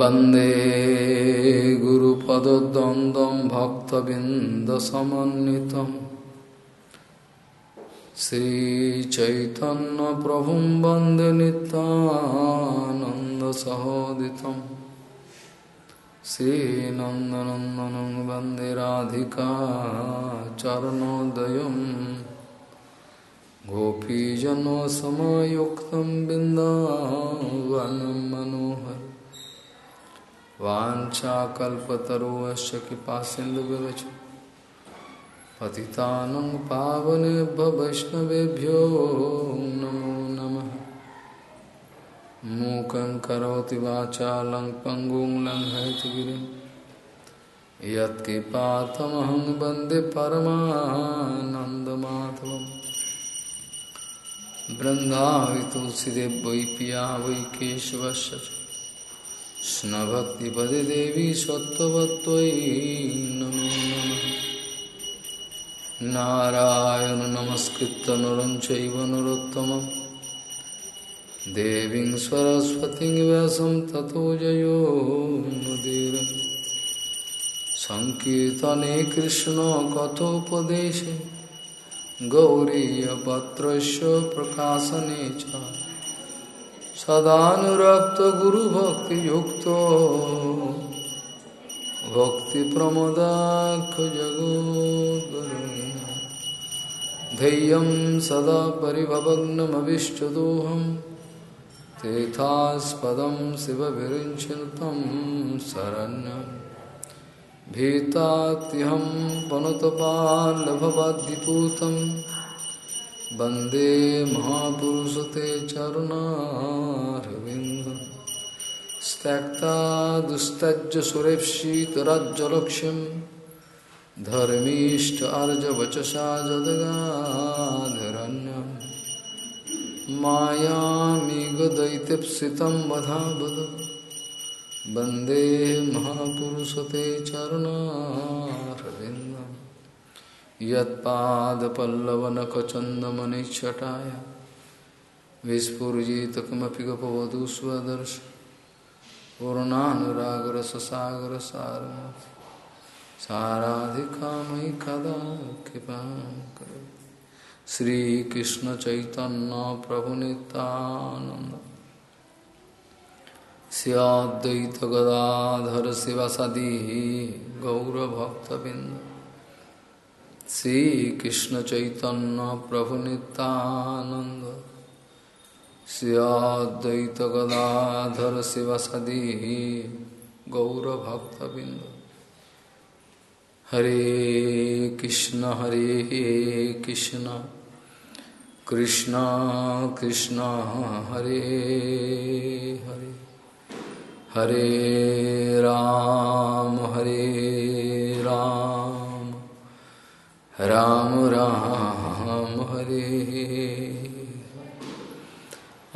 वंदे गुरुपदद्वन्द्वं भक्तबिन्दसमन्वितम् श्रीचैतन्यप्रभुं वंदे नितानन्दसहोदितं श्रीनन्दनन्दनं वंदे राधिका चरणोदयम् गोपीजनसमयुक्तं बिन्दावनं मनोहर वाञ्छाकल्पतरुश्च कृपा सिन्धुव्यवच पतितानं पावनेभ्य वैष्णवेभ्यो नमो नमः। मूकं करोति वाचालं पङ्गुं लङ्घयतगिरिं यत्कृपातमहं वंदे परमानन्दमाधवम्। बृन्दावि तुलसीदेव वै पिया वै केशवस्य कृष्णभक्तिपदे देवी सत्त्ववत्त्वयि नमो नमः नारायण नमस्कृत्य नरं चैव नरोत्तमं देवीं सरस्वतीं व्यासं ततो जयो मुदीर सङ्कीर्तने कृष्णकथोपदेशे गौरीयपत्रस्य प्रकाशने च सदानुरक्तगुरुभक्तियुक्तो भक्तिप्रमदाखजगोद्वरुन् धैर्यं सदा परिभवग्नमविष्टदोहं तेथास्पदं शिवविरिञ्चिनुतं शरण्यं भीतात्यहं पनुतपाल्लभवाद्दिपूतं वंदे महापुरुष ते चरुणारविन्दं त्यक्ता दुस्तज्य सुरेप्सितराज्यलक्ष्यं धर्मीष्ट अर्जवचसा जदगाधरण्यं। मायामिगदयितिप्सितं वधावद। वंदे महापुरुष ते यत्पादपल्लवनखचन्दमनिच्छटाय। विस्फुजित किमपि गपवधू स्वदर्श पूर्णानुरागरससागरसारमूर्ति साराधिकामयि कदा कृपां करोति श्रीकृष्णचैतन्यप्रभुनितानन्द। स्याद्वैतगदाधर शिवसदी गौरभक्तबिन्द। श्रीकृष्ण चैतन्य प्रभु नित्यानंद श्रियाद्वैत गदाधर शिवसदी गौरभक्तबिंद हरे कृष्ण हरे कृष्ण कृष्ण कृष्ण, हरे हरे। हरे राम हरे राम। राम राम हरे।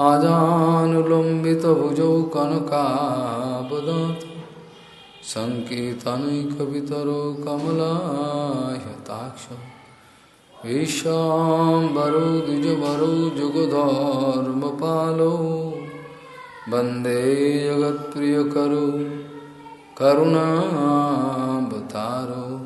आजानुलम्बितभुजौ कनकाबदात सङ्कीर्तनैकवितरो कमलायताक्ष विश्वाम्बरो द्विजवरो जुगधर्मपालो वंदे जगत्प्रियकरो करुणावतारो।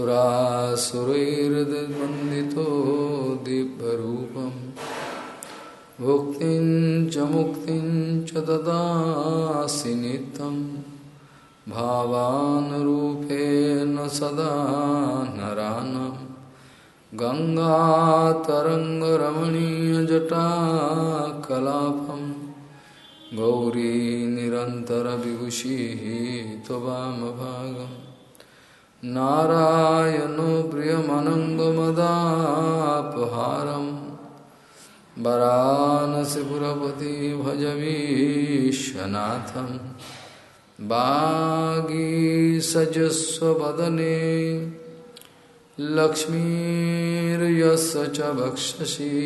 सुरासुरैर्वन्दितो दिव्यरूपं भुक्तिं च मुक्तिं च ददासि नित्यं। भावानुरूपेण सदा नरानं। गङ्गातरङ्गरमणीयजटाकलापं गौरी त्ववामभागम्। नारायणो प्रियमनङ्गमदापहारं वरानसिपुरपति भजवीशनाथं वागीसजस्वदने लक्ष्मीर्यस्य च भक्षसि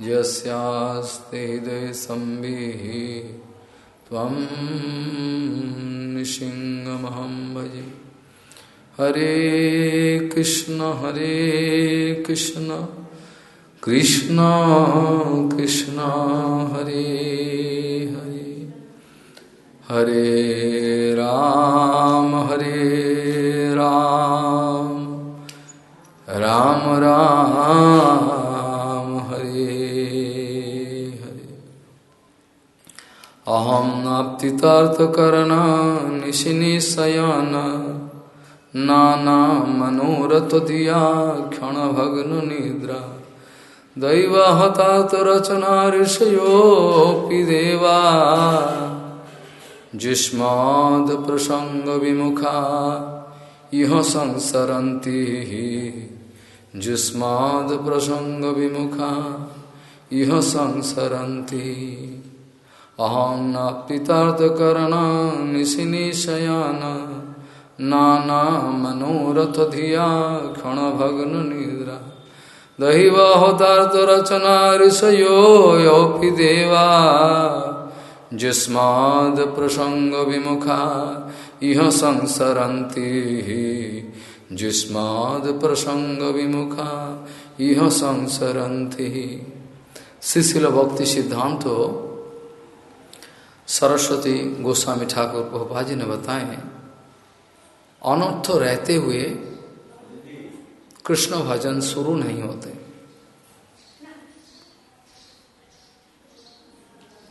यस्यास्ते हृदय संविः त्वं निसिंहमहं भजे। हरे कृष्ण हरे कृष्ण कृष्ण कृष्ण, हरे हरे। हरे राम हरे राम। राम राम, हरे हरे। अहम नाप्तितार्थकरणा, निशिनिशयन। नाना मनोरथ दिया, क्षण भग्न निद्रा। दैवाहतात रचना ऋषयोऽपि देवा। जुष्माद प्रसंग विमुखा, इह संसरती जुष्माद प्रसंग विमुखा, इह संसरती अहं न पितार्थकरणा निशिनिशयान। नाना मनोरथ धिया क्षणभग्न निद्रा। दैवाहतार्थ रचना, ऋषयो देवा। जिस्माद प्रसंग विमुखा, इह संसरती जिस्माद प्रसंग विमुखा, इह संसरती शिशिल भक्ति सिद्धांत, सरस्वती गोस्वामी ठाकुर गोपा जी ने बताए अनर्थ रहते हुए कृष्ण भजन शुरू नहीं होते।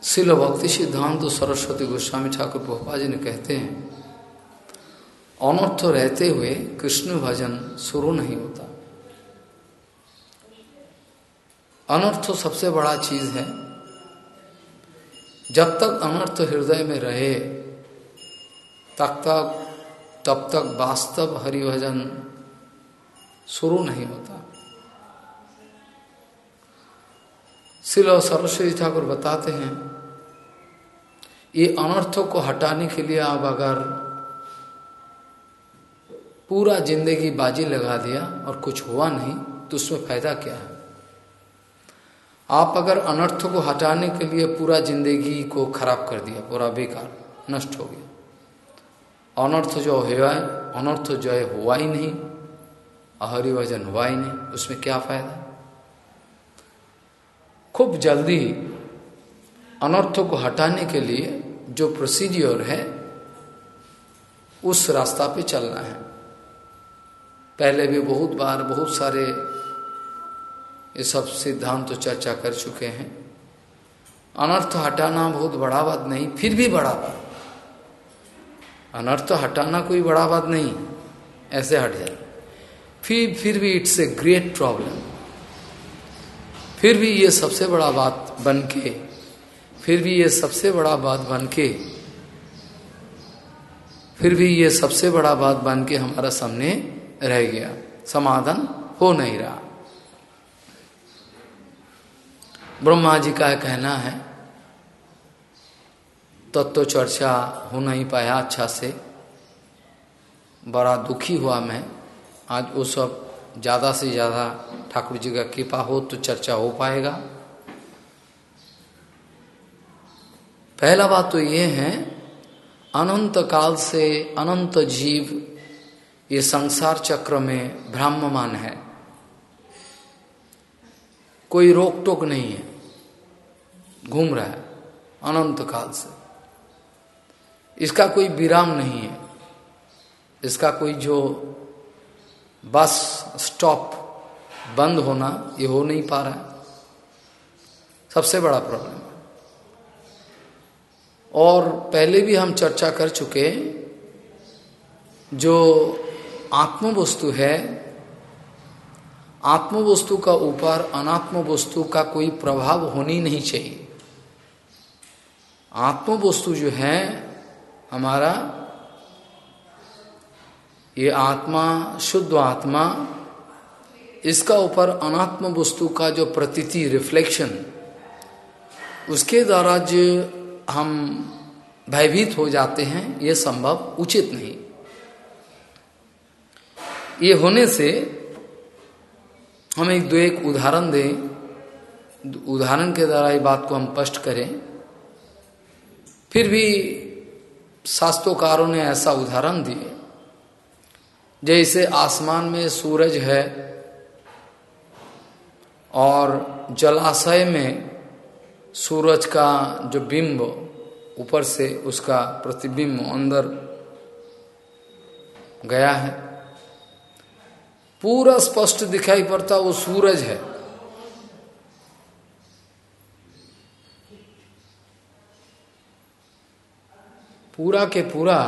शिल भक्ति सिद्धांत सरस्वती गोस्वामी ठाकुर पोपा जी ने कहते हैं अनर्थ रहते हुए कृष्ण भजन शुरू नहीं होता। अनर्थ सबसे बड़ा चीज़ है, जब तक अनर्थ हृदय में रहे, तब तक तब तक वास्तव हरिभजन शुरू नहीं होता। शिल सरस्वती ठाकुर बताते हैं, ये अनर्थों को हटाने के लिए आप अगर पूरा ज़िंदगी बाजी लगा दिया और कुछ हुआ नहीं तो उसमें फ़ायदा क्या है? आप अगर अनर्थों को हटाने के लिए पूरा ज़िंदगी को खराब कर दिया, पूरा बेकार, नष्ट हो गया। अनर्थ जो हुआ है, अनर्थ जो है हुआ ही नहीं अहरिवजन हुआ ही नहीं, उसमें क्या फ़ायदा? खूब जल्दी अनर्थों को हटाने के लिए जो प्रोसीजियर है, उस रास्ता पे चलना है। पहले भी बहुत बार बहुत सारे ये सब सिद्धांत तो चर्चा कर चुके हैं। अनर्थ हटाना बहुत बड़ा बात नहीं, फिर भी बड़ा बात। अनर्थ हटाना कोई बड़ा बात नहीं, ऐसे हट जाए। फिर फिर भी इट्स ए ग्रेट प्रॉब्लम फिर भी ये सबसे बड़ा बात बन के फिर भी ये सबसे बड़ा बात बन के फिर भी ये सबसे बड़ा बात बन के हमारा सामने रह गया। समाधान हो नहीं रहा। ब्रह्मा जी का कहना है तत्व चर्चा हो नहीं पाया अच्छा से। बड़ा दुखी हुआ मैं। आज वो सब ज़्यादा से ज़्यादा ठाकुर जी का कृपा हो तो चर्चा हो पाएगा। पहला बात तो ये है, अनंत काल से अनंत जीव ये संसार चक्र में भ्राम्यमान है। कोई रोक टोक नहीं है। घूम रहा है अनंत काल से। इसका कोई विराम नहीं है। इसका कोई जो बस स्टॉप बंद होना, ये हो नहीं पा रहा है। सबसे बड़ा प्रॉब्लम और पहले भी हम चर्चा कर चुके जो आत्म वस्तु है आत्म वस्तु का ऊपर अनात्म वस्तु का कोई प्रभाव होनी नहीं चाहिए। आत्म वस्तु जो है हमारा ये आत्मा, शुद्ध आत्मा, इसका ऊपर अनात्म वस्तु का जो प्रतीति रिफ्लेक्शन उसके द्वारा जो हम भयभीत हो जाते हैं, ये संभव उचित नहीं। ये होने से हम एक दो एक उदाहरण दें। उदाहरण के द्वारा ये बात को हम स्पष्ट करें। फिर भी शास्त्रोकारों ने ऐसा उदाहरण दिए। जैसे आसमान में सूरज है और जलाशय में सूरज का जो बिंब ऊपर से उसका प्रतिबिंब अंदर गया है। पूरा स्पष्ट दिखाई पड़ता वो सूरज है। पूरा के पूरा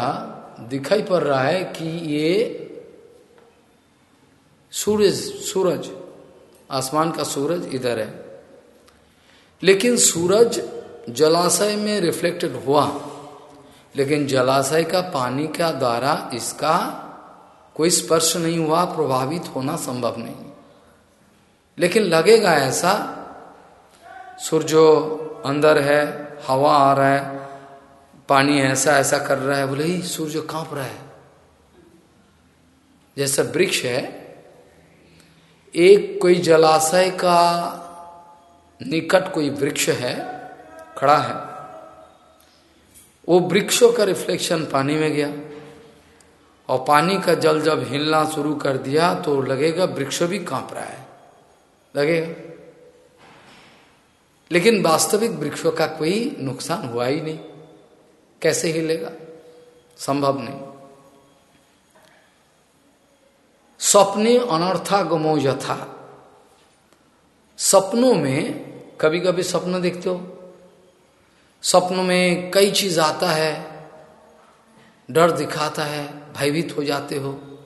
दिखाई पड़ रहा है कि ये सूरज सूरज, आसमान का सूरज इधर है। लेकिन सूरज जलाशय में रिफ्लेक्टेड हुआ। लेकिन जलाशय का पानी का द्वारा इसका कोई स्पर्श नहीं हुआ, प्रभावित होना संभव नहीं। लेकिन लगेगा ऐसा सूर्य अंदर है, हवा आ रहा है पानी ऐसा ऐसा कर रहा है, बोले ही सूर्य काँप रहा है। जैसा वृक्ष है, एक कोई जलाशय का निकट कोई वृक्ष है, खड़ा है, वो वृक्षों का रिफ्लेक्शन पानी में गया और पानी का जल जब हिलना शुरू कर दिया तो लगेगा वृक्ष भी काँप रहा है। लगेगा। लेकिन वास्तविक वृक्षों का कोई नुकसान हुआ ही नहीं। कैसे हिलेगा? संभव नहीं। स्वप्ने अनर्था गमो यथा। सपनों में कभी कभी स्वप्न देखते हो? सपनों में कई चीज़ आता है, डर दिखाता है, भयभीत हो जाते हो।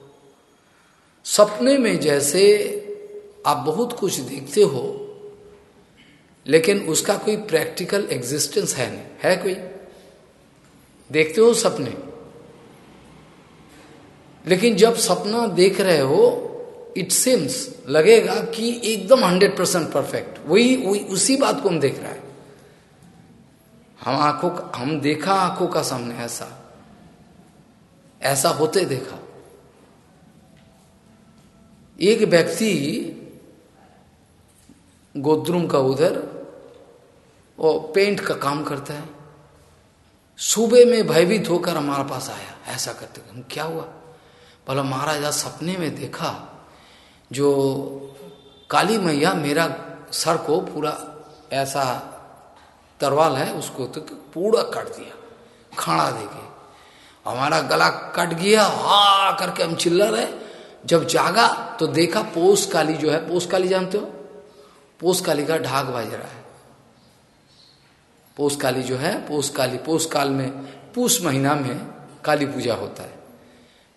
सपने में जैसे आप बहुत कुछ देखते हो, लेकिन उसका कोई प्रैक्टिकल एग्जिस्टेंस है नहीं। है कोई? देखते हो सपने। लेकिन जब सपना देख रहे हो इट सिम्स लगेगा कि एकदम हंड्रेड परसेंट परफेक्ट वही वही, उसी बात को हम देख रहे हैं। हम आँखों हम देखा आँखों का सामने ऐसा। ऐसा होते देखा। एक व्यक्ति गोद्रुम का उधर वो पेंट का काम करता है। सुबह में भयभीत होकर हमारे पास आया। ऐसा करते हम क्या हुआ? बोला महाराज, आज सपने में देखा जो काली मैया मेरा सर को पूरा ऐसा तरवाल है, उसको तो पूरा काट दिया खाना देके। हमारा गला कट गया, हा करके हम चिल्ला रहे। जब जागा तो देखा पोस काली जो है, पोस काली जानते हो? पोस काली का ढाक बाज रहा है। पोस काली जो है पोस काली पोस काल में, पूस महीना में काली पूजा होता है।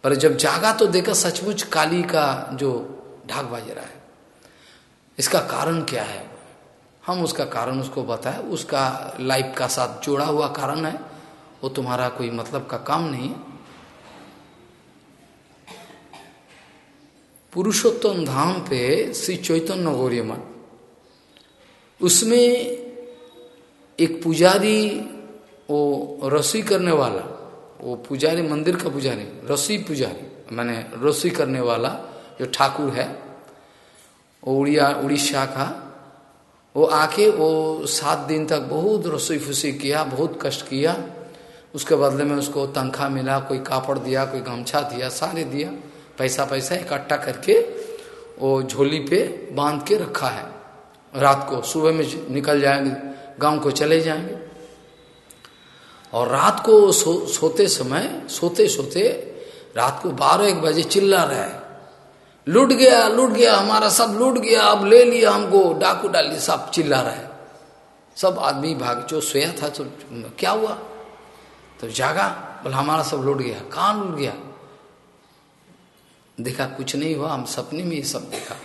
पर जब जागा तो देखा सचमुच काली का जो ढाक बज रहा है। इसका कारण क्या है? हम उसका कारण उसको बताए। उसका लाइफ का साथ जोड़ा हुआ कारण है। वो तुम्हारा कोई मतलब का काम नहीं। पुरुषोत्तम धाम पे श्री चैतन्य गौरी मठ उसमें एक पुजारी, वो रसोई करने वाला, वो पुजारी, मंदिर का पुजारी, रसोई पुजारी, मैंने रसोई करने वाला जो ठाकुर है उड़िया, उड़ीसा का, वो आके वो सात दिन तक बहुत रसोई फुसी किया, बहुत कष्ट किया। उसके बदले में उसको तनख्वाह मिला, कोई कापड़ दिया, कोई गमछा दिया, सारे दिया पैसा पैसा इकट्ठा करके वो झोली पे बाँध के रखा है। रात को, सुबह में निकल जाएँगे गाँव को चले जाएँगे। और रात को सो, सोते समय सोते सोते रात को बारह एक बजे चिल्ला रहा है। लूट गया लूट गया हमारा सब लूट गया अब ले लिया हमको डाकू डाल लिया सब चिल्ला रहा है। सब आदमी भाग जो सोया था तो क्या हुआ? तो जागा बोला हमारा सब लूट गया। कहाँ लूट गया? देखा कुछ नहीं हुआ हम सपने में ये सब देखा।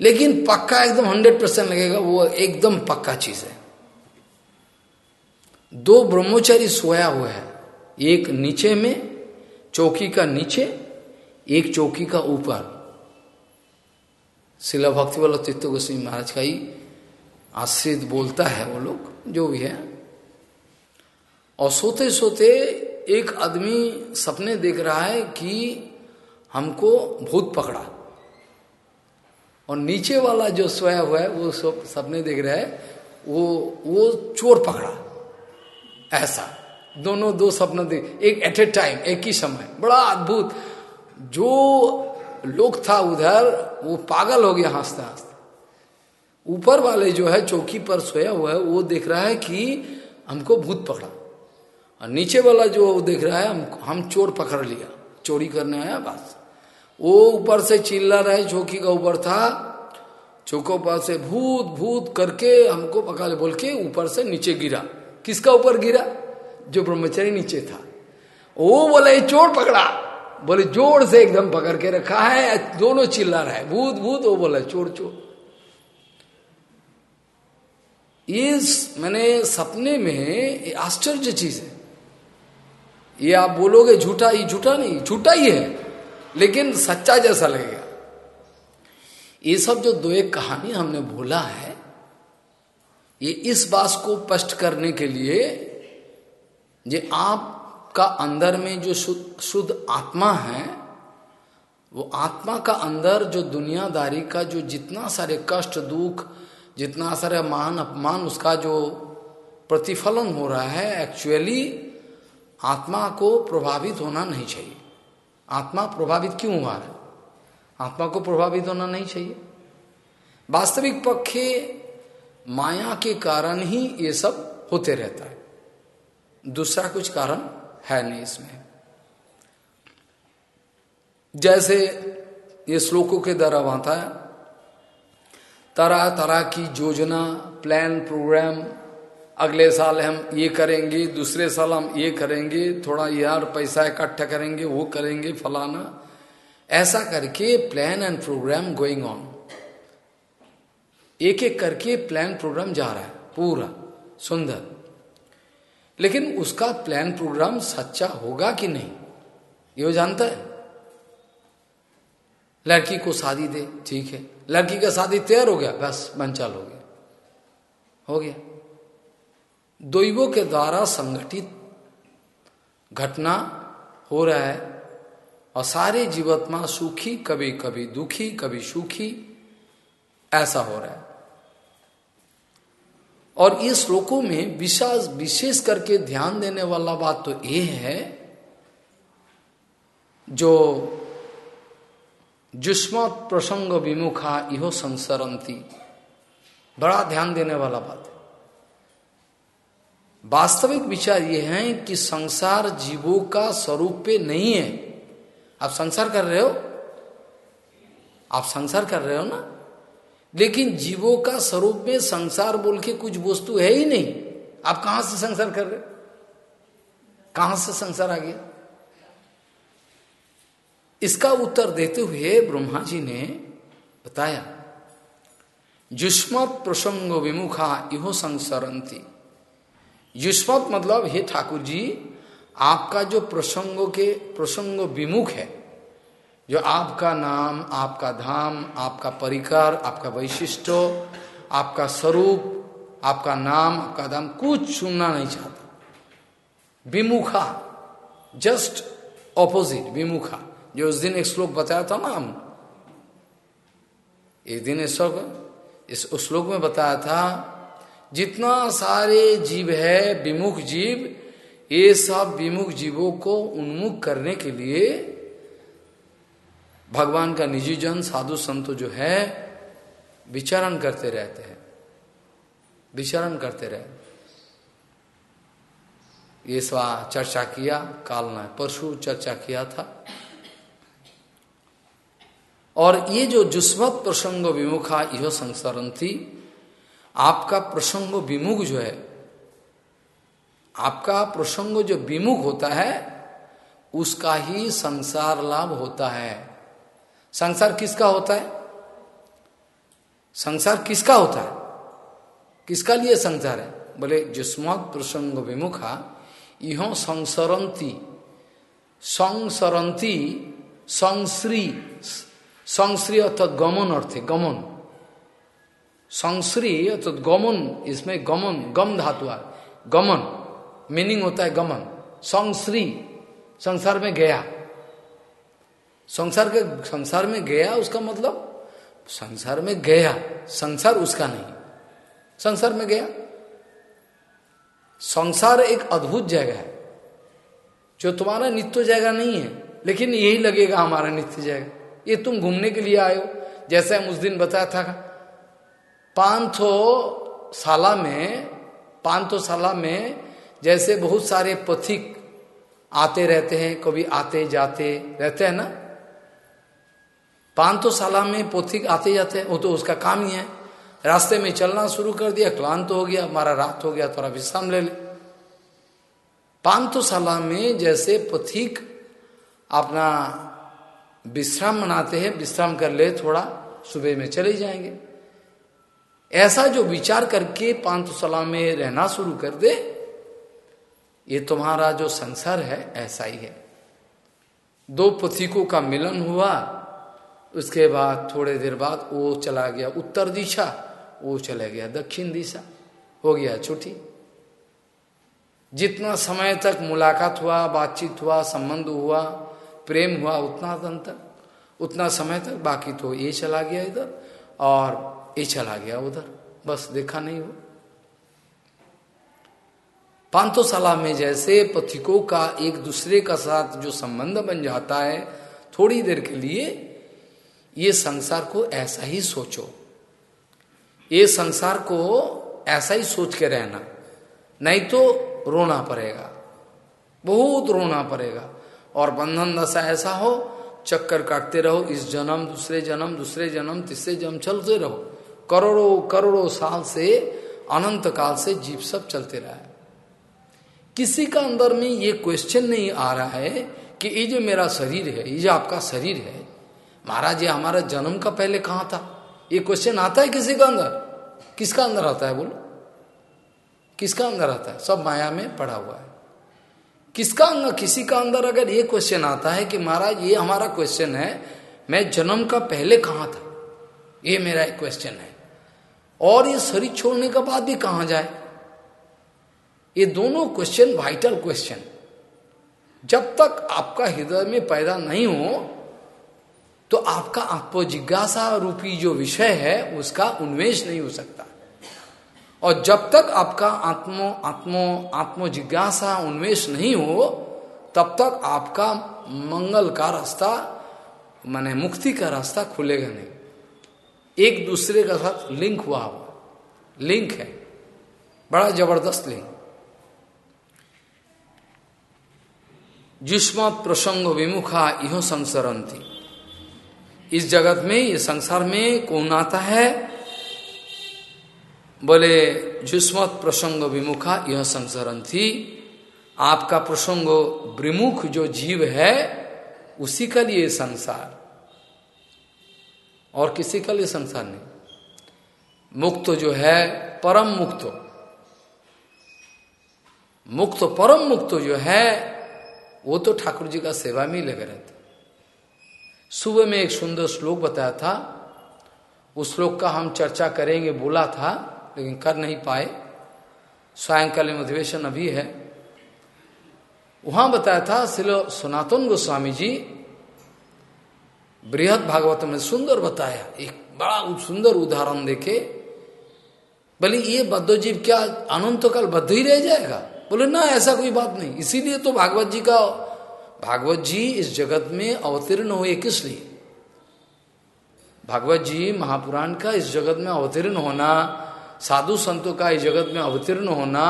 लेकिन पक्का एकदम हंड्रेड परसेंट लगेगा, वो एकदम पक्का चीज़ है। दो ब्रह्मचारी सोया हुआ है, एक नीचे में, चौकी का नीचे, एक चौकी का ऊपर। शिला भक्ति वाला तीर्थ गोस्वामी महाराज का ही आश्रित बोलता है वो लोग, जो भी है। और सोते सोते एक आदमी सपने देख रहा है कि हमको भूत पकड़ा। और नीचे वाला जो सोया हुआ है, वो सब सपने देख रहा है, वो वो चोर पकड़ा। ऐसा। दोनों दो सपने देख एक एट ए टाइम एक ही समय। बड़ा अद्भुत। जो लोग था उधर, वो पागल हो गया हँसते हँसते ऊपर वाले जो है, चौकी पर सोया हुआ है, वो देख रहा है कि हमको भूत पकड़ा। और नीचे वाला जो देख रहा है, हम हम चोर पकड़ लिया। चोरी करने आया, बस। वो ऊपर से चिल्ला रहे चौकी का ऊपर था चौको पर से भूत भूत करके हमको पका बोल के ऊपर से नीचे गिरा। किसका ऊपर गिरा? जो ब्रह्मचारी नीचे था। वो बोला ये चोर पकड़ा। बोले, ज़ोर से एकदम पकड़ के रखा है, दोनों चिल्ला रहा है। भूत भूत, वो बोला चोर चोर इस मैंने सपने में आश्चर्य चीज़ है। ये आप बोलोगे, झूठा ही झूठा नहीं, झूठा ही है। लेकिन सच्चा जैसा लगेगा। ये सब जो दो एक कहानी हमने बोला है, ये इस बात को स्पष्ट करने के लिए ये आपका अंदर में जो शुद्ध शुद्ध आत्मा है, वो आत्मा का अंदर जो दुनियादारी का जो जितना सारे कष्ट, दुख, जितना सारे मान, अपमान, उसका जो प्रतिफलन हो रहा है एक्चुअली आत्मा को प्रभावित होना नहीं चाहिए। आत्मा प्रभावित क्यों हुआ है? आत्मा को प्रभावित होना नहीं चाहिए। वास्तविक पक्षे माया के कारण ही ये सब होते रहता है। दूसरा कुछ कारण है नहीं इसमें। जैसे ये श्लोकों के द्वारा आता है तरह तरह की योजना प्लान प्रोग्राम अगले साल हम ये करेंगे, दूसरे साल हम ये करेंगे, थोड़ा यार पैसा इकट्ठा करेंगे, वो करेंगे, फलाना। ऐसा करके plan and program going on एक एक करके प्लान प्रोग्राम जा रहा है, पूरा, सुंदर। लेकिन उसका प्लान प्रोग्राम सच्चा होगा कि नहीं, ये वो जानता है? लड़की को शादी दे, ठीक है। लड़की का शादी तैयार हो गया, बस बंचाल हो गया। हो गया। दैवों के द्वारा संगठित घटना हो रहा है और सारे जीवात्मा सुखी, कभी कभी दुखी, कभी सुखी, ऐसा हो रहा है। और इस श्लोकों में विशेष विशेष करके ध्यान देने वाला बात तो ये है, जो जुष्म प्रसंग विमुखा इहो संसरंती, बड़ा ध्यान देने वाला बात है। वास्तविक विचार ये है कि संसार जीवों का स्वरूप पे नहीं है। आप संसार कर रहे हो? आप संसार कर रहे हो ना? लेकिन जीवों का स्वरूप में संसार बोल के कुछ वस्तु है ही नहीं। आप कहाँ से संसार कर रहे कहाँ से संसार आ गया? इसका उत्तर देते हुए ब्रह्मा जी ने बताया, जुष्म प्रसंग विमुखा इहो संसरंती युष्मत मतलब हे ठाकुर जी आपका जो प्रसंगों के, प्रसंग विमुख है, जो आपका नाम, आपका धाम, आपका परिकर, आपका वैशिष्ट आपका स्वरूप, आपका नाम, आपका धाम, कुछ सुनना नहीं चाहता। विमुखा जस्ट ऑपोजिट विमुखा। जो उस दिन एक श्लोक बताया था ना हम दिन इस श्लोक इस श्लोक में बताया था जितना सारे जीव है, विमुख जीव, ये सब विमुख जीवों को उन्मुख करने के लिए भगवान का निजी जन, साधु संत जो है, विचरण करते रहते हैं। विचरण करते रहे। ये स्वा चर्चा किया, काल न परशु चर्चा किया था। और ये जो जुस्मत प्रसंग विमुखा यह संसरण थी आपका प्रसंग विमुख जो है, आपका प्रसंग जो विमुख होता है, उसका ही संसार लाभ होता है। संसार किसका होता है? संसार किसका होता है? किसका लिए संसार है? बोले, जिस्मत प्रसंग विमुखा यह संसरंती संसरंती संश्री संश्री अर्थात गमन अर्थ, गमन। संश्री अर्थात गमन, इसमें गमन, गम धातु गमन मीनिंग होता है गमन। संश्री संसार में गया। संसार के, संसार में गया, उसका मतलब संसार में गया। संसार उसका नहीं। संसार में गया। संसार एक अद्भुत जगह है, जो तुम्हारा नित्य जगह नहीं है, लेकिन यही लगेगा हमारा नित्य जगह। ये तुम घूमने के लिए आयो जैसे हम उस दिन बताया था पाँच साला में पाँच साला में जैसे बहुत सारे पथिक आते रहते हैं, कभी आते जाते रहते हैं ना? पाँच साला में पथिक आते जाते हैं, वो तो उसका काम ही है। रास्ते में चलना शुरू कर दिया, क्लांत हो गया, हमारा रात हो गया, थोड़ा विश्राम ले ले। पाँच साला में जैसे पथिक अपना विश्राम मनाते हैं, विश्राम कर ले थोड़ा, सुबह में चले जाएँगे। ऐसा जो विचार करके पाँच साला में रहना शुरू कर दे, ये तुम्हारा जो संसार है, ऐसा ही है। दो पथिकों का मिलन हुआ, उसके बाद थोड़े देर बाद वो चला गया उत्तर दिशा, वो चला गया दक्षिण दिशा, हो गया छुट्टी। जितना समय तक मुलाकात हुआ, बातचीत हुआ, संबंध हुआ, प्रेम हुआ, उतना तक, उतना समय तक बाकी तो ये चला गया इधर। और ये चला गया उधर। बस देखा नहीं हो पांतोशाला में जैसे पथिकों का एक दूसरे का साथ जो संबंध बन जाता है, थोड़ी देर के लिए ये संसार को ऐसा ही सोचो। ये संसार को ऐसा ही सोच के रहना। नहीं तो रोना पड़ेगा। बहुत रोना पड़ेगा। और बंधन दशा ऐसा हो, चक्कर काटते रहो, इस जन्म, दूसरे जन्म दूसरे जन्म, तीसरे जन्म, चलते रहो। करोड़ों करोड़ों साल से, अनंत काल से जीव सब चलते रहा है। किसी का अंदर में ये क्वेश्चन नहीं आ रहा है कि ये जो मेरा शरीर है, ये जो आपका शरीर है, महाराज ये हमारा जन्म का पहले कहाँ था? ये क्वेश्चन आता है किसी का अंदर? किसका अंदर आता है बोलो? किसका अंदर आता है? सब माया में पड़ा हुआ है। किसका अंदर, किसी का अंदर अगर ये क्वेश्चन आता है कि महाराज ये हमारा क्वेश्चन है, मैं जन्म का पहले कहाँ था? ये मेरा एक क्वेश्चन है। और ये शरीर छोड़ने के बाद भी कहाँ जाए? ये दोनों क्वेश्चन वाइटल क्वेश्चन जब तक आपका हृदय में पैदा नहीं हो तो आपका आत्मजिज्ञासा रूपी जो विषय है, उसका उन्मेष नहीं हो सकता। और जब तक आपका आत्मो आत्मो, आत्म जिज्ञासा उन्मेष नहीं हो, तब तक आपका मंगल का रास्ता, माने मुक्ति का रास्ता खुलेगा नहीं। एक दूसरे का साथ लिंक हुआ हुआ। लिंक है। बड़ा ज़बरदस्त लिंक। जुष्मत प्रसंग विमुखा यह संसरण थी। इस जगत में ये संसार में कौन आता है? बोले जुष्मत प्रसंग विमुखा यह संसरण थी। आपका प्रसंग विमुख जो जीव है, उसी का लिए संसार। और किसी का लिए संसार नहीं। मुक्त जो है, परम मुक्त। मुक्त, परम मुक्त जो है, वो तो ठाकुर जी का सेवा में ही लगे रहते। सुबह में एक सुंदर श्लोक बताया था। उस श्लोक का हम चर्चा करेंगे, बोला था, लेकिन कर नहीं पाए। सायंकालीन अधिवेशन अभी है। वहाँ बताया था, सिलो सनातन गोस्वामी जी बृहद भागवत में सुंदर बताया, एक बड़ा सुंदर उदाहरण देखे। बोले, ये बद्धजीव क्या अनंत काल बद्ध ही रह जाएगा? बोले, ना, ऐसा कोई बात नहीं। इसीलिए तो भागवत जी का भागवत जी इस जगत में अवतीर्ण हुए किस लिए? भागवत जी महापुराण का इस जगत में अवतीर्ण होना, साधु संतों का इस जगत में अवतीर्ण होना,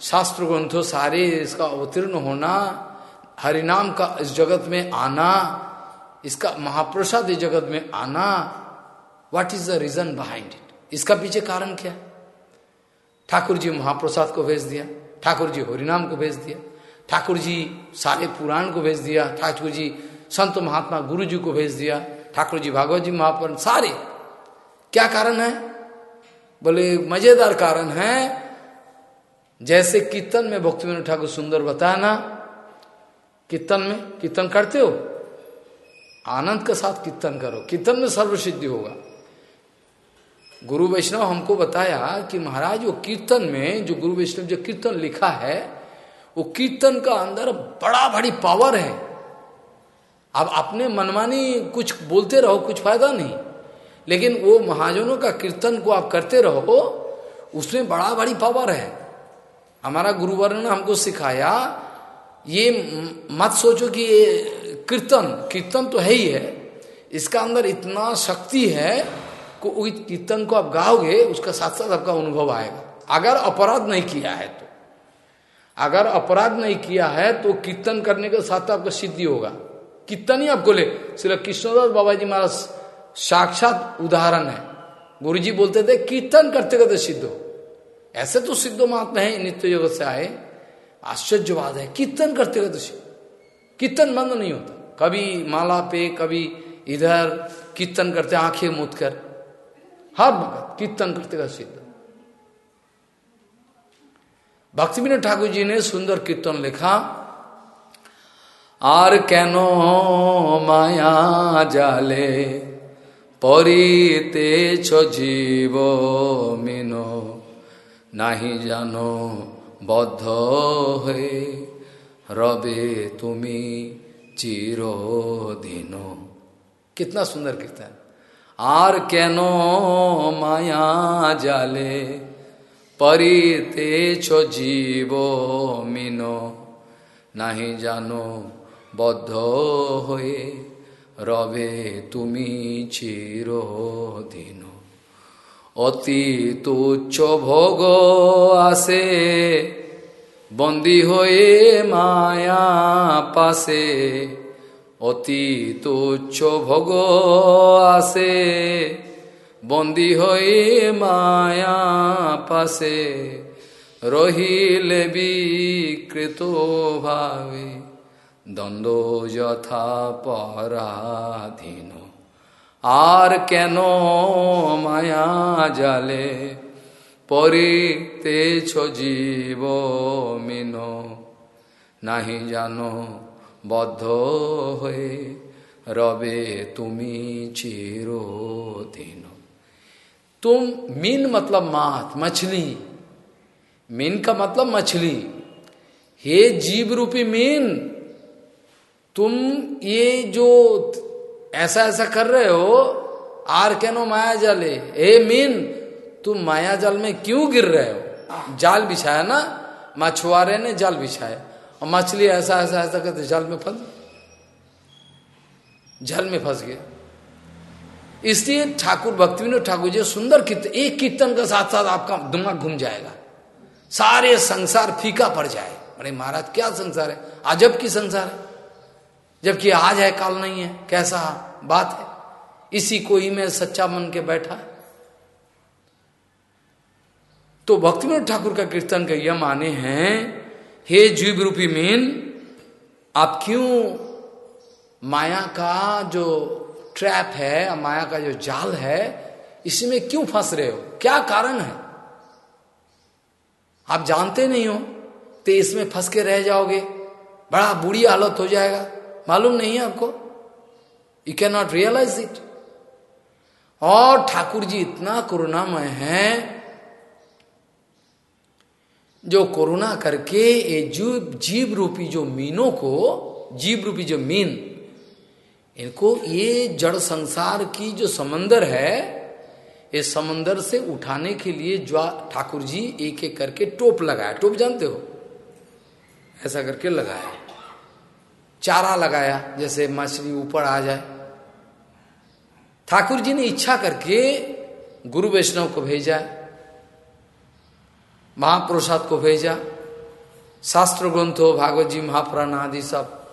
शास्त्र ग्रंथों सारे इसका अवतीर्ण होना, हरिनाम का इस जगत में आना इसका महाप्रसाद जगत में आना what is the reason behind it इसका पीछे कारण क्या? ठाकुर जी महाप्रसाद को भेज दिया ठाकुर जी हरिनाम को भेज दिया ठाकुर जी सारे पुराण को भेज दिया ठाकुर जी संत महात्मा गुरु जी को भेज दिया ठाकुर जी भागवत जी महापुराण, सारे। क्या कारण है? बोले, मज़ेदार कारण है, जैसे कीर्तन में भक्ति विनोद ठाकुर सुंदर बताया ना, कीर्तन में, कीर्तन करते हो? आनंद के साथ कीर्तन करो। कीर्तन में सर्वसिद्धि होगा। गुरु वैष्णव हमको बताया कि महाराज, वो कीर्तन में जो गुरु वैष्णव जो कीर्तन लिखा है, वो कीर्तन का अंदर बड़ा बड़ी पावर है। अब अपने मनमानी कुछ बोलते रहो, कुछ फ़ायदा नहीं। लेकिन वो महाजनों का कीर्तन को आप करते रहो, उसमें बड़ा बड़ी पावर है। हमारा गुरुवर ने हमको सिखाया, ये मत सोचो कि ये कीर्तन कीर्तन तो है ही है। इसका अंदर इतना शक्ति है को कीर्तन को आप गाओगे, उसका साथ साथ आपका अनुभव आएगा। अगर अपराध नहीं किया है तो। अगर अपराध नहीं किया है तो कीर्तन करने के साथ आपका सिद्धि होगा। कीर्तन ही आपको ले सिर्फ़ कृष्णदास बाबा जी महाराज साक्षात उदाहरण है। गुरु जी बोलते थे, कीर्तन करते करते सिद्ध हो। ऐसे तो सिद्ध महात्मा है, नित्य जगत से आए। आश्चर्यवाद है, कीर्तन करते करते सिद्ध कीर्तन बंद नहीं होता। कभी माला पे कभी इधर कीर्तन करते आंखें मुद कर हर वक्त कीर्तन करते करते सिद्ध भक्ति विनोद ठाकुर जी ने सुंदर कीर्तन लिखा আর কেন মায়া জালে পরিতেছ জীব মিন নাহি জানো বদ্ধ হয়ে রবে তুমি চিরদিন कितना सुंदर कीर्तन আর কেন মায়া জালে পরিতেছ জীব মিন নাহি জানো বদ্ধ হয়ে রবে তুমি চিরদিন অতি তুচ্ছ ভোগ আসে বন্দি হয়ে মায়া পাশে অতি তুচ্ছ ভোগ আসে বন্দি হয়ে মায়া পাশে রহিলে বিকৃত ভাবে দ্বন্দ্ব যথা পরাধীন আর কেন মায়া জালে পরিতেছ জীব মিন নাহি জানো বদ্ধ হয়ে রবে তুমি চিরদিন तुम मीन मतलब मात मछली मीन का मतलब मछली हे जीव रूपी मीन तुम ये जो ऐसा ऐसा कर रहे हो आर कैनो माया जाले ए मीन तुम माया जाल में क्यों गिर रहे हो? जाल बिछाया ना? मछुआरे ने जाल बिछाया। और मछली ऐसा ऐसा ऐसा करते जाल में फंस जल में फंस गया इसलिए ठाकुर भक्ति विनोद ठाकुर जी, सुंदर कीर्तन एक कीर्तन के साथ साथ आपका दिमाग घूम जाएगा। सारे संसार फीका पड़ जाए। अरे महाराज, क्या संसार है? अजब की संसार है। जबकि आज है, काल नहीं है। कैसा बात है? इसी को ही में सच्चा मन के बैठा। है तो भक्तिविनोद ठाकुर का कीर्तन का यह माने हैं। हे जीव रूपी मीन, आप क्यों माया का जो ट्रैप है, माया का जो जाल है, इसमें क्यों फंस रहे हो? क्या कारण है? आप जानते नहीं हो तो इसमें फंस के रह जाओगे। बड़ा बुरी हालत हो जाएगा। मालूम नहीं है आपको? You can not realise it और ठाकुर जी इतना करुणामय है जो कोरोना करके ये जीव जीव रूपी जो मीनों को, जीव रूपी जो मीन, इनको ये जड़ संसार की जो समंदर है इस समंदर से उठाने के लिए ज्वा, ठाकुर जी एक एक करके टोप लगाया। टोप जानते हो? ऐसा करके लगाया। चारा लगाया, जैसे मछली ऊपर आ जाए। ठाकुर जी ने इच्छा करके गुरु वैष्णव को भेजा। महाप्रसाद को भेजा शास्त्र ग्रंथों भागवत जी महापुराण आदि सब,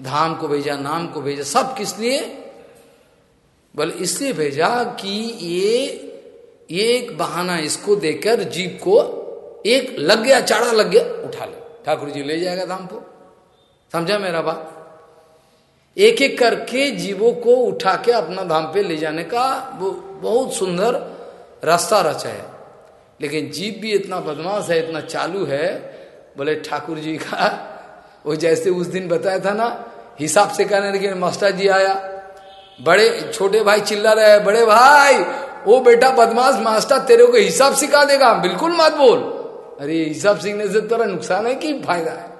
धाम को भेजा, नाम को भेजा, सब किस लिए? बोले इसलिए भेजा कि ये एक बहाना इसको देकर जीव को एक लग गया, चारा लग गया, उठा ले। ठाकुर जी ले जाएगा धाम को। समझा मेरा बात? एक एक करके जीवों को उठा के अपना धाम पे ले जाने का वो बहुत सुंदर रास्ता रचा है। लेकिन जीव भी इतना बदमाश है, इतना चालू है, बोले ठाकुर जी का, वो जैसे उस दिन बताया था ना, हिसाब से कहने लेकिन मास्टर जी आया। बड़े, छोटे भाई चिल्ला रहे बड़े भाई, वो बेटा बदमाश मास्टर तेरे को हिसाब सिखा देगा? बिल्कुल मत बोल। अरे, हिसाब सीखने से तेरा नुकसान है कि फ़ायदा है।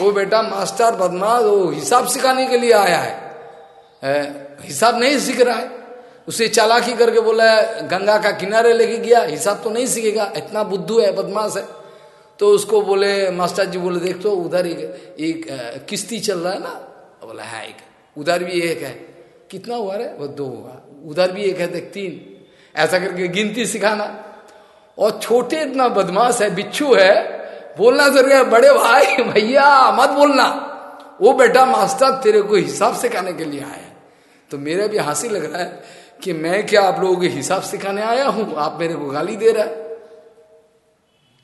वो बेटा मास्टर बदमाश, वो हिसाब सिखाने के लिए आया है, हिसाब नहीं सीख रहा है। उसे चालाकी करके बोला है, गंगा का किनारे लेके गया, हिसाब तो नहीं सीखेगा, इतना बुद्धू है, बदमाश है। तो उसको बोले, मास्टर जी बोले, देख तो उधर ही एक किश्ती चल रहा है ना? बोला, है, एक, उधर भी एक है। कितना हुआ रे? वो दो हुआ, उधर भी एक है, देख, तीन। ऐसा करके गिनती सिखाना। और छोटे इतना बदमाश है, बिच्छू है, बोलना ज़रूरी है बड़े भाई, भैया, मत बोलना। वो बेटा मास्टर तेरे को हिसाब सिखाने के लिए आया तो मेरा भी हँसी लग रहा है कि मैं क्या आप लोगों के हिसाब सिखाने आया हूँ? आप मेरे को गाली दे रहा है।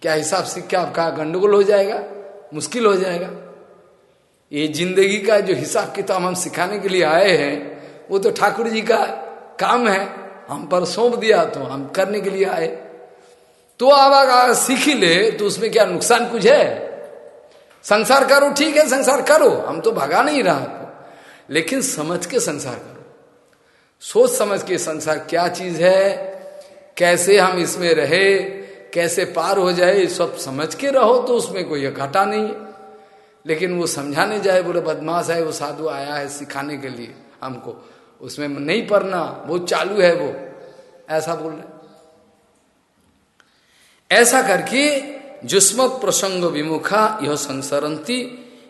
क्या हिसाब सीख के आपका गंडगोल हो जाएगा? मुश्किल हो जाएगा। ये ज़िंदगी का जो हिसाब किताब हम सिखाने के लिए आए हैं, वो तो ठाकुर जी का काम है। हम पर सौंप दिया तो हम करने के लिए आए। तो आप अगर सीख ही ले तो उसमें क्या नुकसान कुछ है? संसार करो, ठीक है, संसार करो। हम तो भगा नहीं रहा लेकिन समझ के संसार करो। सोच समझ के संसार क्या चीज़ है, कैसे हम इसमें रहे, कैसे पार हो जाए सब समझ के रहो तो उसमें कोई घाटा नहीं है। लेकिन वो समझाने जाए, बोले, बदमाश है, वो साधु आया है सिखाने के लिए हमको। उसमें नहीं पढ़ना वो चालू है वो। ऐसा बोल रहे ऐसा करके जुस्मत प्रसंग विमुखा यह संसरंती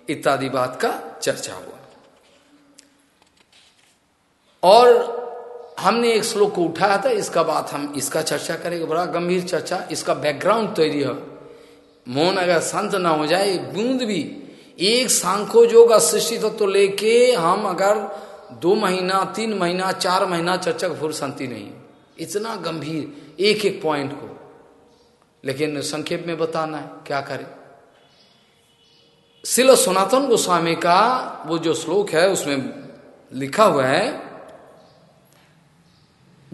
इत्यादि बात का चर्चा हुआ। और हमने एक श्लोक को उठाया था, इसका बात हम, इसका चर्चा करेंगे। बड़ा गंभीर चर्चा, इसका बैकग्राउंड तैयारी है मौन अगर शांत ना हो जाए, बूंद भी, एक सांखो जोग सृष्टि तत्व तो लेके हम अगर दो महीना, तीन महीना, चार महीना चर्चा को शांति नहीं। इतना गंभीर एक एक पॉइंट को। लेकिन संक्षेप में बताना है, क्या करें? शिल सनातन गोस्वामी का वो जो श्लोक है, उसमें लिखा हुआ है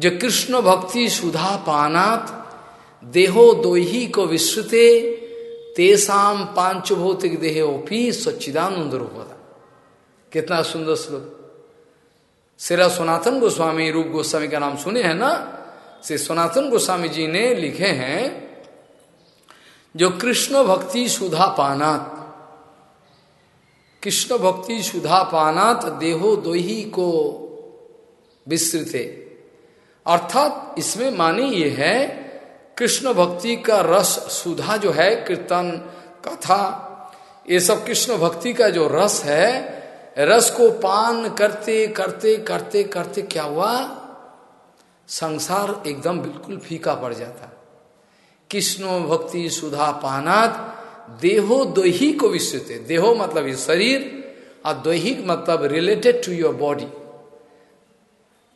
जो कृष्ण भक्ति सुधा पानात, देहो दोही को विश्रुते, तेसाम पाँच भौतिक देह ओपी सच्चिदानंद रूपदा। कितना सुंदर श्लोक। सिरा सनातन गोस्वामी, रूप गोस्वामी का नाम सुने हैं ना? से सनातन गोस्वामी जी ने लिखे हैं, जो कृष्ण भक्ति सुधा पानात, कृष्ण भक्ति सुधा पानात, देहो दोही को विस्तृत अर्थात इसमें माने ये है, कृष्ण भक्ति का रस सुधा जो है, कीर्तन, कथा, ये सब कृष्ण भक्ति का जो रस है, रस को पान करते करते करते करते क्या हुआ? संसार एकदम बिल्कुल फीका पड़ जाता। कृष्णो भक्ति सुधा पानात देहो दोही को विश्वते देहो मतलब ये शरीर, और दैहिक मतलब रिलेटेड टू योर बॉडी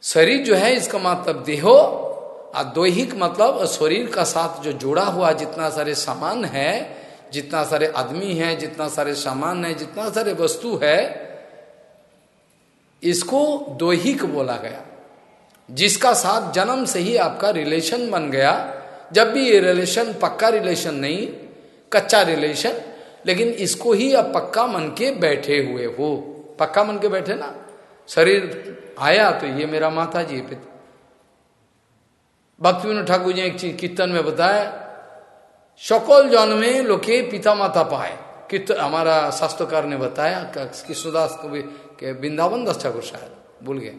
शरीर जो है, इसका मतलब देहो। और दैहिक मतलब शरीर का साथ जो जुड़ा हुआ, जितना सारे सामान है, जितना सारे आदमी है, जितना सारे सामान है, जितना सारे वस्तु है, इसको दोहिक बोला गया। जिसका साथ जन्म से ही आपका रिलेशन बन गया। जब भी ये रिलेशन पक्का रिलेशन नहीं, कच्चा रिलेशन लेकिन इसको ही आप पक्का मन के बैठे हुए हो। पक्का मन के बैठे ना? शरीर आया तो ये मेरा माता जी पिता। भक्ति ठाकुर जी एक चीज़ कीर्तन में बताया सकल जन्म लोके पिता माता पाए। कीर्तन हमारा शास्त्रकार ने बताया कृष्णदास को भी, के वृंदावन दस ठाकुर शायद, भूल गए।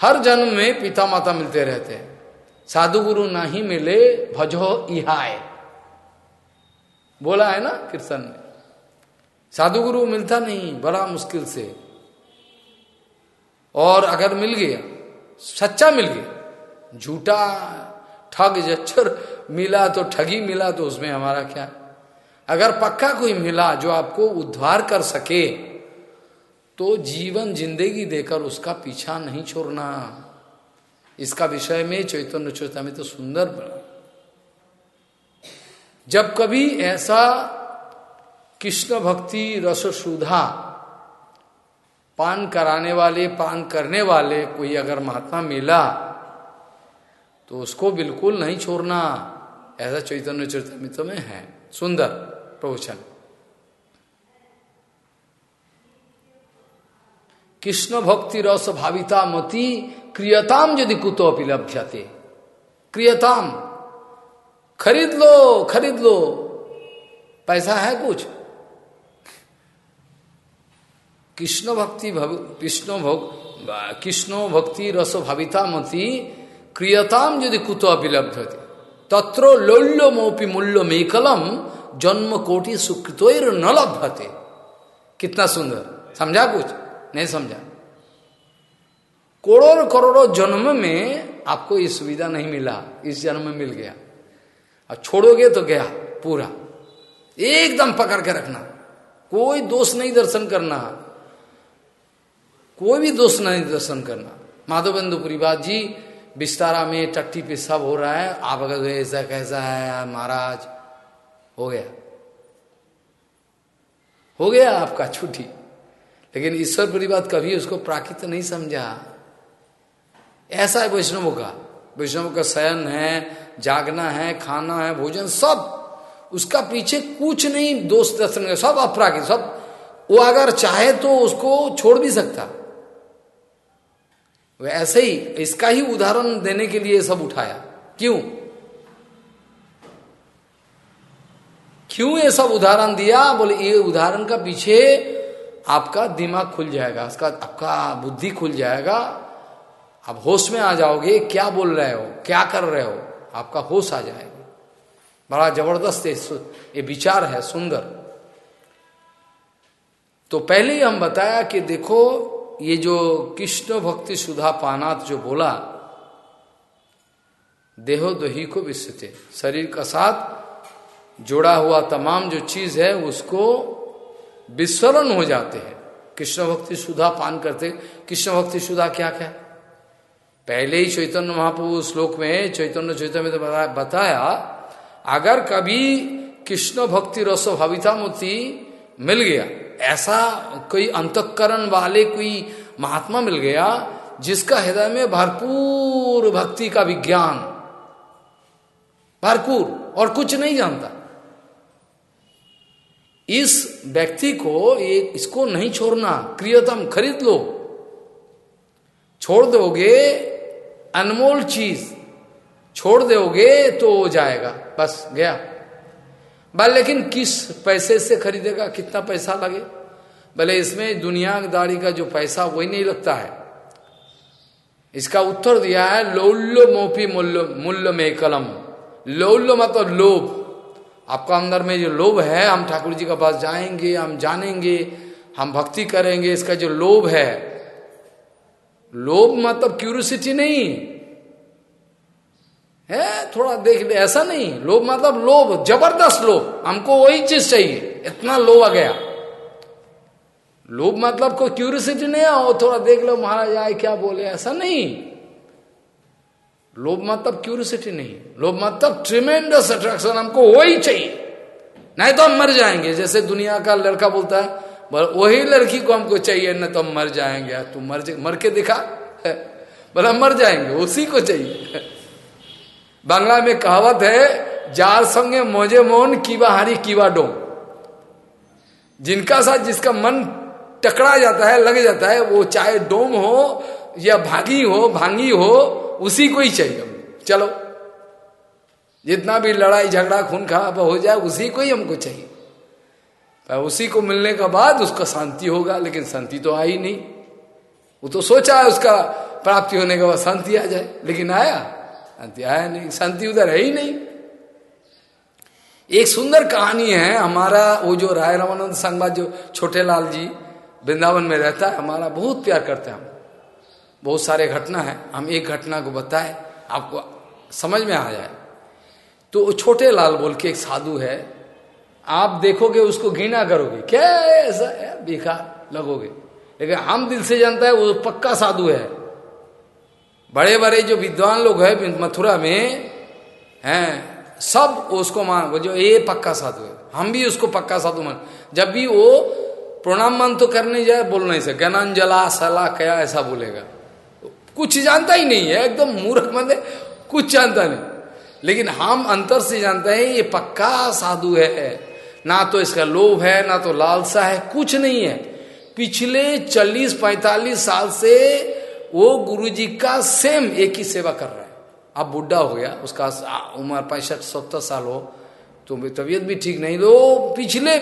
हर जन्म में पिता माता मिलते रहते हैं। साधु गुरु नहीं मिले, भजो इहाय बोला है ना कीर्तन में साधु गुरु मिलता नहीं, बड़ा मुश्किल से। और अगर मिल गया, सच्चा मिल गया, झूठा, ठग जच्छर, मिला तो ठगी, मिला तो उसमें हमारा क्या अगर पक्का कोई मिला जो आपको उद्धार कर सके तो जीवन ज़िंदगी देकर उसका पीछा नहीं छोड़ना। इसका विषय में चैतन्य चौथा में तो सुंदर बना। जब कभी ऐसा कृष्ण भक्ति रससुधा पान कराने वाले, पान करने वाले कोई अगर महात्मा मिला तो उसको बिल्कुल नहीं छोड़ना। ऐसा चैतन्य चरितमित में है। सुंदर प्रवचन। कृष्ण भक्ति रस भाविता मती क्रियताम यदि कुतो थे क्रियताम। खरीद लो खरीद लो। पैसा है कुछ? कृष्ण भक्ति कृष्ण भोग कृष्ण भक्ति रसो भाविता मती क्रियताम यदि कुतो अपिलब्ध थे तत्रो मूल्य मेकलम जन्म कोटि सुकृतो न लभ्यते। कितना सुंदर। समझा कुछ? नहीं समझा। करोड़ करोड़ों जन्म में आपको ये सुविधा नहीं मिला, इस जन्म में मिल गया। अब छोड़ोगे तो गया पूरा। एकदम पकड़ के रखना। कोई दोष नहीं दर्शन करना। कोई भी दोष नहीं दर्शन करना। माधवेंद्र पुरीबाद जी, बिस्तारा में टट्टी पे सब हो रहा है। आप अगर ऐसा कैसा है महाराज? हो गया। हो गया आपका छुट्टी। लेकिन ईश्वर परिवाद कभी उसको प्राकृत नहीं समझा। ऐसा है वैष्णवों का। वैष्णव का शयन है, जागना है, खाना है, भोजन सब। उसका पीछे कुछ नहीं दोस्त दर्शन सब अपराकृत सब। वो अगर चाहे तो उसको छोड़ भी सकता। ऐसे ही, इसका ही उदाहरण देने के लिए सब उठाया। क्यों? क्यों ये सब उदाहरण दिया? बोले, ये उदाहरण का पीछे आपका दिमाग खुल जाएगा उसका आपका बुद्धि खुल जाएगा। आप होश में आ जाओगे, क्या बोल रहे हो, क्या कर रहे हो, आपका होश आ जाएगा। बड़ा ज़बरदस्त ये विचार है, सुंदर। तो पहले ही हम बताया कि देखो ये जो कृष्ण भक्ति सुधा पानात जो बोला, देहो दही को विश्वते शरीर का साथ जोड़ा हुआ तमाम जो चीज़ है, उसको विस्वरण हो जाते हैं। कृष्ण भक्ति सुधा पान करते। कृष्ण भक्ति सुधा क्या क्या? पहले ही चैतन्य महाप्रभु श्लोक में, चैतन्य चैतन्य में बताया, अगर कभी कृष्ण भक्ति रसो भविता मोती मिल गया ऐसा कोई अंतकरण वाले कोई महात्मा मिल गया जिसका हृदय में भरपूर भक्ति का विज्ञान, भरपूर, और कुछ नहीं जानता। इस व्यक्ति को ये, इसको नहीं छोड़ना, क्रियतम खरीद लो। छोड़ दोगे, अनमोल चीज़, छोड़ दोगे तो जाएगा, बस, गया। बल लेकिन किस पैसे से खरीदेगा, कितना पैसा लगे? भले इसमें दुनियादारी का जो पैसा वही नहीं लगता है। इसका उत्तर दिया है लौल्य मोपी मूल्य मूल्य में कलम। लौल्य मतलब लोभ। आपका अंदर में जो लोभ है, हम ठाकुर जी के पास जाएँगे, हम जानेंगे, हम भक्ति करेंगे, इसका जो लोभ है। लोभ मतलब क्यूरियोसिटी नहीं। है? थोड़ा देख ले, ऐसा नहीं। लोभ मतलब लोभ, ज़बरदस्त लोभ। हमको वही चीज़ चाहिए। इतना लोभ आ गया। लोभ मतलब कोई क्यूरियोसिटी नहीं आओ थोड़ा देख लो, महाराज, आए क्या बोले? ऐसा नहीं। लोभ मतलब क्यूरियोसिटी नहीं। लोभ मतलब ट्रिमेंडस अट्रैक्शन हमको वही चाहिए। नहीं तो हम मर जाएँगे। जैसे दुनिया का लड़का बोलता है, बोल, वही लड़की को हमको चाहिए, न तो हम मर जाएँगे। तू मर मर के दिखा। बोला, मर जाएँगे, उसी को चाहिए। बांग्ला में कहावत है जार संगे मोजे मोन, कीवा हारी कीवा डो जिनका साथ जिसका मन टकरा जाता है, लग जाता है, वो चाहे डोम हो या भागी हो, भांगी हो, उसी को ही चाहिए। चलो, जितना भी लड़ाई, झगड़ा खून खराब हो जाए, उसी को ही हमको चाहिए। पर उसी को मिलने के बाद उसका शांति होगा, लेकिन शांति तो आई नहीं। वो तो सोचा है उसका प्राप्ति होने के बाद शांति आ जाए, लेकिन आया। शांति आया नहीं, शांति उधर है ही नहीं। एक सुंदर कहानी है, हमारा वो जो राय रामानंद संगवाद जो छोटे लाल जी वृंदावन में रहता है, हमारा बहुत प्यार करते हैं हम। बहुत सारे घटना है, हम एक घटना को बताए, आपको समझ में आ जाए। तो छोटे लाल बोल के एक साधु है, आप देखोगे उसको घृणा करोगे, क्या ऐसा? है बेकार लगोगे। लेकिन हम दिल से जानता है वो पक्का साधु है। बड़े बड़े जो विद्वान लोग हैं मथुरा में, हैं, सब उसको मान जो ये पक्का साधु है। हम भी उसको पक्का साधु मान। जब भी वो प्रणाम मान तो करने जाए, बोल नहीं सकते। ज्ञानांजला, सला, क्या, ऐसा बोलेगा। कुछ जानता ही नहीं है, एकदम मूर्ख मंद कुछ जानता नहीं। लेकिन हम अंतर से जानते हैं, ये पक्का साधु है। ना तो इसका लोभ है, ना तो लालसा है, कुछ नहीं है। पिछले 40-45 साल से वो गुरु जी का सेम एक ही सेवा कर रहा है। अब बुढ़ा हो गया, उसका उम्र पैंसठ, सत्तर साल हो तो तबीयत भी ठीक नहीं तो पिछले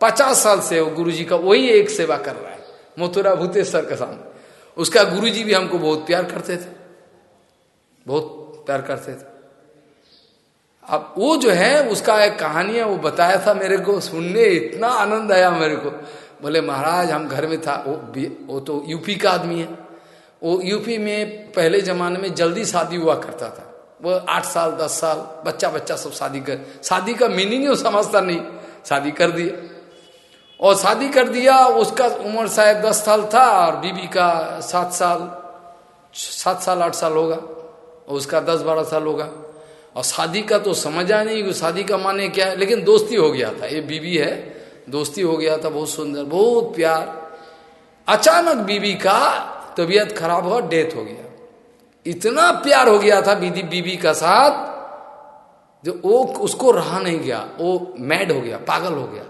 पचास साल से वो गुरु जी का वही एक सेवा कर रहा है, मथुरा भूतेश्वर के सामने। उसका गुरु जी भी हमको बहुत प्यार करते थे। बहुत प्यार करते थे। अब वो जो है, उसका एक कहानी है, वो बताया था मेरे को, सुनने इतना आनंद आया मेरे को। बोले, महाराज, हम घर में था, वो वो तो यूपी का आदमी है। वो यूपी में पहले जमाने में जल्दी शादी हुआ करता था। वो आठ साल, दस साल बच्चा बच्चा सब शादी कर, शादी का मीनिंग वो समझता नहीं। शादी कर दिया। और शादी कर दिया, उसका उम्र शायद दस साल था और बीबी का सात साल सात साल, आठ साल होगा और उसका दस, बारह साल होगा। और शादी का तो समझा नहीं कि शादी का माने क्या है, लेकिन दोस्ती हो गया था। ये बीबी है, दोस्ती हो गया था, बहुत सुंदर, बहुत प्यार। अचानक बीबी का तबीयत खराब हो, डेथ हो गया। इतना प्यार हो गया था बीबी बीबी का साथ, जो वो उसको रहा नहीं गया। वो मैड हो गया, पागल हो गया।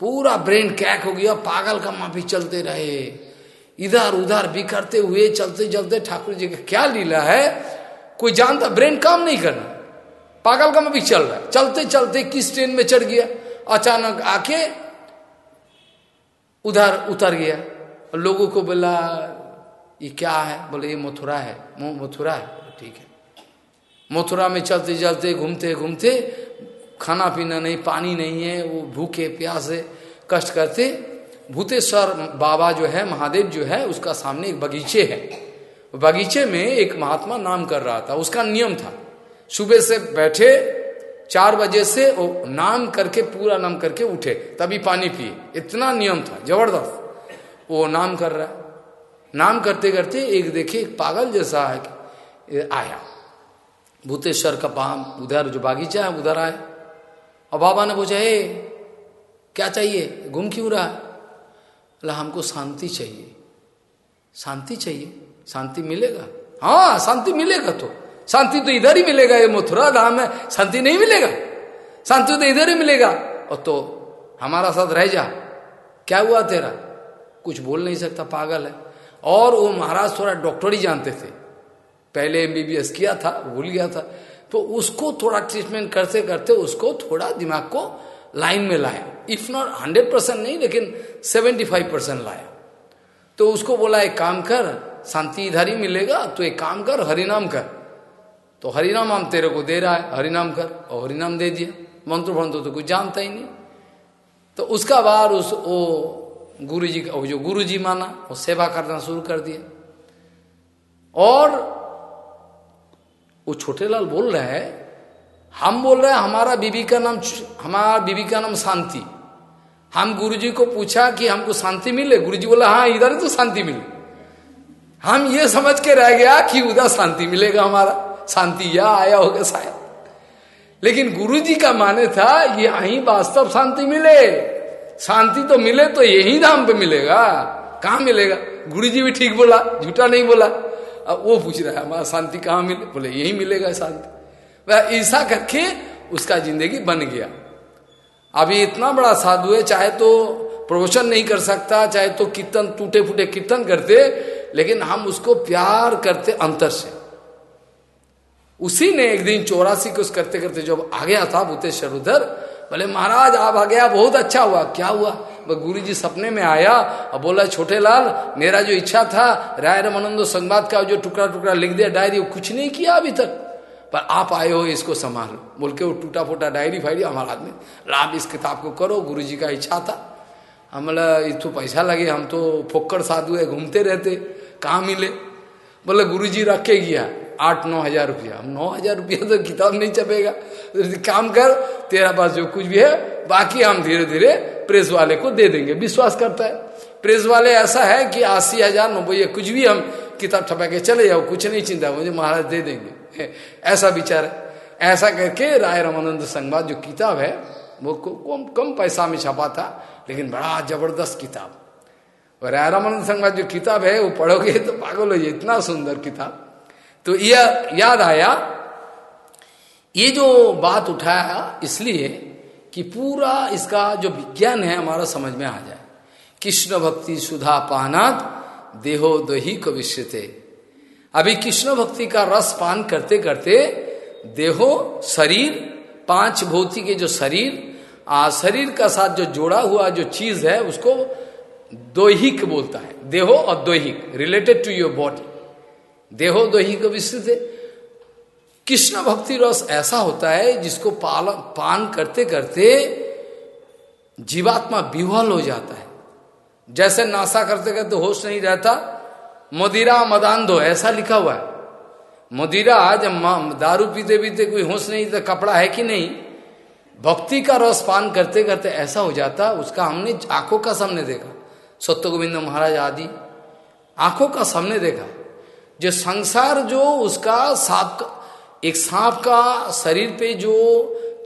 पूरा ब्रेन कैक हो गया, पागल का माफ़ी चलते रहे। इधर उधर बिखरते हुए चलते चलते ठाकुर जी का क्या लीला है? कोई जानता ब्रेन काम नहीं करना। पागल का माफ़ी चल रहा है। चलते चलते किस ट्रेन में चढ़ गया? अचानक आके उधर उतर गया। लोगों को बोला, ये क्या है? बोले, ये मथुरा है। मथुरा है? ठीक है। मथुरा में चलते चलते, घूमते घूमते खाना पीना नहीं, पानी नहीं है, वो भूखे, प्यासे, कष्ट करते भूतेश्वर बाबा जो है, महादेव जो है, उसका सामने एक बगीचे है। बगीचे में एक महात्मा नाम कर रहा था, उसका नियम था। सुबह से बैठे, चार बजे से वो नाम करके, पूरा नाम करके उठे, तभी पानी पिए। इतना नियम था, ज़बरदस्त। वो नाम कर रहा है। नाम करते करते एक देखे एक पागल जैसा है आया। भूतेश्वर का पाम, उधर जो बागीचा है, उधर आए। और बाबा ने पूछा, हे, क्या चाहिए? घूम क्यों रहा? बोला, हमको शांति चाहिए। शांति चाहिए? शांति मिलेगा? हाँ शांति मिलेगा तो। शांति तो इधर ही मिलेगा, ये मथुरा धाम है। शांति नहीं मिलेगा। शांति तो इधर ही मिलेगा। और तो हमारा साथ रह जा। क्या हुआ तेरा? कुछ बोल नहीं सकता, पागल है। और वो महाराज थोड़ा डॉक्टर ही जानते थे। पहले एमबीबीएस किया था, भूल गया था। तो उसको थोड़ा ट्रीटमेंट करते करते उसको थोड़ा दिमाग को लाइन में लाया। इफ़ नॉट हंड्रेड परसेंट नहीं, लेकिन सेवेंटी फाइव परसेंट लाया। तो उसको बोला, एक काम कर, शांति इधर ही मिलेगा तो एक काम कर, हरिनाम कर। तो हरिनाम हम तेरे को दे रहा है, हरिनाम कर, और हरिनाम दे दिया। मंत्र भंत्र तो कुछ जानता ही नहीं। तो उसका बार उस, वो गुरु जी का जो गुरु जी माना, वो सेवा करना शुरू कर दिया और वो छोटे लाल बोल रहे हैं, हम बोल रहे हैं, हमारा बीबी का नाम हमारा बीबी का नाम शांति। हम गुरुजी को पूछा कि हमको शांति मिले? गुरुजी बोला हाँ इधर ही तो शांति मिले। हम ये समझ के रह गया कि उधर शांति मिलेगा हमारा। शांति या आया होगा शायद। लेकिन गुरु जी का माने था, ये यही वास्तव शांति मिले। शांति तो मिले तो यही धाम पे मिलेगा। कहा मिलेगा? गुरु जी भी ठीक बोला, झूठा नहीं बोला। अब वो पूछ रहा है, हमारा शांति कहाँ मिले? बोले, यही मिलेगा शांति। ऐसा करके उसका ज़िंदगी बन गया। अभी इतना बड़ा साधु है, चाहे तो प्रवचन नहीं कर सकता, चाहे तो कीर्तन टूटे फूटे कीर्तन करते, लेकिन हम उसको प्यार करते अंतर से। उसी ने एक दिन चौरासी को करते करते जब आ गया था भूतेश्वर उधर बोले, महाराज, आप आ गया बहुत अच्छा हुआ। क्या हुआ? गुरु जी सपने में आया और बोला छोटे लाल मेरा जो इच्छा था, राय रमानंदो संवाद का जो टुकड़ा टुकड़ा लिख दिया, डायरी कुछ नहीं किया अभी तक। पर आप आए हो, इसको संभाल। बोल के वो टूटा फूटा डायरी फायरी हमारा आदमी आप इस किताब को करो गुरु जी का इच्छा था। हम बोला तो पैसा लगे, हम तो फोक्कर साधु है, घूमते रहते, कहाँ मिले? बोले गुरु जी रख के गया। आठ नौ हज़ार रुपया। नौ हज़ार रुपया तो किताब नहीं छपेगा तो काम कर, तेरा पास जो कुछ भी है, बाकी हम धीरे धीरे प्रेस वाले को दे देंगे। विश्वास करता है। प्रेस वाले ऐसा है कि अस्सी हज़ार, नब्बे कुछ भी हम किताब छपा के चले जाओ, कुछ नहीं चिंता, मुझे महाराज दे देंगे। ऐसा विचार है। ऐसा करके राय रामानंद संवाद जो किताब है, वो कम कम पैसा में छपा था, लेकिन बड़ा ज़बरदस्त किताब। और राय रामानंद संवाद जो किताब है, वो पढ़ोगे तो पागल हो इतना सुंदर किताब। तो यह याद आया, ये जो बात उठाया इसलिए कि पूरा इसका जो विज्ञान है हमारा समझ में आ जाए। कृष्ण भक्ति सुधा पानात देहो दही थे अभी कृष्ण भक्ति का रस पान करते करते देहो शरीर, पाँच भौतिक के जो शरीर, आ शरीर का साथ जो जोड़ा हुआ जो चीज़ है, उसको दोहिक बोलता है। देहो और दोहिक रिलेटेड टू योर बॉडी देहो दही को विस्तृत है। कृष्ण भक्ति रस ऐसा होता है जिसको पालन, पान करते करते जीवात्मा विह्वल हो जाता है। जैसे नासा करते करते होश नहीं रहता, मदिरा मदान दो ऐसा लिखा हुआ है। मदिरा जब दारू पीते पीते कोई होश नहीं तो कपड़ा है कि नहीं, भक्ति का रस पान करते करते ऐसा हो जाता, उसका हमने आँखों का सामने देखा। सत्य गोविंद महाराज आदि आँखों का सामने देखा। जो संसार जो उसका सांप एक सांप का शरीर पे जो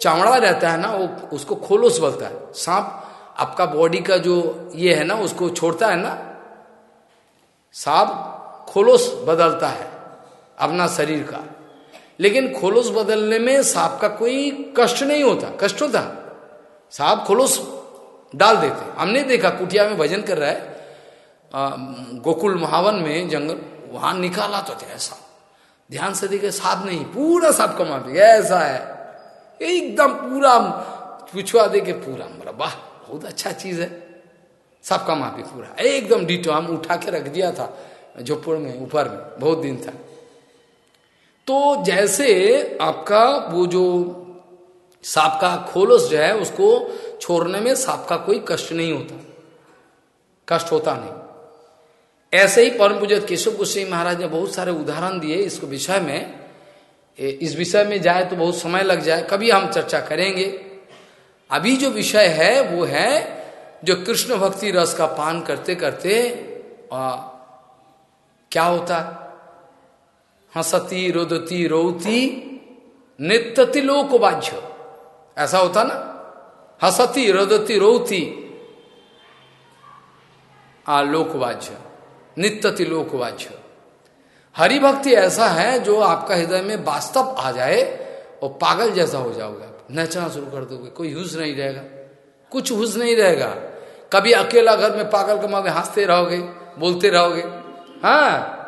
चावड़ा रहता है ना, वो उसको खोलोस बोलता है। सांप आपका बॉडी का जो ये है ना, उसको छोड़ता है ना, सांप खोलोस बदलता है अपना शरीर का। लेकिन खोलोस बदलने में सांप का कोई कष्ट नहीं होता, कष्ट होता सांप खोलोस डाल देते हमने देखा कुटिया में भजन कर रहा है गोकुल महावन में जंगल वहाँ निकाला तो ऐसा। ध्यान से देखे सांप नहीं, पूरा सांप कमा ऐसा है। एकदम पूरा, पूछवा दे के पूरा मेरा वाह, बहुत अच्छा चीज़ है। सबका माफ़ी पूरा। एकदम डिटो, हम उठा के रख दिया था झोपड़ में, ऊपर में, बहुत दिन था। तो जैसे आपका वो जो सांप का खोलस जो है, उसको छोड़ने में सांप का कोई कष्ट नहीं होता। कष्ट होता नहीं। ऐसे ही परम पूजत केशव गोस्वामी महाराज ने बहुत सारे उदाहरण दिए इसको विषय में। इस विषय में जाए तो बहुत समय लग जाए कभी हम चर्चा करेंगे। अभी जो विषय है वो है जो कृष्ण भक्ति रस का पान करते करते आ, क्या होता? हंसती रोदती रोती नित्यति लोक बाध्य ऐसा होता ना? हंसती रोदती रोती आ लोकवाज्य नित्यति लोकवाज्य हरि भक्ति ऐसा है जो आपका हृदय में वास्तव आ जाए और पागल जैसा हो जाओगे आप। नचना शुरू कर दोगे, कोई हुस नहीं रहेगा। कुछ हुस नहीं रहेगा। कभी अकेला घर में पागल कमावे हँसते रहोगे, बोलते रहोगे। हाँ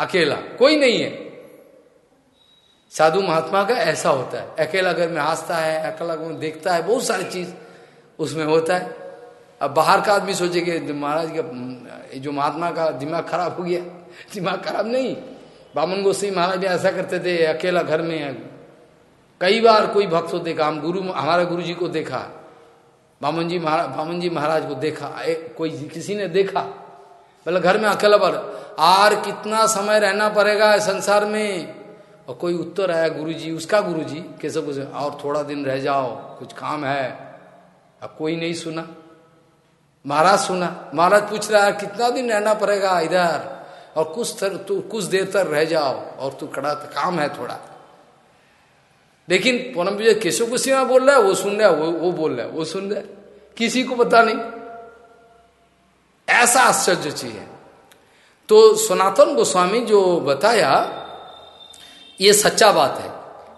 अकेला, कोई नहीं है। साधु महात्मा का ऐसा होता है। अकेला घर में हंसता है, अकेला घर में देखता है, बहुत सारी चीज़ उसमें होता है। अब बाहर का आदमी सोचेगे महाराज का जो महात्मा का दिमाग खराब हो गया। दिमाग खराब नहीं। बामन गोसाई महाराज भी ऐसा करते थे अकेला घर में कई बार कोई भक्त को देखा हम गुरु, हमारे गुरु जी को देखा, बामन जी महाराज बामन जी महाराज को देखा एक कोई किसी ने देखा? बोले, घर में अकेला पर आर कितना समय रहना पड़ेगा संसार में? और कोई उत्तर आया गुरु जी उसका गुरु जी कैसे और थोड़ा दिन रह जाओ, कुछ काम है? अब कोई नहीं सुना। महाराज सुना। महाराज पूछ रहा है, कितना दिन रहना पड़ेगा इधर? और कुछ तू कुछ देर तक रह जाओ, और तू कड़ा काम है थोड़ा। लेकिन पूनम विजय केशव कुशिमा बोल रहा है, वो सुन रहा है, वो वो बोल रहा है, वो सुन रहा है। किसी को पता नहीं। ऐसा आश्चर्य चीज़ है तो सनातन गोस्वामी जो बताया, ये सच्चा बात है।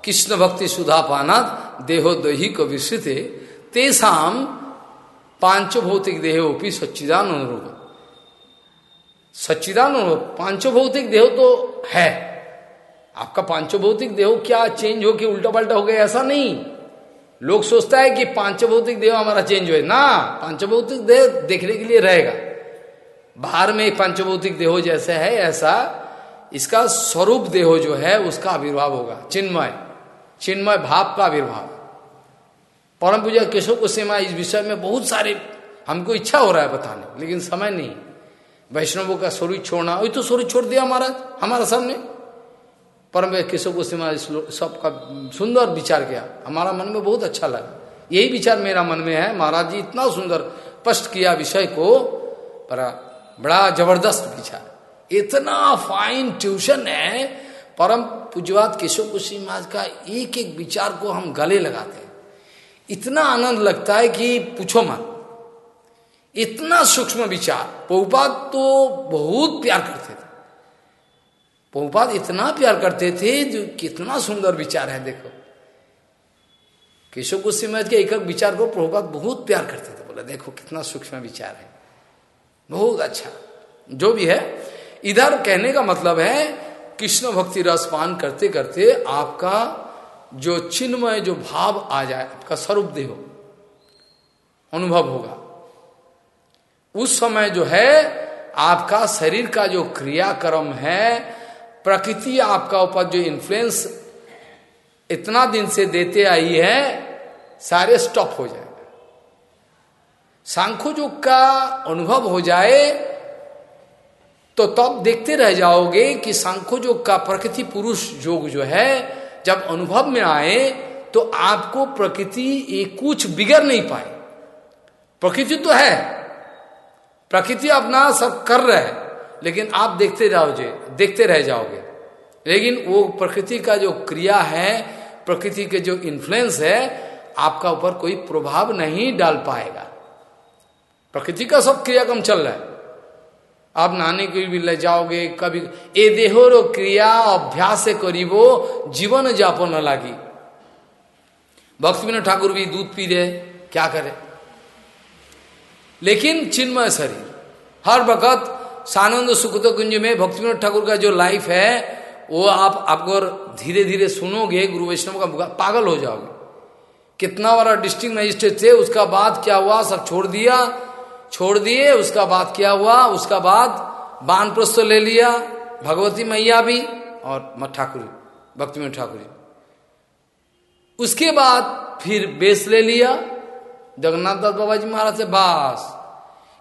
कृष्ण भक्ति सुधा पाना देहो दही को विस्तृत तेसाम पाँच भौतिक देहोपी सच्चिदान रूप। सच्चिदान पांचो भौतिक देह तो है। आपका पांचो भौतिक देह क्या चेंज हो कि उल्टा पल्टा हो गया? ऐसा नहीं। लोग सोचता है कि पाँच भौतिक देह हमारा चेंज हो। ना पाँच भौतिक देह देखने के लिए रहेगा। बाहर में पंचभौतिक देहो जैसे है, ऐसा इसका स्वरूप देहो जो है, उसका आविर्भाव होगा। चिन्मय। चिन्मय भाव का आविर्भाव। परम पूजा केशव को सेमा इस विषय में बहुत सारे हमको इच्छा हो रहा है बताने लेकिन समय नहीं। वैष्णवों का स्वरूप छोड़ना, वही तो स्वरूप छोड़ दिया महाराज, हमारा सामने परम केशव को गोस्वामी सबका सुंदर विचार किया। हमारा मन में बहुत अच्छा लगा। यही विचार मेरा मन में है। महाराज जी इतना सुंदर स्पष्ट किया विषय को पर बड़ा ज़बरदस्त विचार। इतना फाइन ट्यूशन है। परम पूजवाद केशव कुशी महाराज का एक एक विचार को हम गले लगाते हैं। इतना आनंद लगता है कि पूछो मत। इतना सूक्ष्म विचार। पहुपाद तो बहुत प्यार करते थे। पहुपाद इतना प्यार करते थे जो कितना सुंदर विचार है, देखो। केशव गुस्सी में के एक एक विचार को प्रभुपाद बहुत प्यार करते थे। बोले, देखो कितना सूक्ष्म विचार है। बहुत अच्छा। जो भी है, इधर कहने का मतलब है, कृष्ण भक्ति रस पान करते करते आपका जो चिन्मय, जो भाव आ जाए, आपका स्वरूप देह अनुभव होगा। उस समय जो है, आपका शरीर का जो क्रियाक्रम है, प्रकृति आपका ऊपर जो इन्फ्लुएंस इतना दिन से देते आई है, सारे स्टॉप हो जाए। सांखो का अनुभव हो जाए तो तब देखते रह जाओगे कि सांखो का प्रकृति पुरुष योग जो है जब अनुभव में आए तो आपको प्रकृति एक कुछ बिगड़ नहीं पाए। प्रकृति तो है। प्रकृति अपना सब कर रहे है, लेकिन आप देखते जाओगे, देखते रह जाओगे। लेकिन वो प्रकृति का जो क्रिया है, प्रकृति के जो इन्फ्लुएंस है, आपका ऊपर कोई प्रभाव नहीं डाल पाएगा। प्रकृति का सब क्रियाक्रम चल रहा है। आप नानी को भी ले जाओगे, कभी ए देहो क्रिया अभ्यास करीबो, जीवन जापन लागी। भक्ति विनोद ठाकुर भी दूध पी रहे, क्या करे? लेकिन चिन्मय शरीर। हर वक्त सानंद सुखद कुंज में भक्ति विनोद ठाकुर का जो लाइफ है, वो आप, आपको धीरे धीरे सुनोगे, गुरु वैष्णव का पागल हो जाओगे। कितना बड़ा डिस्ट्रिक्ट मजिस्ट्रेट थे, उसका बाद क्या हुआ, सब छोड़ दिया छोड़ दिए, उसका बाद क्या हुआ? उसका बाद बान प्रस्त ले लिया, भगवती मैया भी और ठाकुर भक्ति में ठाकुर उसके बाद फिर बेस ले लिया, जगन्नाथ दास बाबा जी महाराज से बास।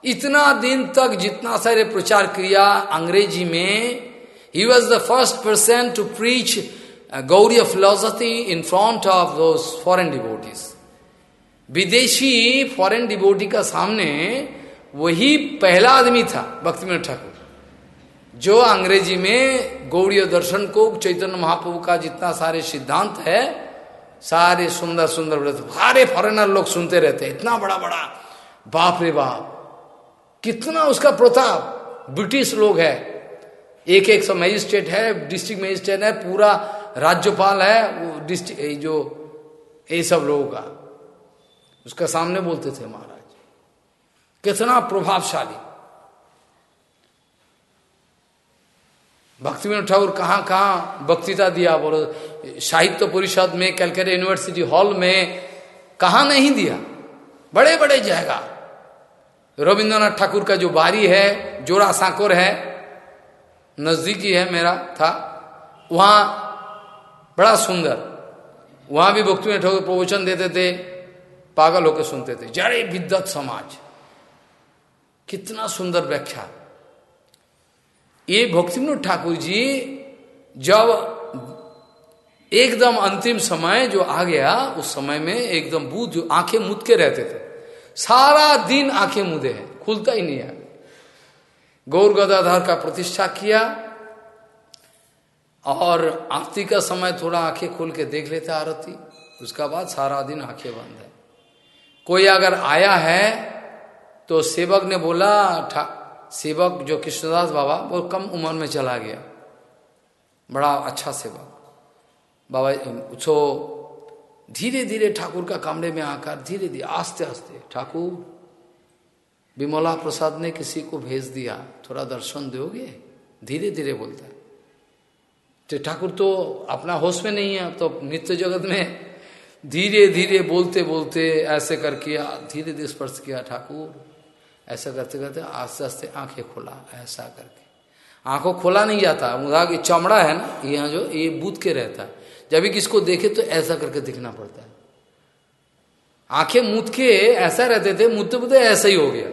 इतना दिन तक जितना सारे प्रचार किया अंग्रेज़ी में ही was the first person to preach Gauri philosophy in front of दो फॉरेन डिबोटीज विदेशी फॉरेन डिबोटी का सामने वही पहला आदमी था भक्ति ठाकुर, जो अंग्रेज़ी में गौड़ीय दर्शन को चैतन्य महाप्रभु का जितना सारे सिद्धांत है, सारे सुंदर सुंदर व्रत सारे फॉरेनर लोग सुनते रहते इतना बड़ा बड़ा, बाप रे बाप, कितना उसका प्रताप, ब्रिटिश लोग है, एक एक सौ मजिस्ट्रेट है, डिस्ट्रिक्ट मजिस्ट्रेट है, पूरा राज्यपाल है, वो डिस्ट्रिक्ट, जो, ये सब लोगों का, उसका सामने बोलते थे महाराज। कितना प्रभावशाली। भक्ति विनोद ठाकुर कहाँ कहाँ वक्तृता दिया, बोलो, साहित्य परिषद में, कैलकाटा यूनिवर्सिटी हॉल में कहा नहीं दिया? बड़े बड़े जाएगा रविंद्रनाथ ठाकुर का जो बारी है, जोड़ा सांकोर है, नजदीकी है मेरा, था, वहाँ बड़ा सुंदर। वहाँ भी भक्ति ठाकुर प्रवचन देते थे, पागल होकर सुनते थे। जड़े विद्वत समाज। कितना सुंदर व्याख्या। ये भक्ति ठाकुर जी जब एकदम अंतिम समय जो आ गया, उस समय में एकदम बूथ जो आँखें मुद के रहते थे। सारा दिन आँखें मुदे हैं, खुलता ही नहीं है। गौर गदाधार का प्रतिष्ठा किया और आरती का समय थोड़ा आँखें खोल के देख लेते आरती, उसका बाद सारा दिन आँखें बंद है। कोई अगर आया है तो सेवक ने बोला सेवक जो कृष्णदास बाबा, वो कम उम्र में चला गया। बड़ा अच्छा सेवक। बाबा, सो धीरे धीरे ठाकुर का कमरे में आकर धीरे धीरे आस्ते आस्ते ठाकुर, विमला प्रसाद ने किसी को भेज दिया। थोड़ा दर्शन दोगे? धीरे धीरे बोलता है। तो ठाकुर तो अपना होश में नहीं है तो नित्य जगत में धीरे धीरे बोलते बोलते ऐसे करके धीरे धीरे स्पर्श किया ठाकुर। ऐसा करते करते आस्ते आस्ते आँखें खोला, ऐसा करके। आँखों खोला नहीं जाता। मुदा की चमड़ा है ना यहाँ जो, ये बूथ के रहता है। जब भी किसको देखे तो ऐसा करके दिखना पड़ता है। आँखें मुद के ऐसा रहते थे मुद्दे मुद्दे ऐसा ही हो गया।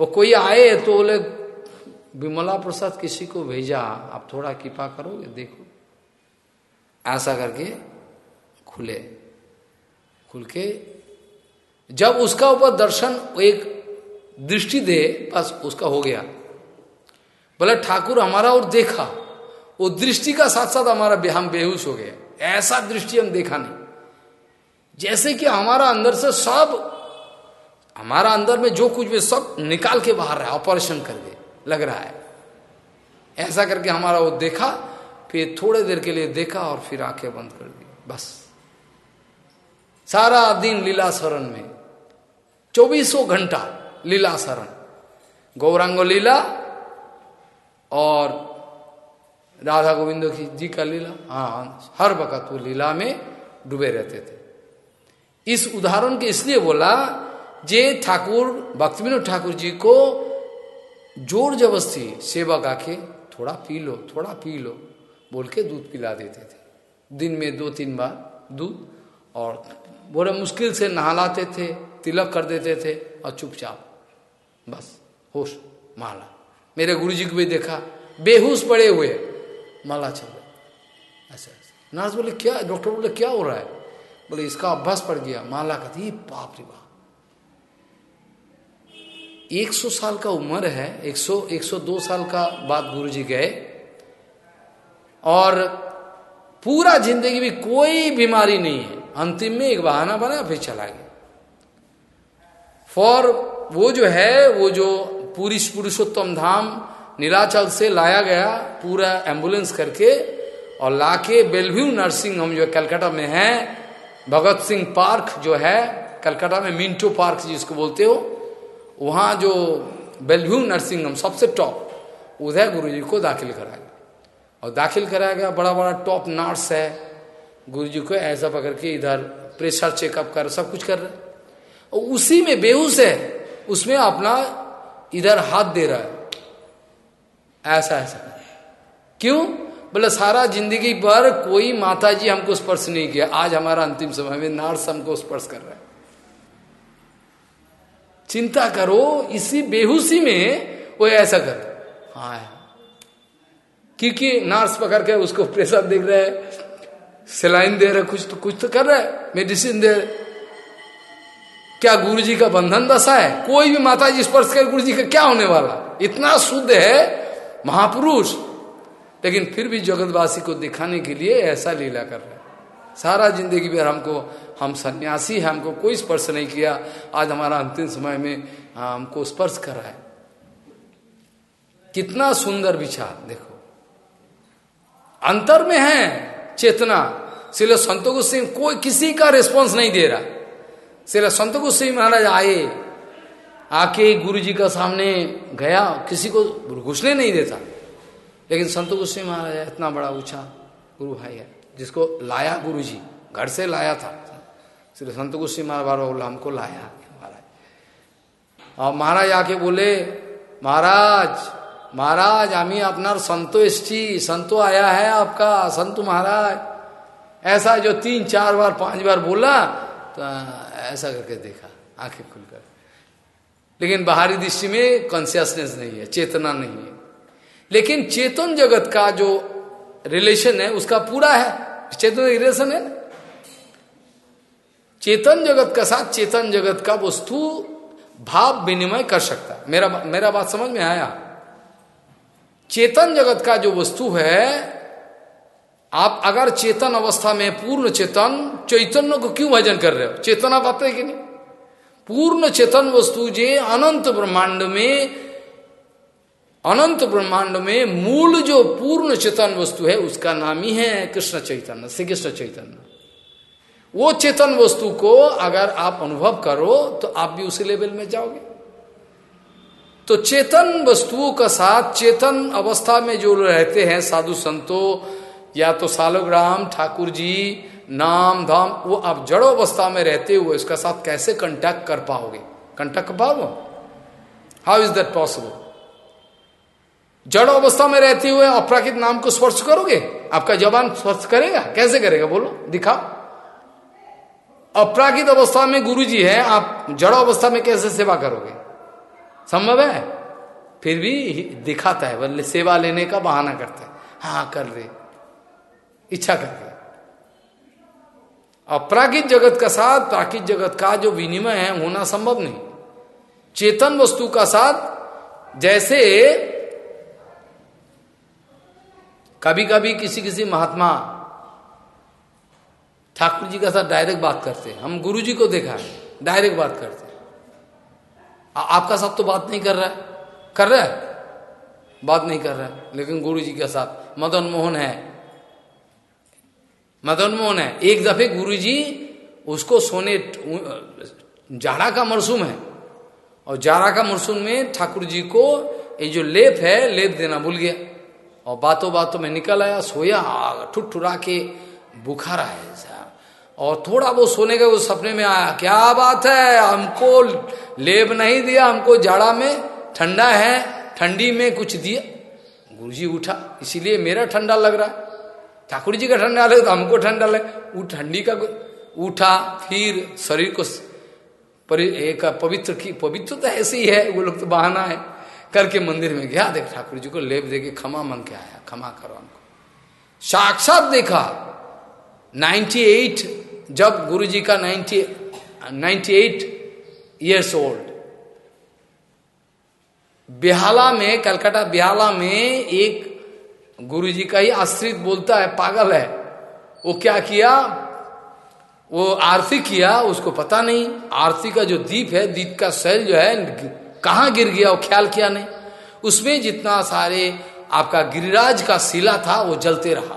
वो कोई आए तो बोले, विमला प्रसाद किसी को भेजा, आप थोड़ा कृपा करोगे, देखो। ऐसा करके खुले। खुल के जब उसका ऊपर दर्शन एक दृष्टि दे, बस उसका हो गया। बोले, ठाकुर हमारा और देखा। वो दृष्टि का साथ साथ हमारा हम बेहोश हो गया ऐसा दृष्टि हम देखा नहीं। जैसे कि हमारा अंदर से सब, हमारा अंदर में जो कुछ भी सब निकाल के बाहर रहा, ऑपरेशन कर दे, लग रहा है। ऐसा करके हमारा वो देखा, फिर थोड़े देर के लिए देखा और फिर आँखें बंद कर दी, बस। सारा दिन लीला शरण में, चौबीसों घंटा लीला शरण। गौरांग लीला और राधा गोविंद जी का लीला। हाँ हर वक्त वो लीला में डूबे रहते थे। इस उदाहरण के इसलिए बोला, जे ठाकुर भक्ति ठाकुर जी को ज़ोर जबरस्ती सेवक आके थोड़ा पी लो, थोड़ा पी लो, बोल के दूध पिला देते थे। दिन में दो तीन बार दूध और बड़े मुश्किल से नहलाते थे, तिलक कर देते थे और चुपचाप बस, होश, माला। मेरे गुरु जी को भी देखा, बेहोश पड़े हुए माला चल रहा ऐसा ऐसा। नर्स बोले, क्या, डॉक्टर बोले, क्या हो रहा है? बोले, इसका अभ्यास पड़ गया। माला का थी बाप रे एक सौ साल का उम्र है, एक सौ एक सौ दो साल का बाद गुरु जी गए। और पूरा ज़िंदगी में कोई बीमारी नहीं है। अंतिम में एक बहाना बना, फिर चला गया। फॉर वो जो है, वो जो पूरी पुरुषोत्तम धाम नीलाचल से लाया गया पूरा एंबुलेंस करके और लाके बेलव्यू नर्सिंग होम जो कलकत्ता में है, भगत सिंह पार्क जो है, कलकत्ता में मिंटो पार्क जिसको बोलते हो, वहाँ जो बेलव्यू नर्सिंग होम सबसे टॉप उदय गुरु जी को दाखिल कराया और दाखिल कराया गया बड़ा बड़ा टॉप नर्स है गुरु जी को ऐसा पकड़ के इधर प्रेशर चेकअप कर, सब कुछ कर रहे और उसी में बेहूस है उसमें अपना इधर हाथ दे रहा है। ऐसा ऐसा। क्यों? बोले, सारा ज़िंदगी पर कोई माता जी हमको स्पर्श नहीं किया। आज हमारा अंतिम समय में नार्स हमको स्पर्श कर रहा है। चिंता करो, इसी बेहूसी में वो ऐसा कर हाँ। क्योंकि नार्स पकड़ के उसको प्रेशर देख रहे हैं, सिलाइन दे रहे कुछ तो कुछ तो कर रहे मेडिसिन दे रहे क्या गुरु जी का बंधन दशा है? कोई भी माता जी स्पर्श कर गुरु जी का क्या होने वाला? इतना शुद्ध है, महापुरुष। लेकिन फिर भी जगतवासी को दिखाने के लिए ऐसा लीला कर रहे सारा ज़िंदगी भर हमको, हम सन्यासी है, हमको कोई स्पर्श नहीं किया। आज हमारा अंतिम समय में हमको स्पर्श कर रहा है। कितना सुंदर विचार, देखो। अंतर में है चेतना। सिले संतोष सिंह कोई, किसी का रिस्पॉन्स नहीं दे रहा। सिर्फ़ संत गोस्वामी महाराज आए। आके गुरु जी का सामने गया, किसी को घुसने नहीं देता। लेकिन संत गोस्वामी महाराज इतना बड़ा ऊँचा गुरु भाई है, जिसको लाया गुरु जी घर से लाया था। सिर्फ़ संत गोस्वामी महाराज बोला, हमको लाया महाराज। और महाराज आके बोले, महाराज महाराज हमी अपना संतो एसटी संतो आया है आपका, संत महाराज। ऐसा जो तीन, चार बार, पाँच बार बोला तो ऐसा करके देखा, आँखें खुलकर। लेकिन बाहरी दृष्टि में कॉन्सियसनेस नहीं है, चेतना नहीं है। लेकिन चेतन जगत का जो रिलेशन है, उसका पूरा है। चेतन रिलेशन है। चेतन जगत का साथ चेतन जगत का वस्तु भाव विनिमय कर सकता है। मेरा मेरा बात समझ में आया? चेतन जगत का जो वस्तु है आप अगर चेतन अवस्था में, पूर्ण चेतन, चैतन्य को क्यों भजन कर रहे हो? चेतना पाते कि नहीं? पूर्ण चेतन वस्तु जे अनंत ब्रह्मांड में, अनंत ब्रह्मांड में मूल जो पूर्ण चेतन वस्तु है, उसका नाम ही है कृष्ण चैतन्य श्री कृष्ण चैतन्य। वो चेतन वस्तु को अगर आप अनुभव करो तो आप भी उसी लेवल में जाओगे। तो चेतन वस्तुओं का साथ, चेतन अवस्था में जो रहते हैं साधु संतो या तो सालोग्राम ठाकुर जी नाम, धाम, वो आप जड़ो अवस्था में रहते हुए उसका साथ कैसे कंटेक्ट कर पाओगे? कंटेक्ट कर पाओगे? हाउ इज़ दैट पॉसिबल जड़ अवस्था में रहते हुए अपराकित नाम को स्पर्श करोगे? आपका जवान स्पर्श करेगा? कैसे करेगा? बोलो, दिखाओ। अपराकित अवस्था में गुरु जी है, आप जड़ अवस्था में कैसे सेवा करोगे? संभव है? फिर भी दिखाता है बल्ले सेवा लेने का बहाना करता है। हाँ कर रहे इच्छा करके अपराकित जगत का साथ, प्राकृत जगत का जो विनिमय है, होना संभव नहीं। चेतन वस्तु का साथ, जैसे कभी कभी किसी किसी महात्मा ठाकुर जी का साथ डायरेक्ट बात करते हैं। हम गुरु जी को देखा है डायरेक्ट बात करते हैं। आपका साथ तो बात नहीं कर रहा है। कर रहा है? बात नहीं कर रहा है। लेकिन गुरु जी के साथ, मदन मोहन है मदन मोहन है। एक दफे गुरु जी उसको सोने जाड़ा का मरसूम है। और जाड़ा का मरसूम में ठाकुर जी को ये जो लेप है, लेप देना भूल गया। और बातों बातों में निकल आया, सोया, ठुठुरा के बुखार आया और थोड़ा वो सोने का वो सपने में आया, क्या बात है, हमको लेप नहीं दिया, हमको जाड़ा में ठंडा है, ठंडी में कुछ दिया। गुरु जी उठा, इसीलिए मेरा ठंडा लग रहा है। ठाकुर जी का ठंडा लगे तो हमको ठंडा लगे वो ठंडी का उठा फिर शरीर को एक पवित्र की पवित्र तो ऐसे ही है वो लोग तो बहाना है। करके मंदिर में गया, देख ठाकुर जी को लेप दे के क्षमा मंग के आया, क्षमा करो हमको। साक्षात देखा 98 जब गुरु जी का 90 98 इयर्स ओल्ड बिहाला में, कलकत्ता बिहाला में एक गुरु जी का ही आश्रित बोलता है, पागल है। वो क्या किया? वो आरती किया, उसको पता नहीं। आरती का जो दीप है, दीप का शैल जो है, कहाँ गिर गया, वो ख्याल किया नहीं। उसमें जितना सारे आपका गिरिराज का शिला था, वो जलते रहा।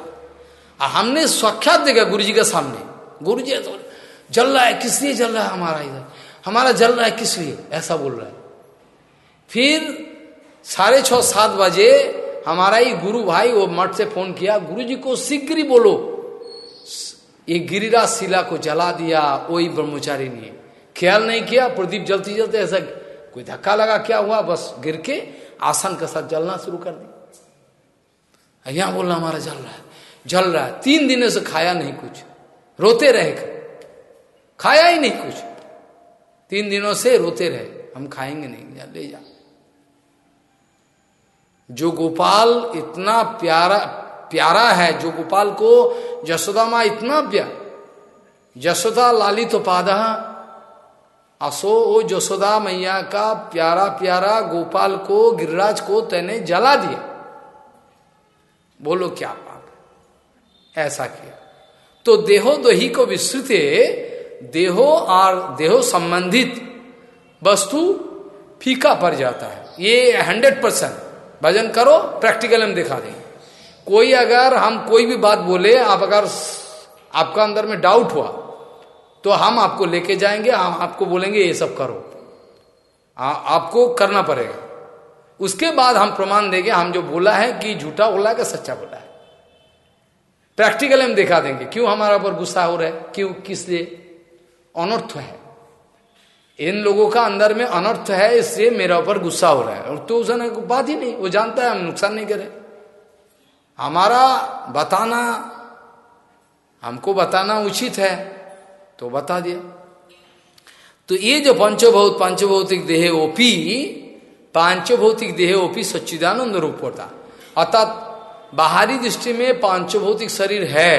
और हमने साक्षात देखा गुरु जी के सामने। गुरु जी तो जल रहा है, किस लिए जल रहा है हमारा इधर? हमारा जल रहा है किस लिए? ऐसा बोल रहा है। फिर साढ़े छह सात बजे हमारा ही गुरु भाई वो मठ से फ़ोन किया गुरु जी को शीघ्र बोलो। ये गिरिराज शिला को जला दिया वही ब्रह्मचारी ने ख्याल नहीं किया, प्रदीप जलती जलते ऐसा कोई धक्का लगा, क्या हुआ? बस गिर के आसन के साथ जलना शुरू कर दी यहाँ बोलना, हमारा जल रहा है, जल रहा है। तीन दिनों से खाया नहीं कुछ। रोते रहे खाया ही नहीं कुछ। तीन दिनों से रोते रहे। हम खाएँगे नहीं, ले जा। जो गोपाल इतना प्यारा प्यारा है, जो गोपाल को यशोदा माँ इतना प्यार यशोदा लालित तो पादा असो ओ यशोदा मैया का प्यारा प्यारा गोपाल को, गिरिराज को तेने जला दिया। बोलो क्या पाप ऐसा किया। तो देहो दोही को विस्तृत, देहो और देहो संबंधित वस्तु फीका पड़ जाता है। ये हंड्रेड परसेंट भजन करो प्रैक्टिकल हम दिखा देंगे कोई अगर हम कोई भी बात बोले आप अगर आपका अंदर में डाउट हुआ तो हम आपको लेके जाएँगे हम आपको बोलेंगे ये सब करो। आ, आपको करना पड़ेगा। उसके बाद हम प्रमाण देंगे हम जो बोला है कि झूठा बोला है कि सच्चा बोला है। प्रैक्टिकल हम दिखा देंगे क्यों हमारा ऊपर गुस्सा हो रहा है क्यों किस लिए? अनर्थ है। इन लोगों का अंदर में अनर्थ है, इससे मेरा ऊपर गुस्सा हो रहा है। और तो उसने बात ही नहीं, वो जानता है हम नुकसान नहीं करें। हमारा बताना, हमको बताना उचित है तो बता दिया। तो ये जो पंचभौत, पंचभौतिक देह ओपी, पांचभौतिक देह ओपी सच्चिदानंद रूप होता। अर्थात बाहरी दृष्टि में पांचभौतिक शरीर है,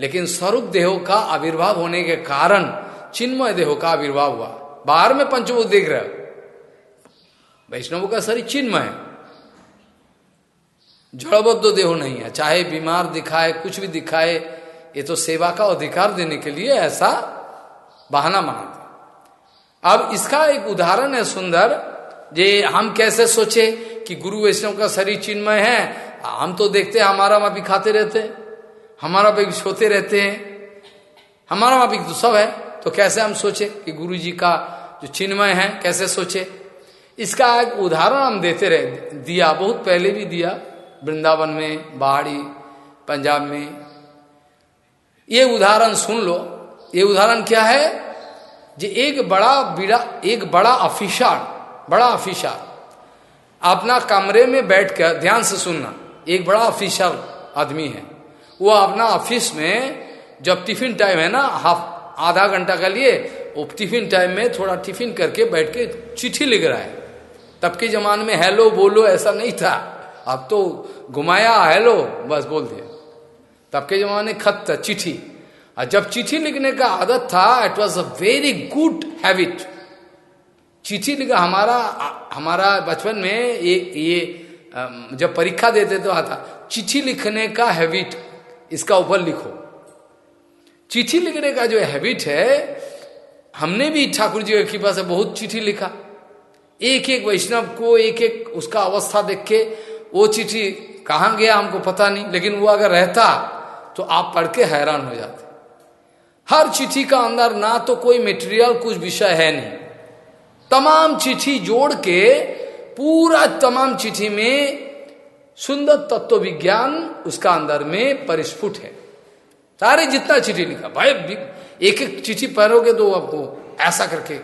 लेकिन स्वरूप देहों का आविर्भाव होने के कारण चिन्मय देहों का आविर्भाव हुआ। बाहर में पंचभूत देख रहे हो। वैष्णव का शरीर चिन्मय है। जड़बद्ध देहो नहीं है। चाहे बीमार दिखाए, कुछ भी दिखाए, ये तो सेवा का अधिकार देने के लिए ऐसा बहाना मानते अब इसका एक उदाहरण है सुंदर, जे हम कैसे सोचे कि गुरु वैष्णव का शरीर चिन्मय है? हम तो देखते हैं, हमारा मापी खाते रहते हैं, हमारा भी सोते रहते हैं, हमारा मापी तो सब है। तो कैसे हम सोचे कि गुरु जी का जो चिन्मय है, कैसे सोचे? इसका एक उदाहरण हम देते रहे। दिया, बहुत पहले भी दिया। वृंदावन में बाहरी पंजाब में। ये उदाहरण सुन लो। ये उदाहरण क्या है? जो एक बड़ा बिड़ा, एक बड़ा ऑफिसर बड़ा ऑफिसर अपना कमरे में बैठकर ध्यान से सुनना। एक बड़ा ऑफिसर आदमी है। वो अपना ऑफ़िस में जब टिफ़िन टाइम है ना, हाफ़ आधा घंटा का लिए, वो टिफ़िन टाइम में थोड़ा टिफ़िन करके बैठ के चिट्ठी लिख रहा है। तब के जमाने में, हेलो, बोलो, ऐसा नहीं था। अब तो घुमाया, हेलो, बस बोल दिया। तब के जमाने खत था, चिट्ठी। और जब चिट्ठी लिखने का आदत था it was a very good habit चिट्ठी लिखा, हमारा हमारा बचपन में ये ये जब परीक्षा देते तो आता, चिट्ठी लिखने का हैबिट इसका ऊपर लिखो। चिट्ठी लिखने का जो हैबिट है, हमने भी ठाकुर जी की कृपा से बहुत चिट्ठी लिखा। एक एक वैष्णव को एक एक उसका अवस्था देख के वो चिट्ठी कहाँ गया हमको पता नहीं, लेकिन वो अगर रहता तो आप पढ़ के हैरान हो जाते। हर चिट्ठी का अंदर ना तो कोई मेटेरियल कुछ विषय है नहीं। तमाम चिट्ठी जोड़ के, पूरा तमाम चिट्ठी में सुंदर तत्व विज्ञान उसका अंदर में परिस्फुट है। सारे जितना चिट्ठी लिखा। भाई एक एक चिट्ठी पढ़ोगे तो आपको ऐसा करके,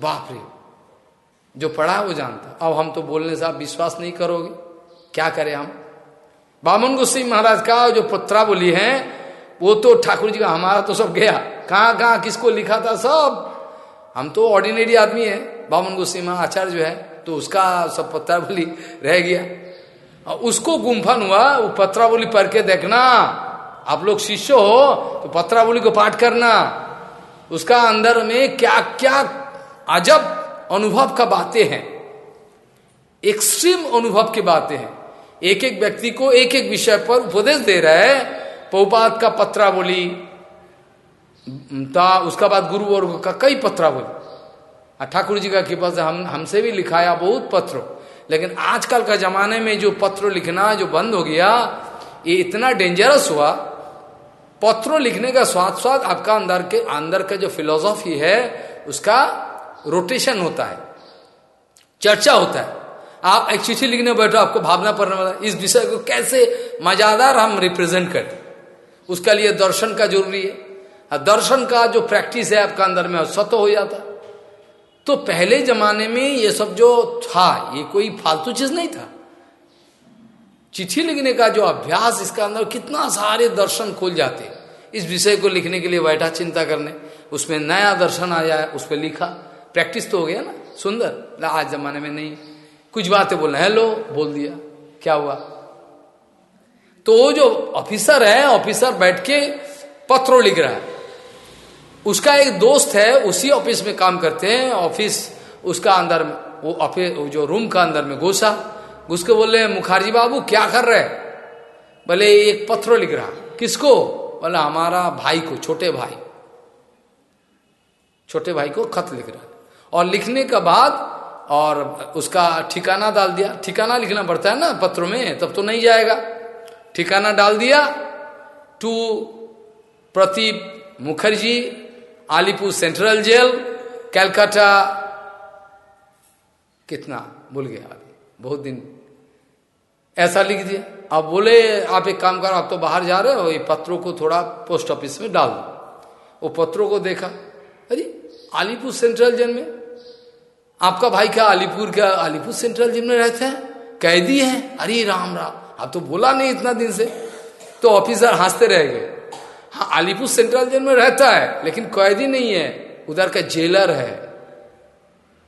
बाप रे, जो पढ़ा वो जानता। अब हम तो बोलने से आप विश्वास नहीं करोगे। क्या करें हम? बामन गोस्वी महाराज का जो पत्रा बोली है, वो तो ठाकुर जी का, हमारा तो सब गया। कहाँ कहाँ, किसको लिखा था सब? हम तो ऑर्डिनरी आदमी है। बामन गोस्वी आचार्य जो है तो उसका सब पत्रा बोली रह गया। उसको गुम्फन हुआ, वो पत्रा बोली पढ़ के देखना। आप लोग शिष्य हो तो पत्रावली को पाठ करना। उसका अंदर में क्या क्या अजब अनुभव का बातें हैं। एक्सट्रीम अनुभव की बातें हैं। एक एक व्यक्ति को एक एक विषय पर उपदेश दे रहा है पौपात का पत्रावली, ता, उसका बाद गुरु वर्ग का कई पत्रावली। ठाकुर जी का कृपा से हम, हमसे भी लिखाया बहुत पत्र। लेकिन आजकल का जमाने में जो पत्र लिखना जो बंद हो गया, ये इतना डेंजरस हुआ पत्रों लिखने का स्वाद स्वाद आपका अंदर के, अंदर का जो फिलोसॉफी है, उसका रोटेशन होता है। चर्चा होता है। आप एक चिट्ठी लिखने बैठो, आपको भावना पड़ने वाला, इस विषय को कैसे मजादार हम रिप्रेजेंट करें उसका लिए दर्शन का ज़रूरी है। दर्शन का जो प्रैक्टिस है आपका अंदर में स्वतः हो जाता तो पहले जमाने में ये सब जो था, ये कोई फालतू चीज़ नहीं था। चिट्ठी लिखने का जो अभ्यास, इसका अंदर कितना सारे दर्शन खोल जाते इस विषय को लिखने के लिए बैठा चिंता करने। उसमें नया दर्शन आ जाए उस पर लिखा। प्रैक्टिस तो हो गया ना, सुंदर। आज जमाने में नहीं। कुछ बातें बोलना। हेलो बोल दिया। क्या हुआ? तो वो जो ऑफिसर है ऑफिसर बैठ के पत्रों लिख रहा है। उसका एक दोस्त है, उसी ऑफ़िस में काम करते हैं। ऑफ़िस उसका अंदर वो ऑफ़िस जो रूम का अंदर में घुसा। घुस के बोले मुखारजी बाबू, क्या कर रहे बोले एक पत्र लिख रहा किसको? बोला, हमारा भाई को, छोटे भाई छोटे भाई को खत लिख रहा और लिखने के बाद और उसका ठिकाना डाल दिया। ठिकाना लिखना पड़ता है ना पत्रों में, तब तो नहीं जाएगा। ठिकाना डाल दिया। To Pratip Mukherjee, Alipur central jail, Calcutta, कितना, भूल गया अभी, बहुत दिन। ऐसा लिख दिया। अब बोले, आप एक काम करो, आप तो बाहर जा रहे हो, ये पत्रों को थोड़ा पोस्ट ऑफ़िस में डाल दो। वो पत्रों को देखा, अरे अलीपुर सेंट्रल जेल में? आपका भाई क्या अलीपुर क्या अलीपुर सेंट्रल जेल में रहते हैं? कैदी हैं? अरे, राम राम, आप तो बोला नहीं इतना दिन से। तो ऑफिसर हँसते रह गए। हाँ अलीपुर सेंट्रल जेल में रहता है, लेकिन कैदी नहीं है, उधर का जेलर है।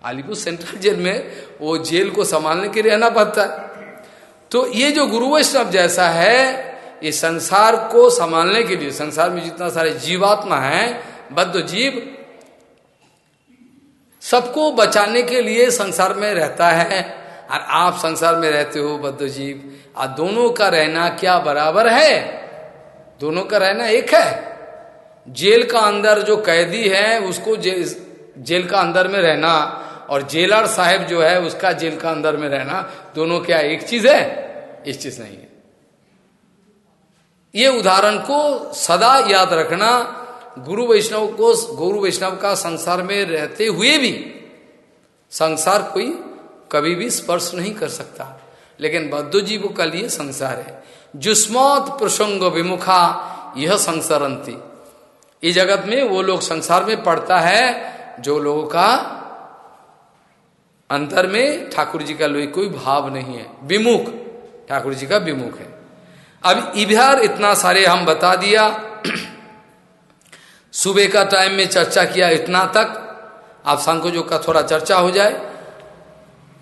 अलीपुर सेंट्रल जेल में वो जेल को संभालने के लिए रहना पड़ता है। तो ये जो गुरु वैष्णव जैसा है ये संसार को संभालने के लिए संसार में जितना सारे जीवात्मा है बद्ध जीव सबको बचाने के लिए संसार में रहता है। और आप संसार में रहते हो बद्ध जीव और दोनों का रहना क्या बराबर है? दोनों का रहना एक है। जेल का अंदर जो कैदी है उसको जे, जेल का अंदर में रहना और जेलर साहब जो है, उसका जेल का अंदर में रहना, दोनों क्या एक चीज़ है? इस चीज़ नहीं है। ये उदाहरण को सदा याद रखना, गुरु वैष्णव को गुरु वैष्णव का संसार में रहते हुए भी, संसार कोई कभी भी स्पर्श नहीं कर सकता। लेकिन बद्ध जीव का लिए संसार है। जुस्मत प्रसंग विमुखा, यह संसारंती। इस जगत में वो लोग संसार में पड़ता है, जो लोगों का अंतर में ठाकुर जी का लोई कोई भाव नहीं है। विमुख। ठाकुर जी का विमुख है। अब इधर इतना सारे हम बता दिया। सुबह का टाइम में चर्चा किया इतना तक। आप संकोचों का थोड़ा चर्चा हो जाए।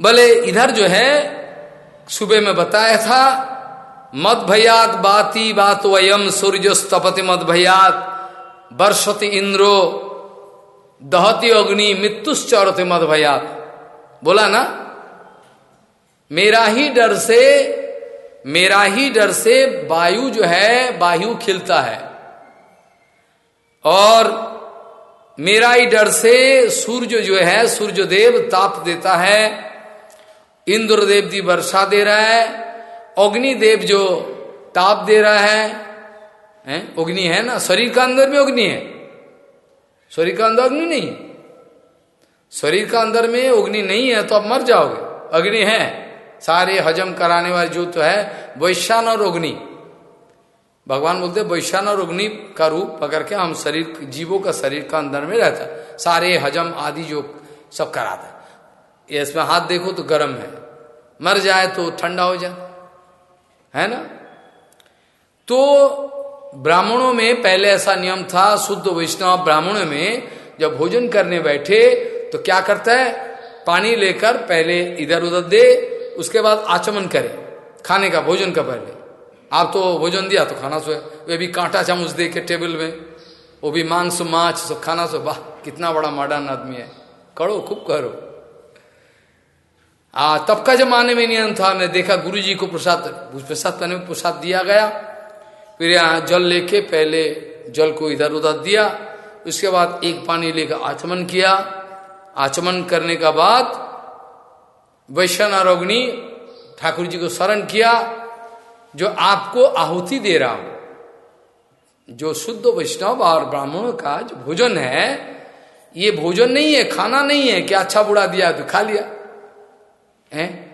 भले इधर जो है, सुबह में बताया था मत भयात बाती बात वयम सूर्य स्तपति मत भयात वर्षति इंद्रो, दहती अग्नि मृत्युश्चरते मद भयात। बोला ना? मेरा ही डर से, मेरा ही डर से वायु जो है, वायु खिलता है। और मेरा ही डर से सूर्य जो है सूर्य देव ताप देता है। इंद्रदेव जी वर्षा दे रहा है, अग्निदेव जो ताप दे रहा है, हैं? अग्नि है ना? शरीर का अंदर में अग्नि है। शरीर का अंदर अग्नि नहीं शरीर का अंदर में अग्नि नहीं है तो आप मर जाओगे। अग्नि है। सारे हजम कराने वाले जो तो है वैश्यान और अग्नि। भगवान बोलते वैश्यान और अग्नि का रूप पकड़ के हम शरीर, जीवों का शरीर का अंदर में रहता सारे हजम आदि जो सब कराता है। इसमें हाथ देखो तो गर्म है। मर जाए तो ठंडा हो जाए है ना? तो ब्राह्मणों में पहले ऐसा नियम था, शुद्ध वैष्णव ब्राह्मणों में जब भोजन करने बैठे तो क्या करता है? पानी लेकर पहले इधर उधर दे, उसके बाद आचमन करे, खाने का भोजन का पहले। आप तो भोजन दिया तो खाना सो वे भी कांटा चामच दे के टेबल में, वो भी मांस माछ सब खाना सो वाह, कितना बड़ा मॉडर्न आदमी है। करो, खूब करो। आ, तब का जमाने में नियम था मैं देखा गुरु जी को प्रसाद प्रसाद करने में प्रसाद दिया गया। फिर यहाँ जल लेके पहले जल को इधर उधर दिया, उसके बाद एक पानी लेकर आचमन किया। आचमन करने का बाद वैश्यनारोग्नि ठाकुर जी को शरण किया, जो आपको आहुति दे रहा हूँ। जो शुद्ध वैष्णव और ब्राह्मणों का जो भोजन है, ये भोजन नहीं है, खाना नहीं है, क्या अच्छा बुरा दिया तो खा लिया? है?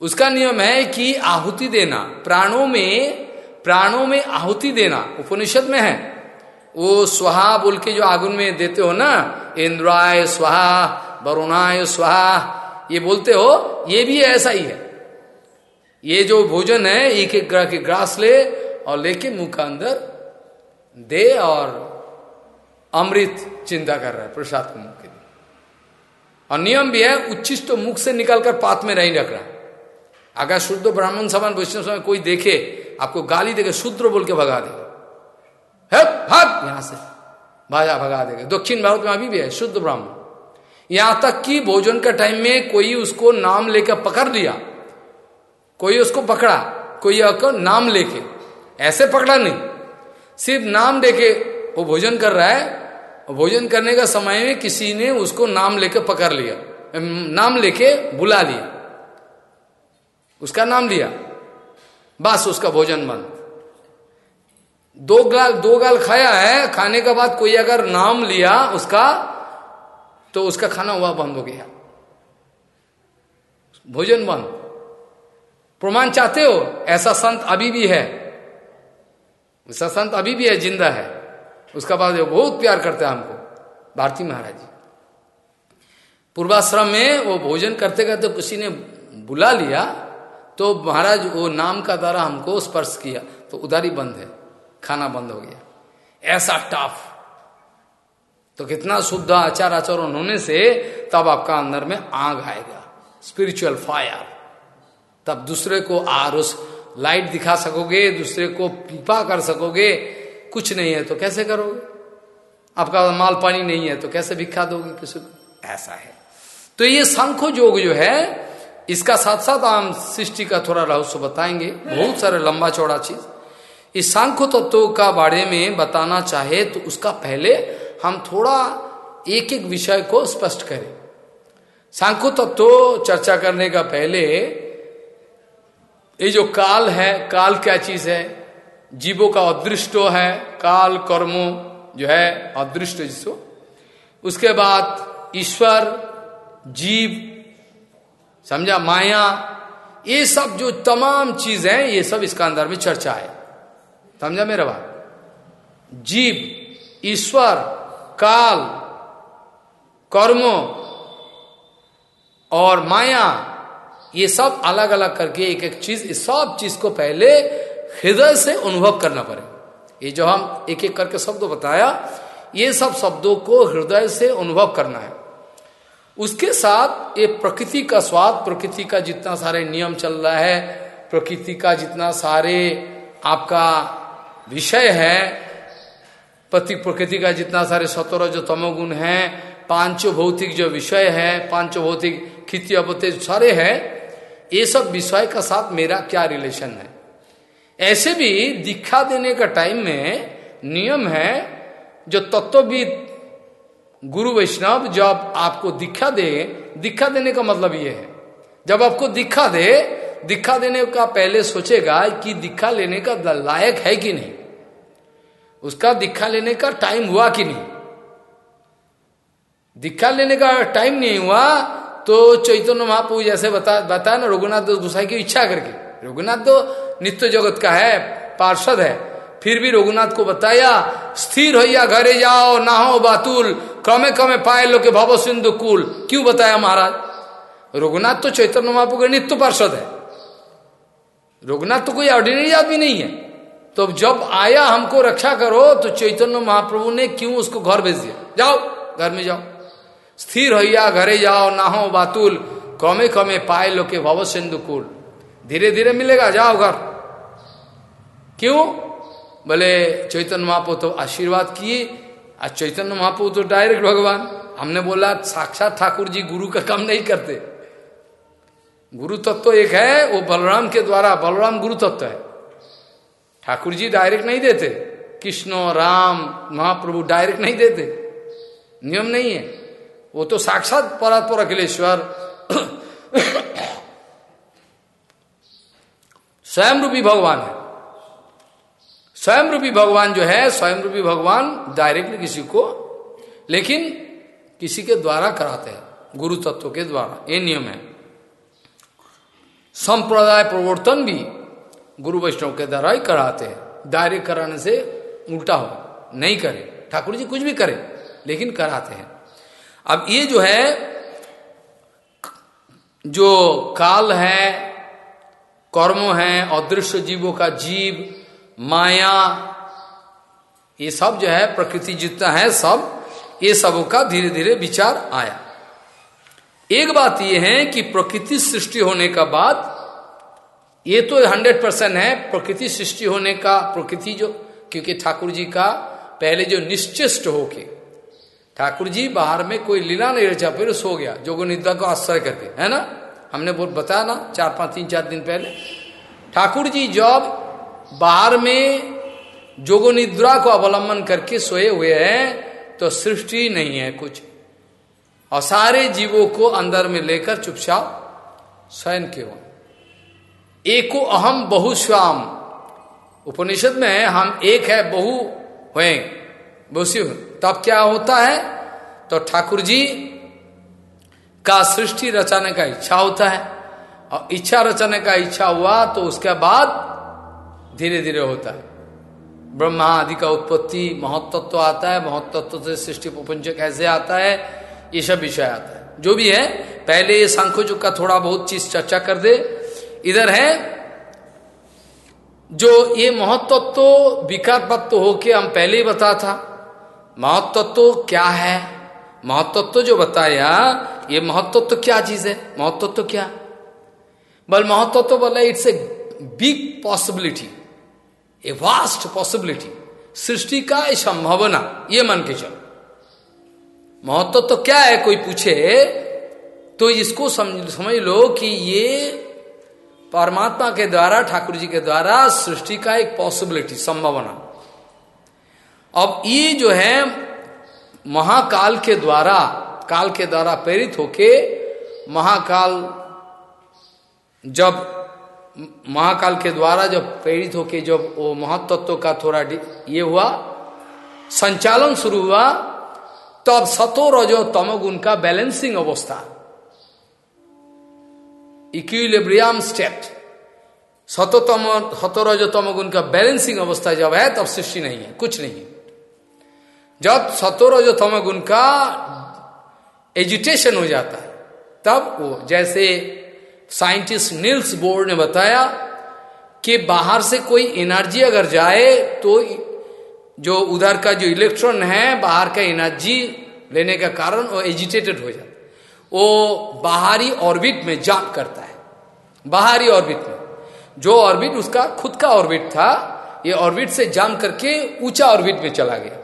उसका नियम है कि आहुति देना, प्राणों में प्राणों में आहुति देना, उपनिषद में है। वो स्वाहा बोल के जो आगुन में देते हो ना इंद्राय स्वाहा, वरुणाय स्वाहा, ये बोलते हो, ये भी ऐसा ही है। ये जो भोजन है, एक एक ग्रह के ग्रास ले और लेके मुँह का अंदर दे और अमृत चिंता कर रहा है प्रसाद को मुख के लिए। और नियम भी है उच्चिष्ट तो मुख से निकलकर पात में नहीं रख रहा। अगर शुद्ध ब्राह्मण समान वैष्णव समय कोई देखे, आपको गाली देगा शूद्र बोल के भगा देगा। भाग यहाँ से। भाजा भगा देगा। दक्षिण भारत में अभी भी है, शुद्ध ब्राह्मण। यहाँ तक कि भोजन का टाइम में कोई उसको नाम लेकर पकड़ लिया, कोई उसको पकड़ा, कोई नाम लेके, ऐसे पकड़ा नहीं। सिर्फ़ नाम देके वो भोजन कर रहा है भोजन करने का समय में किसी ने उसको नाम लेके पकड़ लिया नाम लेके बुला लिया। उसका नाम लिया। बस उसका भोजन बंद। दो गाल दो गाल खाया है, खाने के बाद कोई अगर नाम लिया उसका तो उसका खाना हुआ बंद हो गया। भोजन बंद। प्रमाण चाहते हो? ऐसा संत अभी भी है। ऐसा संत अभी भी है, ज़िंदा है। उसका बाद वो बहुत प्यार करता है हमको, भारती महाराज जी। पूर्वाश्रम में वो भोजन करते करते किसी ने बुला लिया तो महाराज वो नाम का द्वारा हमको स्पर्श किया तो उधारी बंद है। खाना बंद हो गया। ऐसा टफ तो कितना शुद्ध आचार आचरण होने से तब आपका अंदर में आग आएगा। स्पिरिचुअल फायर तब दूसरे को आर उस लाइट दिखा सकोगे, दूसरे को पीपा कर सकोगे। कुछ नहीं है तो कैसे करोगे? आपका माल पानी नहीं है तो कैसे भिखा दोगे किसी को? ऐसा है। तो ये शंखो योग जो है, इसका साथ साथ हम सृष्टि का थोड़ा रहस्य बताएँगे। बहुत सारे लंबा चौड़ा चीज़। इस सांख्य तत्व का बारे में बताना चाहे तो उसका पहले हम थोड़ा एक एक विषय को स्पष्ट करें। सांख्य तत्व चर्चा करने का पहले ये जो काल है, काल क्या चीज़ है? जीवों का अदृष्ट है, काल कर्मो जो है, अदृष्ट जिसको। उसके बाद ईश्वर, जीव, समझा, माया, ये सब जो तमाम चीज़ है, ये सब इसका अंदर में चर्चा है। समझा मेरा बात? जीव, ईश्वर, काल, कर्म और माया, ये सब अलग अलग करके एक एक चीज़, इस सब चीज़ को पहले हृदय से अनुभव करना पड़े। ये जो हम एक एक करके शब्द बताया, ये सब शब्दों को हृदय से अनुभव करना है। उसके साथ ये प्रकृति का स्वाद, प्रकृति का जितना सारे नियम चल रहा है, प्रकृति का जितना सारे आपका विषय है, पति प्रकृति का जितना सारे सतोर जो तमोगुण है, पाँचों भौतिक जो विषय है, पाँचों भौतिक खिति अपते सारे है, ये सब विषय का साथ मेरा क्या रिलेशन है? ऐसे भी दीक्षा देने का टाइम में नियम है, जो तत्वविद गुरु वैष्णव जब आपको दीक्षा दे दीक्षा देने का मतलब ये है। जब आपको दीक्षा दे दीक्षा देने का पहले सोचेगा कि दीक्षा लेने का लायक है कि नहीं। उसका दीक्षा लेने का टाइम हुआ कि नहीं। दीक्षा लेने का टाइम नहीं हुआ तो चैतन्य महाप्रभु जैसे बता बताया ना, रघुनाथ गोसाई की इच्छा करके। रघुनाथ तो नित्य जगत का है, पार्षद है। फिर भी रघुनाथ को बताया, स्थिर होइया, घरे जाओ ना हो बातुल क्रमे क्रमे पाए लो के भव सिंधु कुल। क्यों बताया महाराज? रघुनाथ तो चैतन्य महाप्रभु के नित्य पार्षद है। रघुनाथ तो कोई ऑर्डिनरी आदमी नहीं है। तो जब आया हमको रक्षा करो तो चैतन्य महाप्रभु ने क्यों उसको घर भेज दिया? जाओ, घर में जाओ। स्थिर होइया, घरे जाओ ना हो बातुल, कमे कमे पाए लो के भव सिंधु कुल। धीरे धीरे मिलेगा, जाओ घर। क्यों? बोले, चैतन्य महाप्रभु तो आशीर्वाद किए आज चैतन्य महाप्रभु तो डायरेक्ट भगवान। हमने बोला, साक्षात ठाकुर जी गुरु का काम नहीं करते। गुरु तत्व एक है, वो बलराम के द्वारा, बलराम गुरु तत्व है। ठाकुर जी डायरेक्ट नहीं देते। कृष्ण, राम, महाप्रभु डायरेक्ट नहीं देते। नियम नहीं है। वो तो साक्षात परात्पर अखिलेश्वर। स्वयं रूपी भगवान है। स्वयं रूपी भगवान जो है स्वयं रूपी भगवान डायरेक्टली किसी को, लेकिन किसी के द्वारा कराते हैं। गुरु तत्व के द्वारा। ये नियम है। संप्रदाय प्रवर्तन भी गुरु वैष्णव के द्वारा ही कराते हैं। डायरेक्ट कराने से उल्टा हो, नहीं करे। ठाकुर जी कुछ भी करे, लेकिन कराते हैं। अब ये जो है, जो काल है, कर्म है, अदृश्य जीवों का जीव, माया, ये सब जो है, प्रकृति जितना है सब, ये सब का धीरे धीरे विचार आया। एक बात यह है कि प्रकृति सृष्टि होने का बाद, ये तो हंड्रेड परसेंट है, प्रकृति सृष्टि होने का, प्रकृति जो, क्योंकि ठाकुर जी का पहले जो निश्चिष्ट होके, ठाकुर जी बाहर में कोई लीला नहीं रचा, फिर सो गया, जोगो निद्रा को आश्रय करके, है ना? हमने बहुत बताया ना, चार पाँच, तीन, चार दिन पहले। ठाकुर जी जब बाहर में जोगो निद्रा को अवलंबन करके सोए हुए हैं तो सृष्टि नहीं है कुछ। और सारे जीवों को अंदर में लेकर चुपचाप स्वयं केवल एको अहम बहुश्वाम उपनिषद में हम एक है बहु हुए। बहुशी तब क्या होता है? तो ठाकुर जी का सृष्टि रचाने का इच्छा होता है। और इच्छा रचाने का इच्छा हुआ तो उसके बाद धीरे धीरे होता है। ब्रह्मा आदि का उत्पत्ति, महत्त्व आता है। महत्त्व से सृष्टि प्रपंच कैसे आता है? ये सब विषय आता है। जो भी है, पहले ये सांख्योजुग का थोड़ा बहुत चीज़ चर्चा कर दे। इधर है, जो ये महत्त्व विकार तत्व होके हम पहले ही बता था। महत्त्व क्या है? महत्त्व जो बताया, ये महत्त्व क्या चीज़ है? महत्त्व क्या? बल महत्त्व बोला it's a big possibility a vast possibility सृष्टि का संभावना, ये मान के चलो। महत्व तो क्या है, कोई पूछे? तो इसको समझ समझ लो कि ये परमात्मा के द्वारा, ठाकुर जी के द्वारा सृष्टि का एक पॉसिबिलिटी संभावना। अब ये जो है, महाकाल के द्वारा, काल के द्वारा प्रेरित होके, महाकाल जब, महाकाल के द्वारा जब प्रेरित होके जब वो महातत्व का थोड़ा ये हुआ, संचालन शुरू हुआ तब सतो रजो तमोगुण का बैलेंसिंग अवस्था। इक्विलिब्रियम स्टेट सतोतम सतो तमोगुण का बैलेंसिंग अवस्था जब है, तब सृष्टि नहीं है, कुछ नहीं जब सतो रजो तमोगुण का एजुटेशन हो जाता है, तब वो, जैसे साइंटिस्ट नील्स बोर्ड ने बताया कि बाहर से कोई एनर्जी अगर जाए तो जो उधर का जो इलेक्ट्रॉन है, बाहर का एनर्जी लेने का कारण वो एजिटेटेड हो जाता वो बाहरी ऑर्बिट में जाप करता है। बाहरी ऑर्बिट में। जो ऑर्बिट उसका खुद का ऑर्बिट था, ये ऑर्बिट से जाम करके ऊँचा ऑर्बिट में चला गया।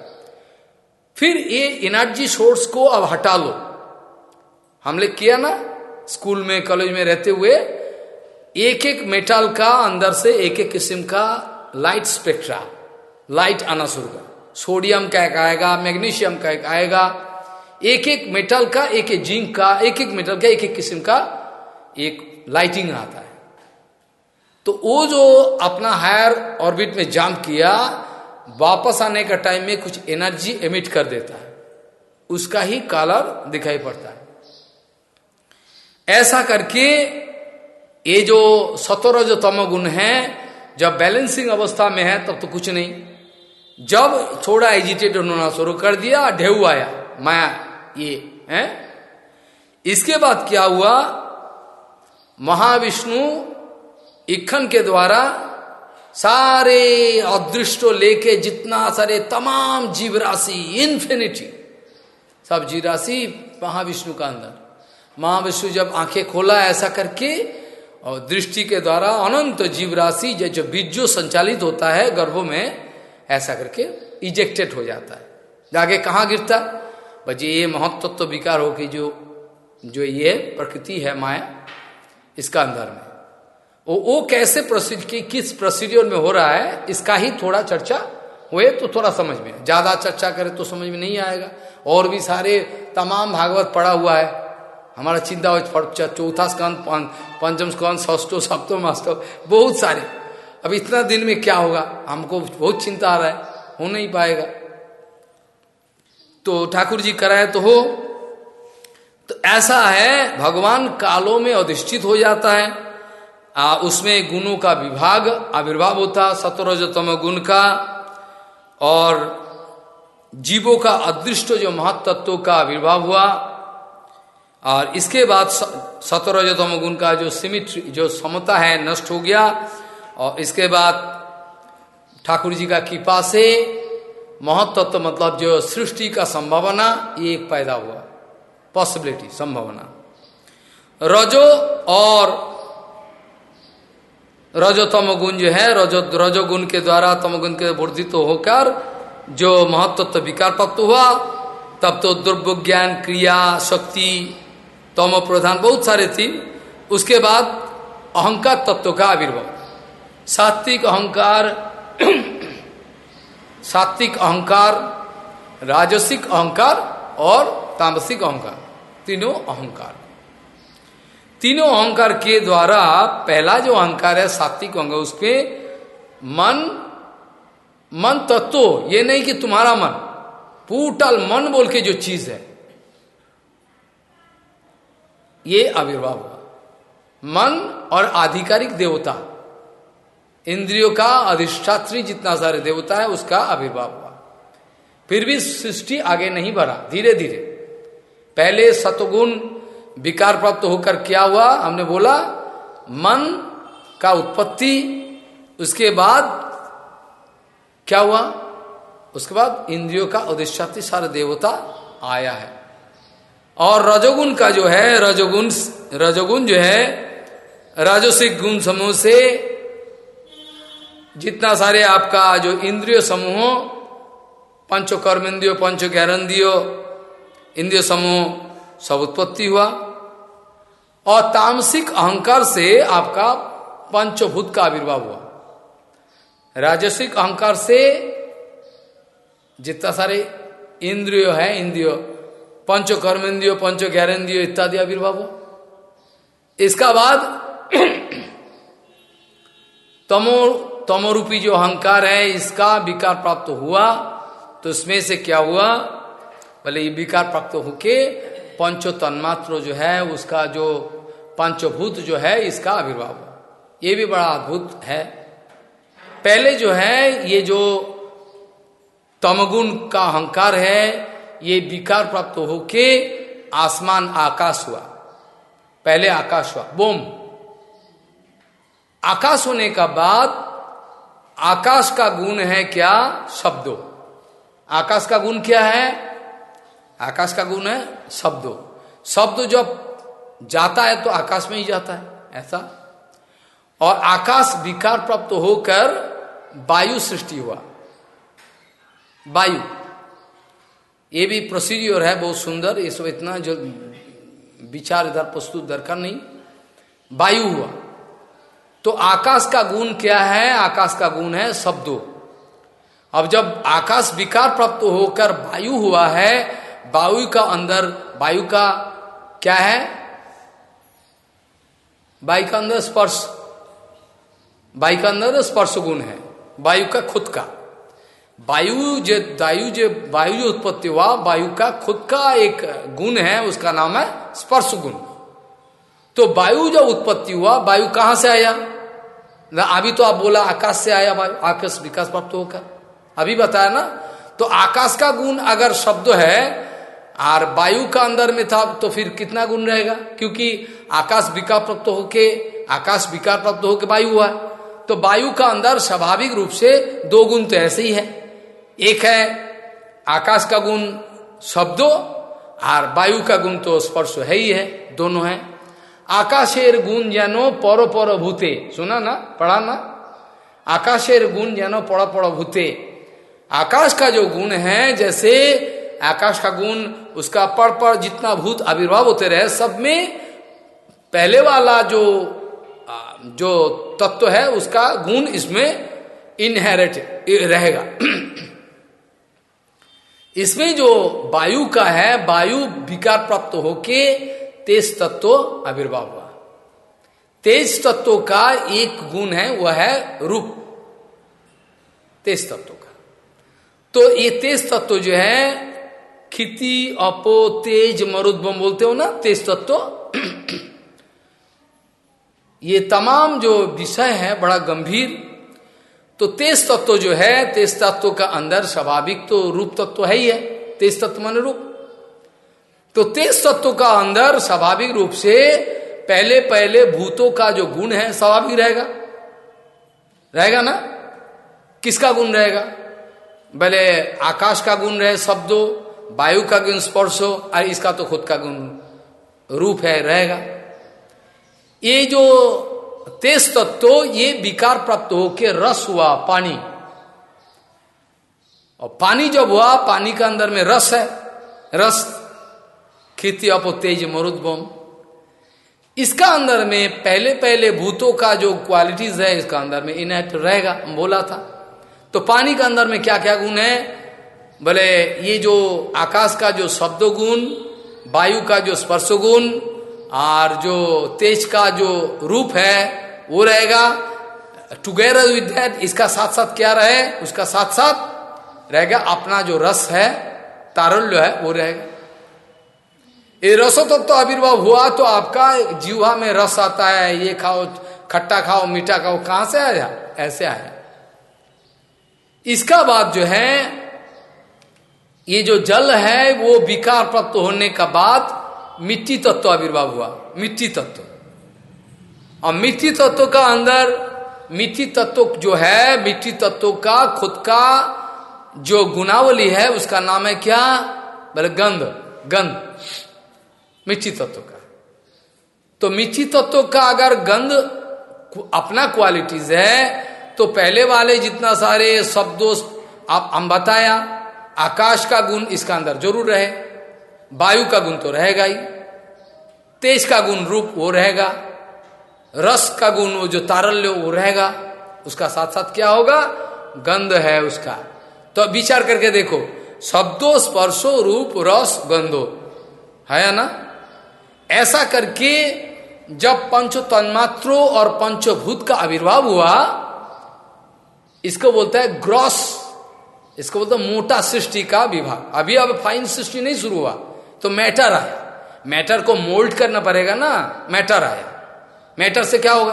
फिर ये एनर्जी सोर्स को अब हटा लो। हमने किया ना स्कूल में कॉलेज में रहते हुए, एक एक मेटल का अंदर से एक एक किस्म का लाइट स्पेक्ट्रा लाइट आना शुरू कर। सोडियम का एक आएगा, मैग्नीशियम का एक आएगा। एक एक मेटल का एक एक जिंक का एक एक मेटल का एक एक किस्म का एक लाइटिंग आता है। तो वो जो अपना हायर ऑर्बिट में जाम किया, वापस आने का टाइम में कुछ एनर्जी एमिट कर देता है। उसका ही कलर दिखाई पड़ता है। ऐसा करके ये जो सतोर जो तम गुण है, जब बैलेंसिंग अवस्था में है, तब तो कुछ नहीं। जब थोड़ा एजिटेट होना शुरू कर दिया, ढेऊ आया, माया, ये, है? इसके बाद क्या हुआ? महाविष्णु इखन के द्वारा सारे अदृष्ट लेके जितना सारे तमाम जीव राशि इन्फिनिटी सब जीव राशि महाविष्णु का अंदर। महाविष्णु जब आँखें खोला ऐसा करके, और दृष्टि के द्वारा अनंत जीव राशि जो बीजो संचालित होता है गर्भों में ऐसा करके इजेक्टेड हो जाता है। जाके कहाँ गिरता? बजे ये महत्व तो विकार हो कि जो जो ये प्रकृति है माया, इसका अंदर में। वो वो कैसे प्रसिद्ध की किस प्रोसीड्योर में हो रहा है, इसका ही थोड़ा चर्चा हुए तो थोड़ा समझ में ज़्यादा चर्चा करे तो समझ में नहीं आएगा। और भी सारे तमाम भागवत पड़ा हुआ है। हमारा चिंता चौथा स्कंद पंचम स्कंद षष्टो सप्तम, अष्टो, बहुत सारे। अब इतना दिन में क्या होगा? हमको बहुत चिंता आ रहा है। हो नहीं पाएगा। तो ठाकुर जी कराए तो हो। तो ऐसा है भगवान कालों में अधिष्ठित हो जाता है। आ, उसमें गुणों का विभाग आविर्भाव होता सतरजतम गुण का और जीवों का अदृष्ट जो महत्त्व का आविर्भाव हुआ। और इसके बाद सतरजतम गुण का जो सीमित जो समता है नष्ट हो गया। और इसके बाद ठाकुर जी का कृपा से महत्व मतलब जो सृष्टि का संभावना, ये एक पैदा हुआ। पॉसिबिलिटी संभावना। रजो और रजो तम गुण जो है, रजो रजो गुण के द्वारा, तम गुण के वर्धित तो होकर जो महत्व विकार प्राप्त हुआ, तब तो दुर्विज्ञान क्रिया, शक्ति, तम प्रधान बहुत सारे थी। उसके बाद अहंकार तत्व का आविर्भाव। सात्विक अहंकार सात्विक अहंकार, राजसिक अहंकार और तामसिक अहंकार, तीनों अहंकार। तीनों अहंकार के द्वारा पहला जो अहंकार है, सात्विक अहंकार, उसमें मन मन तत्व, ये नहीं कि तुम्हारा मन टोटल मन बोल के जो चीज़ है, ये आविर्भाव हुआ। मन और आधिकारिक देवता इंद्रियों का अधिष्ठात्री जितना सारे देवता है, उसका आविर्भाव हुआ। फिर भी सृष्टि आगे नहीं बढ़ा, धीरे धीरे। पहले सतगुण विकार प्राप्त होकर क्या हुआ? हमने बोला, मन का उत्पत्ति, उसके बाद क्या हुआ? उसके बाद इंद्रियों का अधिष्ठात्री सारे देवता आया है। और रजोगुण का जो है, रजोगुण रजोगुण जो है, राजसिक गुण समूह से जितना सारे आपका जो इंद्रिय समूह पंचो कर्म इंद्रियो पंचो ज्ञानंदियो इंद्रिय समूह, सब उत्पत्ति हुआ। और तामसिक अहंकार से आपका पंचभूत का आविर्भाव हुआ। राजसिक अहंकार से जितना सारे इंद्रियो है, इंद्रियो पंचो कर्मेंद्रियो पंचो ज्ञानेन्द्रियो इत्यादि आविर्भाव हो इसका बाद तमो तमोरूपी जो अहंकार है, इसका विकार प्राप्त हुआ। तो इसमें से क्या हुआ? बोले ये विकार प्राप्त होके पंचो तन्मात्र जो है, उसका जो पंचभूत जो है, इसका आविर्भाव हुआ। ये भी बड़ा अद्भुत है। पहले जो है, ये जो तमगुण का अहंकार है, ये विकार प्राप्त होके आसमान आकाश हुआ। पहले आकाश हुआ। बोम। आकाश होने का बाद आकाश का गुण है क्या? शब्दों। आकाश का गुण क्या है? आकाश का गुण है शब्दों। शब्द जब जाता है तो आकाश में ही जाता है, ऐसा। और आकाश विकार प्राप्त होकर वायु सृष्टि हुआ। वायु। ये भी प्रोसीड्योर है, बहुत सुंदर। ये सब इतना जो विचार इधर प्रस्तुत दरकार नहीं। वायु हुआ। तो आकाश का गुण क्या है? आकाश का गुण है शब्दों। अब जब आकाश विकार प्राप्त होकर वायु हुआ है, वायु का अंदर, वायु का क्या है? वायु का अंदर स्पर्श। वायु का अंदर स्पर्श गुण है, वायु का खुद का। वायु जो वायु जो वायु जो उत्पत्ति हुआ, वायु का खुद का एक गुण है, उसका नाम है स्पर्श गुण। तो वायु जब उत्पत्ति हुआ, वायु कहाँ से आया? ना, अभी तो आप बोला आकाश से आया वायु, आकाश विकास प्राप्त होकर अभी बताया ना? तो आकाश का गुण अगर शब्द है, और वायु का अंदर में था तो फिर कितना गुण रहेगा? क्योंकि आकाश विकार प्राप्त होके, आकाश विकार प्राप्त होके वायु हुआ। तो वायु का अंदर स्वाभाविक रूप से दो गुण तो ऐसे ही है। एक है आकाश का गुण शब्दों, और वायु का गुण तो स्पर्श है ही है, दोनों है। आकाशेर गुण जानो पर पर भूते। सुना ना? पढ़ा ना? आकाशेर गुण जानो पर पर भूते। आकाश का जो गुण है, जैसे आकाश का गुण, उसका पर पर जितना भूत आविर्भाव होते रहे, सब में पहले वाला जो जो तत्व है, उसका गुण इसमें इनहेरिट रहेगा। इसमें जो वायु का है, वायु विकार प्राप्त होके तेज तत्व आविर्भाव हुआ। तेज तत्व का एक गुण है, वह है रूप। तेज तत्व का। तो ये तेज तत्व जो है, खिति, अपो, तेज मरुद्वम बोलते हो ना, तेज तत्व। ये तमाम जो विषय है, बड़ा गंभीर। तो तेज तत्व जो है, तेज तत्व का अंदर स्वाभाविक तो रूप तत्व है ही है। तेज तत्व मन रूप। तो तेज तत्व का अंदर स्वाभाविक रूप से पहले पहले भूतों का जो गुण है, स्वाभाविक रहेगा। रहेगा ना? किसका गुण रहेगा? भले आकाश का गुण रहे शब्दों, वायु का गुण स्पर्श हो और इसका तो खुद का गुण रूप है, रहेगा। ये जो तेज तत्व, ये विकार प्राप्त होके रस हुआ पानी। और पानी जब हुआ, पानी का अंदर में रस है, रस खेती अपो तेज मरुदबम इसका अंदर में पहले पहले भूतों का जो क्वालिटीज है, इसका अंदर में इनएक्ट रहेगा बोला था। तो पानी का अंदर में क्या क्या गुण है? बोले ये जो आकाश का जो शब्द गुण वायु का जो स्पर्श गुण और जो तेज का जो रूप है, वो रहेगा। टुगेदर विद दैट इसका साथ साथ क्या रहे? उसका साथ साथ रहेगा, अपना जो रस है, तारल्य है, वो रहेगा। ये रसो तो, तो आविर्भाव हुआ तो आपका जीवा में रस आता है ये खाओ खट्टा खाओ मीठा खाओ कहाँ से आया? ऐसे आया। इसका बाद जो है ये जो जल है वो विकार प्राप्त होने का बाद मिट्टी तत्व आविर्भाव हुआ। मिट्टी तत्व। और मिट्टी तत्व का अंदर मिट्टी तत्व जो है मिट्टी तत्व का खुद का जो गुनावली है उसका नाम है क्या? बोले गंध। गंध। मिट्टी तत्व का। तो मिट्टी तत्व का अगर गंध अपना क्वालिटीज है तो पहले वाले जितना सारे शब्दों आप हम बताया, आकाश का गुण इसका अंदर ज़रूर रहे, वायु का गुण तो रहेगा ही, तेज का गुण रूप वो रहेगा, रस का गुण वो जो तारल्य वो रहेगा, उसका साथ साथ क्या होगा? गंध है उसका। तो विचार करके देखो, शब्दों, स्पर्शो, रूप, रस, गंधो, है ना? ऐसा करके जब पंच तन्मात्रों और पंचभूत का आविर्भाव हुआ, इसको बोलता है ग्रॉस, इसको बोलते हैं मोटा सृष्टि का विभाग। अभी अब फाइन सृष्टि नहीं शुरू हुआ तो मैटर आया। मैटर को मोल्ड करना पड़ेगा ना, मैटर आया। मैटर से क्या होगा?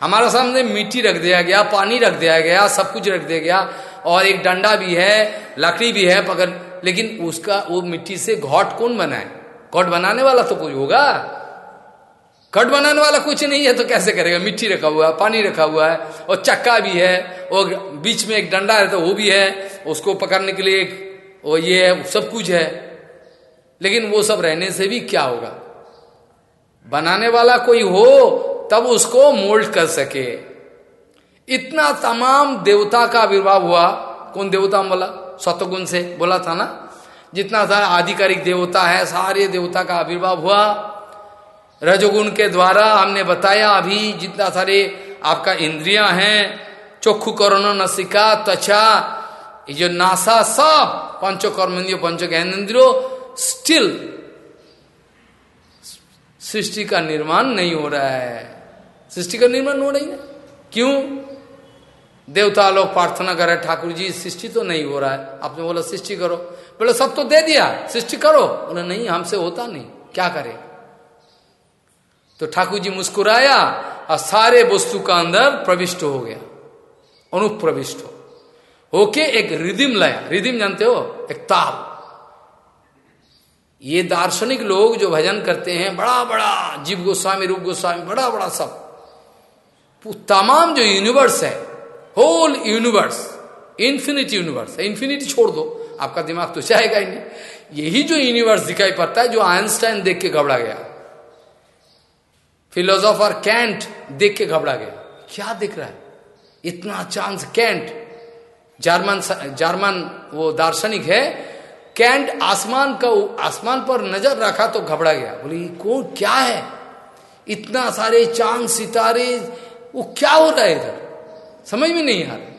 हमारे सामने मिट्टी रख दिया गया, पानी रख दिया गया, सब कुछ रख दिया गया, और एक डंडा भी है, लकड़ी भी है, पकड़ लेकिन उसका, वो मिट्टी से घोट कौन बनाए? घोट बनाने वाला तो कोई होगा। कट बनाने वाला कुछ नहीं है तो कैसे करेगा? मिट्टी रखा हुआ है, पानी रखा हुआ है, और चक्का भी है, और बीच में एक डंडा है तो वो भी है, उसको पकड़ने के लिए एक वो ये है, सब कुछ है। लेकिन वो सब रहने से भी क्या होगा? बनाने वाला कोई हो, तब उसको मोल्ड कर सके। इतना तमाम देवता का आविर्भाव हुआ। कौन देवता बोला सतगुण से बोला था ना? जितना सारा आधिकारिक देवता है, सारे देवता का आविर्भाव हुआ। रजोगुण के द्वारा हमने बताया अभी जितना सारे आपका इंद्रियाँ हैं चोखु करोनो नसिका, त्वचा, ये जो नासा सब पंचो कर्मेंद्रियो पंचो ज्ञानेन्द्रियो स्टिल सृष्टि का निर्माण नहीं हो रहा है। सृष्टि का निर्माण हो रही है? क्यों? देवता लोग प्रार्थना करे ठाकुर जी, सृष्टि तो नहीं हो रहा है। आपने बोला, सृष्टि करो। बोले, सब तो दे दिया, सृष्टि करो। बोले, नहीं, हमसे होता नहीं, क्या करे? तो ठाकुर जी मुस्कुराया और सारे वस्तु का अंदर प्रविष्ट हो गया अनुप्रविष्ट हो। होके एक रिदिम लाया। रिदिम जानते हो? एक ताल। ये दार्शनिक लोग जो भजन करते हैं बड़ा बड़ा जीव गोस्वामी, रूप गोस्वामी बड़ा बड़ा सब तमाम जो यूनिवर्स है whole universe infinity universe infinity छोड़ दो। आपका दिमाग तो चाहेगा ही नहीं। यही जो यूनिवर्स दिखाई पड़ता है, जो आइंस्टाइन देख के घबरा गया। फिलोसोफर कैंट देख के घबरा गया। क्या दिख रहा है? इतना चांस कैंट जर्मन जर्मन वो दार्शनिक है। कैंट आसमान का आसमान पर नज़र रखा तो घबरा गया। बोले, कौन, क्या है? इतना सारे चाँद सितारे, वो क्या हो रहा है इधर? समझ में नहीं आ रहा।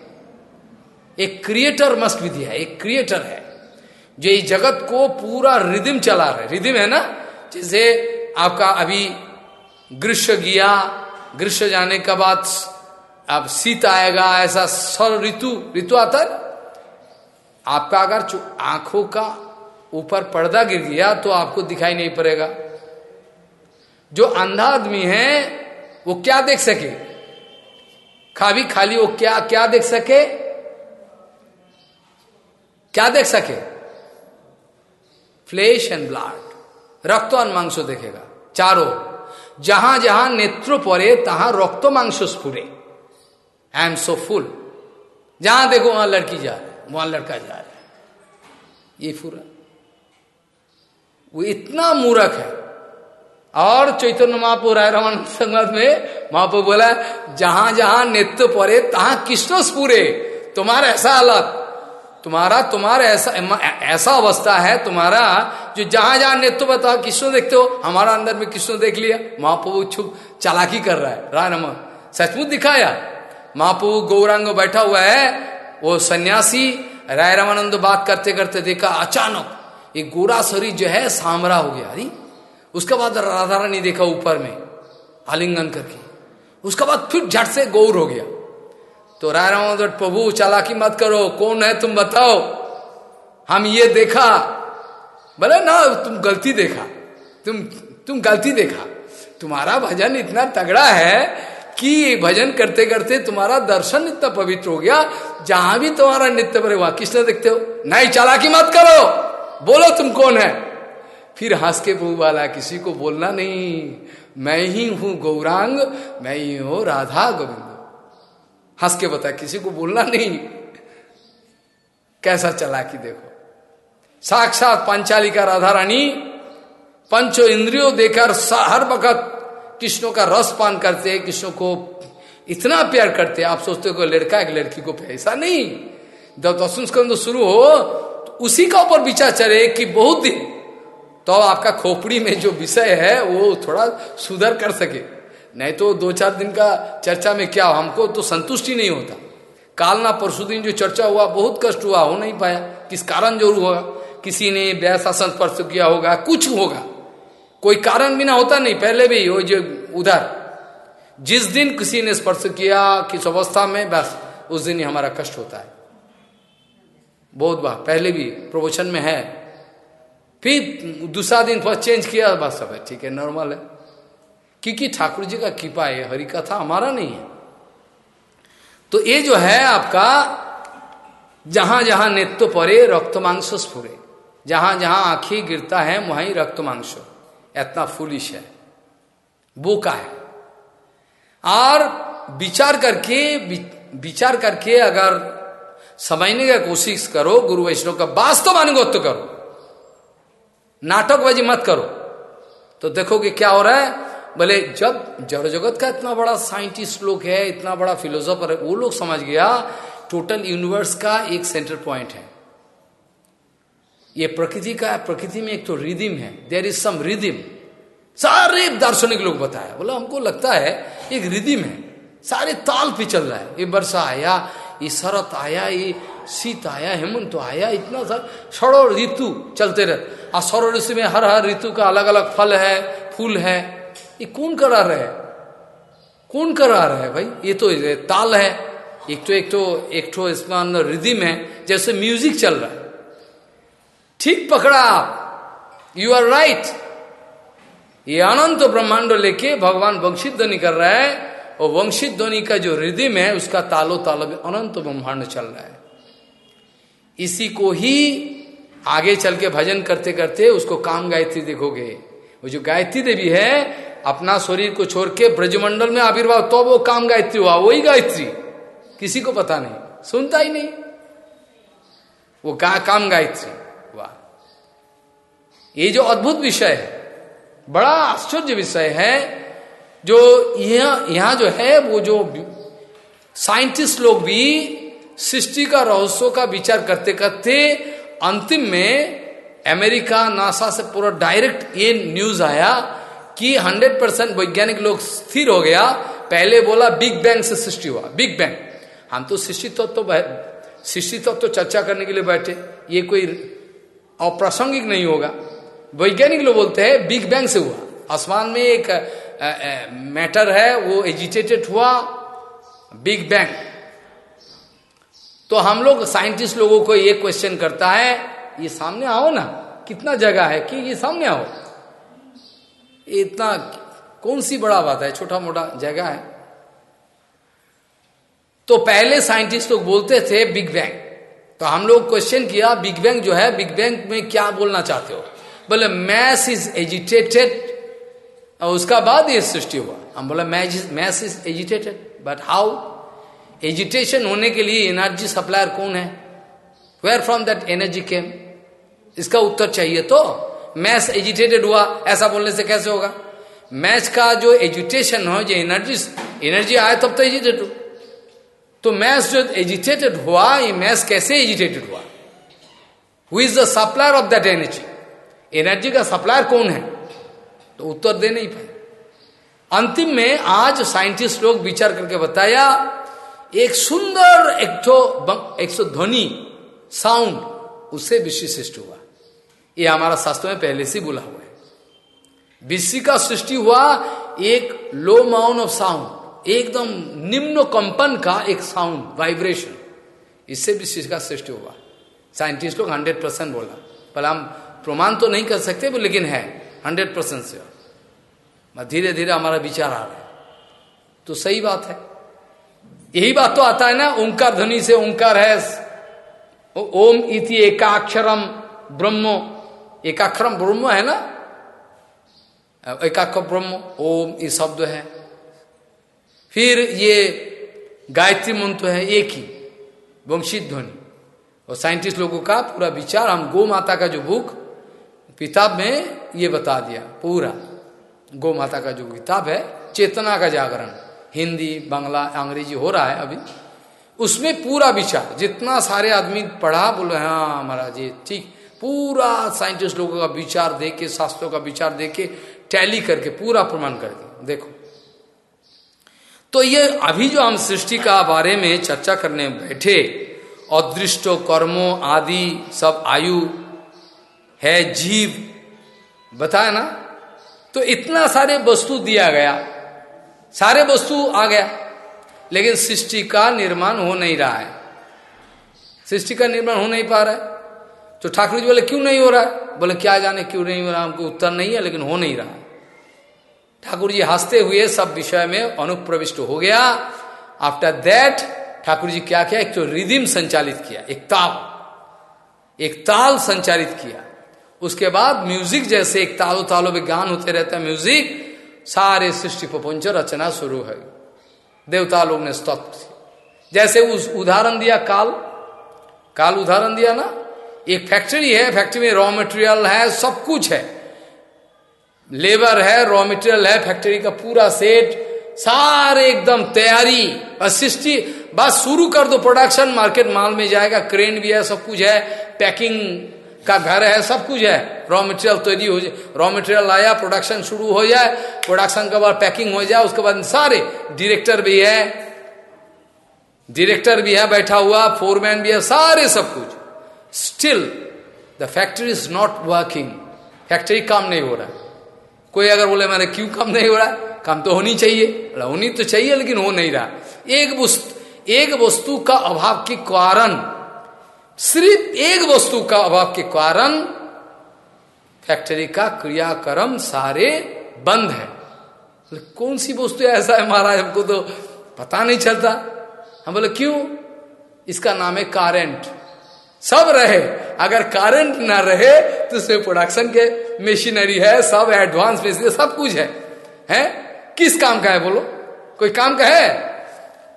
एक क्रिएटर मस्ट भी दिया एक क्रिएटर है, जो इस जगत को पूरा रिदिम चला रहा है। रिदिम है ना? जैसे आपका अभी ग्रीष्म गया, ग्रीष्म जाने के बाद अब शीत आएगा, ऐसा सर ऋतु ऋतु आता है। आपका अगर आँखों का ऊपर पर्दा गिर गया तो आपको दिखाई नहीं पड़ेगा। जो अंधा आदमी है, वो क्या देख सके? खाली खाली वो क्या क्या देख सके? क्या देख सके? Flesh and blood. रक्त और मांस देखेगा। चारों। जहाँ जहाँ नेत्र पड़े, तहां रक्त मांस स्फुरे। आई एम सो फुल जहाँ देखो, वहाँ लड़की जा रही वहाँ लड़का जा रहा है। ये पूरा वो इतना मूरख है। और चैतन्य महापुर राय रमन संगत में महापुर बोला, जहाँ जहाँ नेत्र पड़े, तहां कृष्ण स्पूरे तुम्हारा ऐसा हालत। तुम्हारा तुम्हारा ऐसा ऐसा अवस्था है, तुम्हारा जो जहाँ जहाँ नेत्र बताओ कृष्ण देखते हो? हमारा अंदर में कृष्ण देख लिया? महाप्रभु छुप, चालाकी कर रहा है। राय नमन सचमुच दिखाया? महाप्रभु गौरांग बैठा हुआ है, वो सन्यासी राय रामानंद बात करते करते देखा, अचानक ये गोरा शरीर जो है सामरा हो गया। अरे, उसके बाद राधा रानी देखा ऊपर में, आलिंगन करके। उसके बाद फिर झट से गौर हो गया। तो राय रामानंद प्रभु, चालाकी मत करो, कौन है तुम बताओ। हम ये देखा, बोले, ना, तुम गलती देखा, तुम तुम गलती देखा। तुम्हारा भजन इतना तगड़ा है कि भजन करते करते तुम्हारा दर्शन इतना पवित्र हो गया, जहाँ भी तुम्हारा नित्य पर वहाँ किसने देखते हो? नहीं, चालाकी मत करो, बोलो तुम कौन है? फिर हंस के प्रभु वाला किसी को बोलना नहीं, मैं ही हूँ गौरांग, मैं ही हूँ राधा गोविंद। हंस के बता किसी को बोलना नहीं। कैसा चला कि देखो। साक्षात पांचालिका राधा रानी पंचो इंद्रियों देकर हर वक्त कृष्णों का रस पान करते, कृष्ण को इतना प्यार करते, आप सोचते हो लड़का एक लड़की को ऐसा नहीं। जब दसवें स्कंद शुरू हो तो उसी का ऊपर विचार चले कि बहुत दिन तो आपका खोपड़ी में जो विषय है, वो थोड़ा सुधर कर सके। नहीं तो दो चार दिन का चर्चा में क्या हो? हमको तो संतुष्टि नहीं होता। काल ना परसु दिन जो चर्चा हुआ, बहुत कष्ट हुआ, हो नहीं पाया। किस कारण ज़रूर होगा? किसी ने व्यासासन स्पर्श किया होगा, कुछ होगा। कोई कारण बिना होता नहीं, पहले भी वो जो उधर। जिस दिन किसी ने स्पर्श किया, किस अवस्था में, बस उस दिन ही हमारा कष्ट होता है। बहुत बार, पहले भी प्रवचन में है। फिर दूसरा दिन थोड़ा चेंज किया, बस सब है ठीक है नॉर्मल है। क्योंकि ठाकुर जी का कृपा है, हरि कथा हमारा नहीं है। तो ये जो है आपका जहाँ जहाँ नेत्र परे रक्त मांस स्फुरे। जहाँ जहाँ आंखी गिरता है, वहीं रक्त मांस। इतना फुलिश है। बोका है। और विचार करके विचार करके अगर समझने का कोशिश करो, गुरु वैष्णव का, वास्तव अनुगत्य करो। नाटकबाजी मत करो। तो देखोगे क्या हो रहा है? बोले जब जड़ जगत का इतना बड़ा साइंटिस्ट लोग है, इतना बड़ा फिलोसोफर है, वो लोग समझ गया, टोटल यूनिवर्स का एक सेंटर पॉइंट है। ये प्रकृति का, प्रकृति में एक तो रिदिम है देर इज़ सम रिदिम सारे दार्शनिक लोग बताया, बोला, हमको लगता है एक रिदिम है। सारे ताल पे चल रहा है, ये वर्षा आया, ये शरत आया, ये शीत आया, हेमंत तो आया, इतना सा सड़ो ऋतु चलते रहे। और सरो ऋतु में हर हर ऋतु का अलग अलग फल है, फूल है। ये कौन करा रहे कौन करा रहा भाई? ये तो ताल है। एक तो एक तो एक तो इसका अंदर रिदिम है, जैसे म्यूज़िक चल रहा है। ठीक पकड़ा आप। यू आर राइट ये अनंत ब्रह्मांड लेके भगवान वंशित ध्वनि कर रहा है, और वंशित ध्वनि का जो रिदिम है, उसका तालो तालो में अनंत ब्रह्मांड चल रहा है। इसी को ही आगे चल के भजन करते करते उसको काम गायत्री देखोगे। वो जो गायत्री देवी है, अपना शरीर को छोड़ के ब्रजमंडल में आविर्भाव तो वो काम गायत्री हुआ, वही गायत्री। किसी को पता नहीं, सुनता ही नहीं। वो का, काम गायत्री वाह ये जो अद्भुत विषय है, बड़ा आश्चर्य विषय है, जो यहाँ यहाँ जो है, वो जो साइंटिस्ट लोग भी सृष्टि का रहस्यों का विचार करते करते अंतिम में अमेरिका, नासा से पूरा डायरेक्ट ये न्यूज़ आया कि 100 परसेंट वैज्ञानिक लोग स्थिर हो गया। पहले बोला, बिग बैंग से सृष्टि हुआ। Big bang. हम तो सृष्टि तत्व तो सृष्टि तत्व तो चर्चा करने के लिए बैठे। ये कोई अप्रासंगिक नहीं होगा। वैज्ञानिक लोग बोलते हैं, बिग बैंग से हुआ। आसमान में एक मैटर है, वो एजिटेटेड हुआ। Big bang. तो हम लोग, साइंटिस्ट लोगों को ये क्वेश्चन करता है ये सामने आओ ना, कितना जगह है कि ये सामने आओ। इतना, कौन सी बड़ा बात है, छोटा मोटा जगह है। तो पहले साइंटिस्ट लोग बोलते थे बिग बैंग। तो हम लोग क्वेश्चन किया, बिग बैंग जो है, बिग बैंग में क्या बोलना चाहते हो? बोले मैस इज़ एजिटेटेड और उसका बाद ये सृष्टि हुआ। हम बोले mass is agitated but how agitation होने के लिए एनर्जी सप्लायर कौन है? Where from that energy came इसका उत्तर चाहिए तो मैच एजिटेटेड हुआ, ऐसा बोलने से कैसे होगा? मैच का जो एजुटेशन हो, जो एनर्जी एनर्जी आए तब तो एजिटेड हो तो मैच जो एजिटेटेड हुआ, ये मैच कैसे एजिटेटेड हुआ? Who is the supplier of that energy energy का सप्लायर कौन है? तो उत्तर दे नहीं पाए। अंतिम में आज साइंटिस्ट लोग विचार करके बताया, एक सुंदर एक सौ ध्वनि साउंड उससे विश्व हुआ। ये हमारा शास्त्र में पहले से बोला हुआ है। विश्व का सृष्टि हुआ एक लो माउन ऑफ़ साउंड एकदम निम्न कंपन का एक साउंड वाइब्रेशन इससे विश्व का सृष्टि हुआ। साइंटिस्ट लोग हंड्रेड परसेंट बोला। पर हम प्रमाण तो नहीं कर सकते लेकिन है हंड्रेड परसेंट से। धीरे धीरे हमारा विचार आ रहा है। तो सही बात है। यही बात तो आता है ना, ओंकार ध्वनि से ओंकार है। ओम इति एकाक्षरम ब्रह्मो एकाक्षरम ब्रह्म है ना? एकाक्ष ब्रह्म, ओम, ये शब्द है। फिर ये गायत्री मंत्र है, एक ही वंशी ध्वनि। और साइंटिस्ट लोगों का पूरा विचार, हम गो माता का जो बुक, किताब में ये बता दिया, पूरा। गो माता का जो किताब है, चेतना का जागरण, हिंदी, बांग्ला, अंग्रेज़ी हो रहा है अभी। उसमें पूरा विचार, जितना सारे आदमी पढ़ा, बोले हाँ महाराज जी ठीक पूरा साइंटिस्ट लोगों का विचार दे के शास्त्रों का विचार दे के टैली करके, पूरा प्रमाण कर दिया। देखो। तो ये अभी जो हम सृष्टि का बारे में चर्चा करने बैठे, अदृष्ट, कर्मों आदि, सब आयु है, जीव, बताया ना? तो इतना सारे वस्तु दिया गया। सारे वस्तु आ गया। लेकिन सृष्टि का निर्माण हो नहीं रहा है। सृष्टि का निर्माण हो नहीं पा रहा है। तो ठाकुर जी बोले, क्यों नहीं हो रहा? है बोले, क्या जाने, क्यों नहीं हो रहा? हमको उत्तर नहीं है, लेकिन हो नहीं रहा। ठाकुर जी हँसते हुए सब विषय में अनुप्रविष्ट हो गया। आफ्टर दैट ठाकुर जी क्या किया? एक तो रिदिम संचालित किया, एक ताल एक ताल संचालित किया। उसके बाद म्यूज़िक जैसे एक तालो तालो में गान होते रहता है, म्यूज़िक, सारे सृष्टि प्रपंच रचना शुरू है। देवता लोग ने स्तप्त जैसे उस उदाहरण दिया, काल काल उदाहरण दिया ना? एक फैक्ट्री है फैक्ट्री में रॉ मटेरियल है, सब कुछ है। लेबर है रॉ मटेरियल है फैक्ट्री का पूरा सेट सारे एकदम तैयारी सृष्टि बस शुरू कर दो प्रोडक्शन मार्केट माल में जाएगा क्रेन भी है, सब कुछ है पैकिंग का घर है, सब कुछ है। रॉ मटेरियल तैयारी हो जाए रॉ मटेरियल आया प्रोडक्शन शुरू हो जाए प्रोडक्शन के बाद पैकिंग हो जाए, उसके बाद सारे डायरेक्टर भी है डायरेक्टर भी है, बैठा हुआ फोरमैन भी है, सारे सब कुछ। Still the factory is not working factory काम नहीं हो रहा। है कोई अगर बोले, मैंने क्यों काम नहीं हो रहा? है काम तो होनी चाहिए। होनी तो चाहिए, लेकिन हो नहीं रहा। एक वस्तु एक वस्तु का अभाव के कारण, सिर्फ़ एक वस्तु का अभाव के कारण फैक्ट्री का क्रियाक्रम सारे बंद है। कौन सी वस्तु ऐसा है महाराज? हमको तो पता नहीं चलता। हम बोले, क्यों? इसका नाम है कारेंट सब रहे। अगर करंट ना रहे तो उसमें प्रोडक्शन के मशीनरी है, सब एडवांस मशीनरी सब कुछ है। हैं? किस काम का है बोलो? कोई काम का है?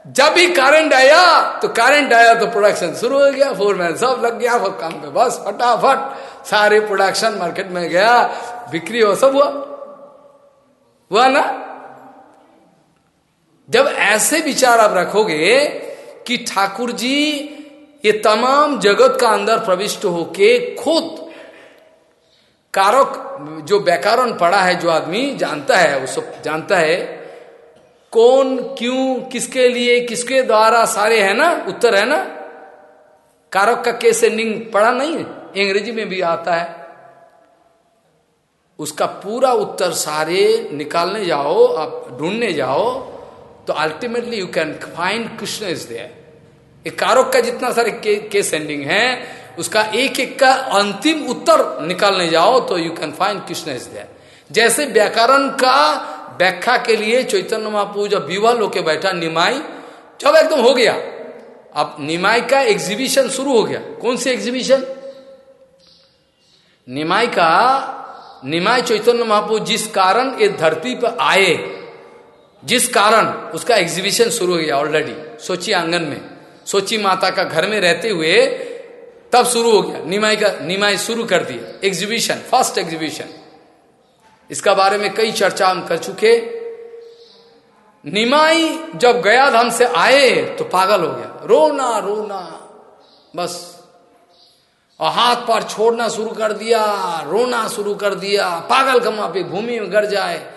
जब भी करंट आया तो करंट आया तो प्रोडक्शन शुरू हो गया फोर मैन सब लग गया वो काम पे बस, फटाफट सारे प्रोडक्शन मार्केट में गया, बिक्री हो, सब हुआ। हुआ ना? जब ऐसे विचार आप रखोगे कि ठाकुर जी ये तमाम जगत का अंदर प्रविष्ट होके खुद कारक जो व्याकरण पढ़ा है, जो आदमी जानता है, वो सब जानता है, कौन, क्यों, किसके लिए, किसके द्वारा सारे है ना, उत्तर है ना? कारक का केस एंडिंग पढ़ा नहीं अंग्रेज़ी में भी आता है। उसका पूरा उत्तर सारे निकालने जाओ, आप ढूँढने जाओ तो ultimately you can find Krishna is there एक कारक का जितना सारे के, केस एंडिंग है उसका एक एक का अंतिम उत्तर निकालने जाओ तो you can find Krishna is there जैसे व्याकरण का व्याख्या के लिए चैतन्य महापू जब विवल होके बैठा निमाई जब एकदम हो गया अब निमाई का एग्जीबिशन शुरू हो गया। कौन सी एग्जीबिशन निमाई का निमाई चैतन्य महापू जिस कारण ये धरती पर आए जिस कारण उसका एग्जीबिशन शुरू हो गया ऑलरेडी सोचिए आँगन में। सोची माता का घर में रहते हुए तब शुरू हो गया। निमाई का, निमाई शुरू कर दिया एग्जीबिशन फ़र्स्ट एग्जीबिशन इसका बारे में कई चर्चा हम कर चुके। निमाई जब गया धाम से आए तो पागल हो गया। रोना रोना। बस। और हाथ पर छोड़ना शुरू कर दिया, रोना शुरू कर दिया। पागल कमा पे भूमि में गर जाए।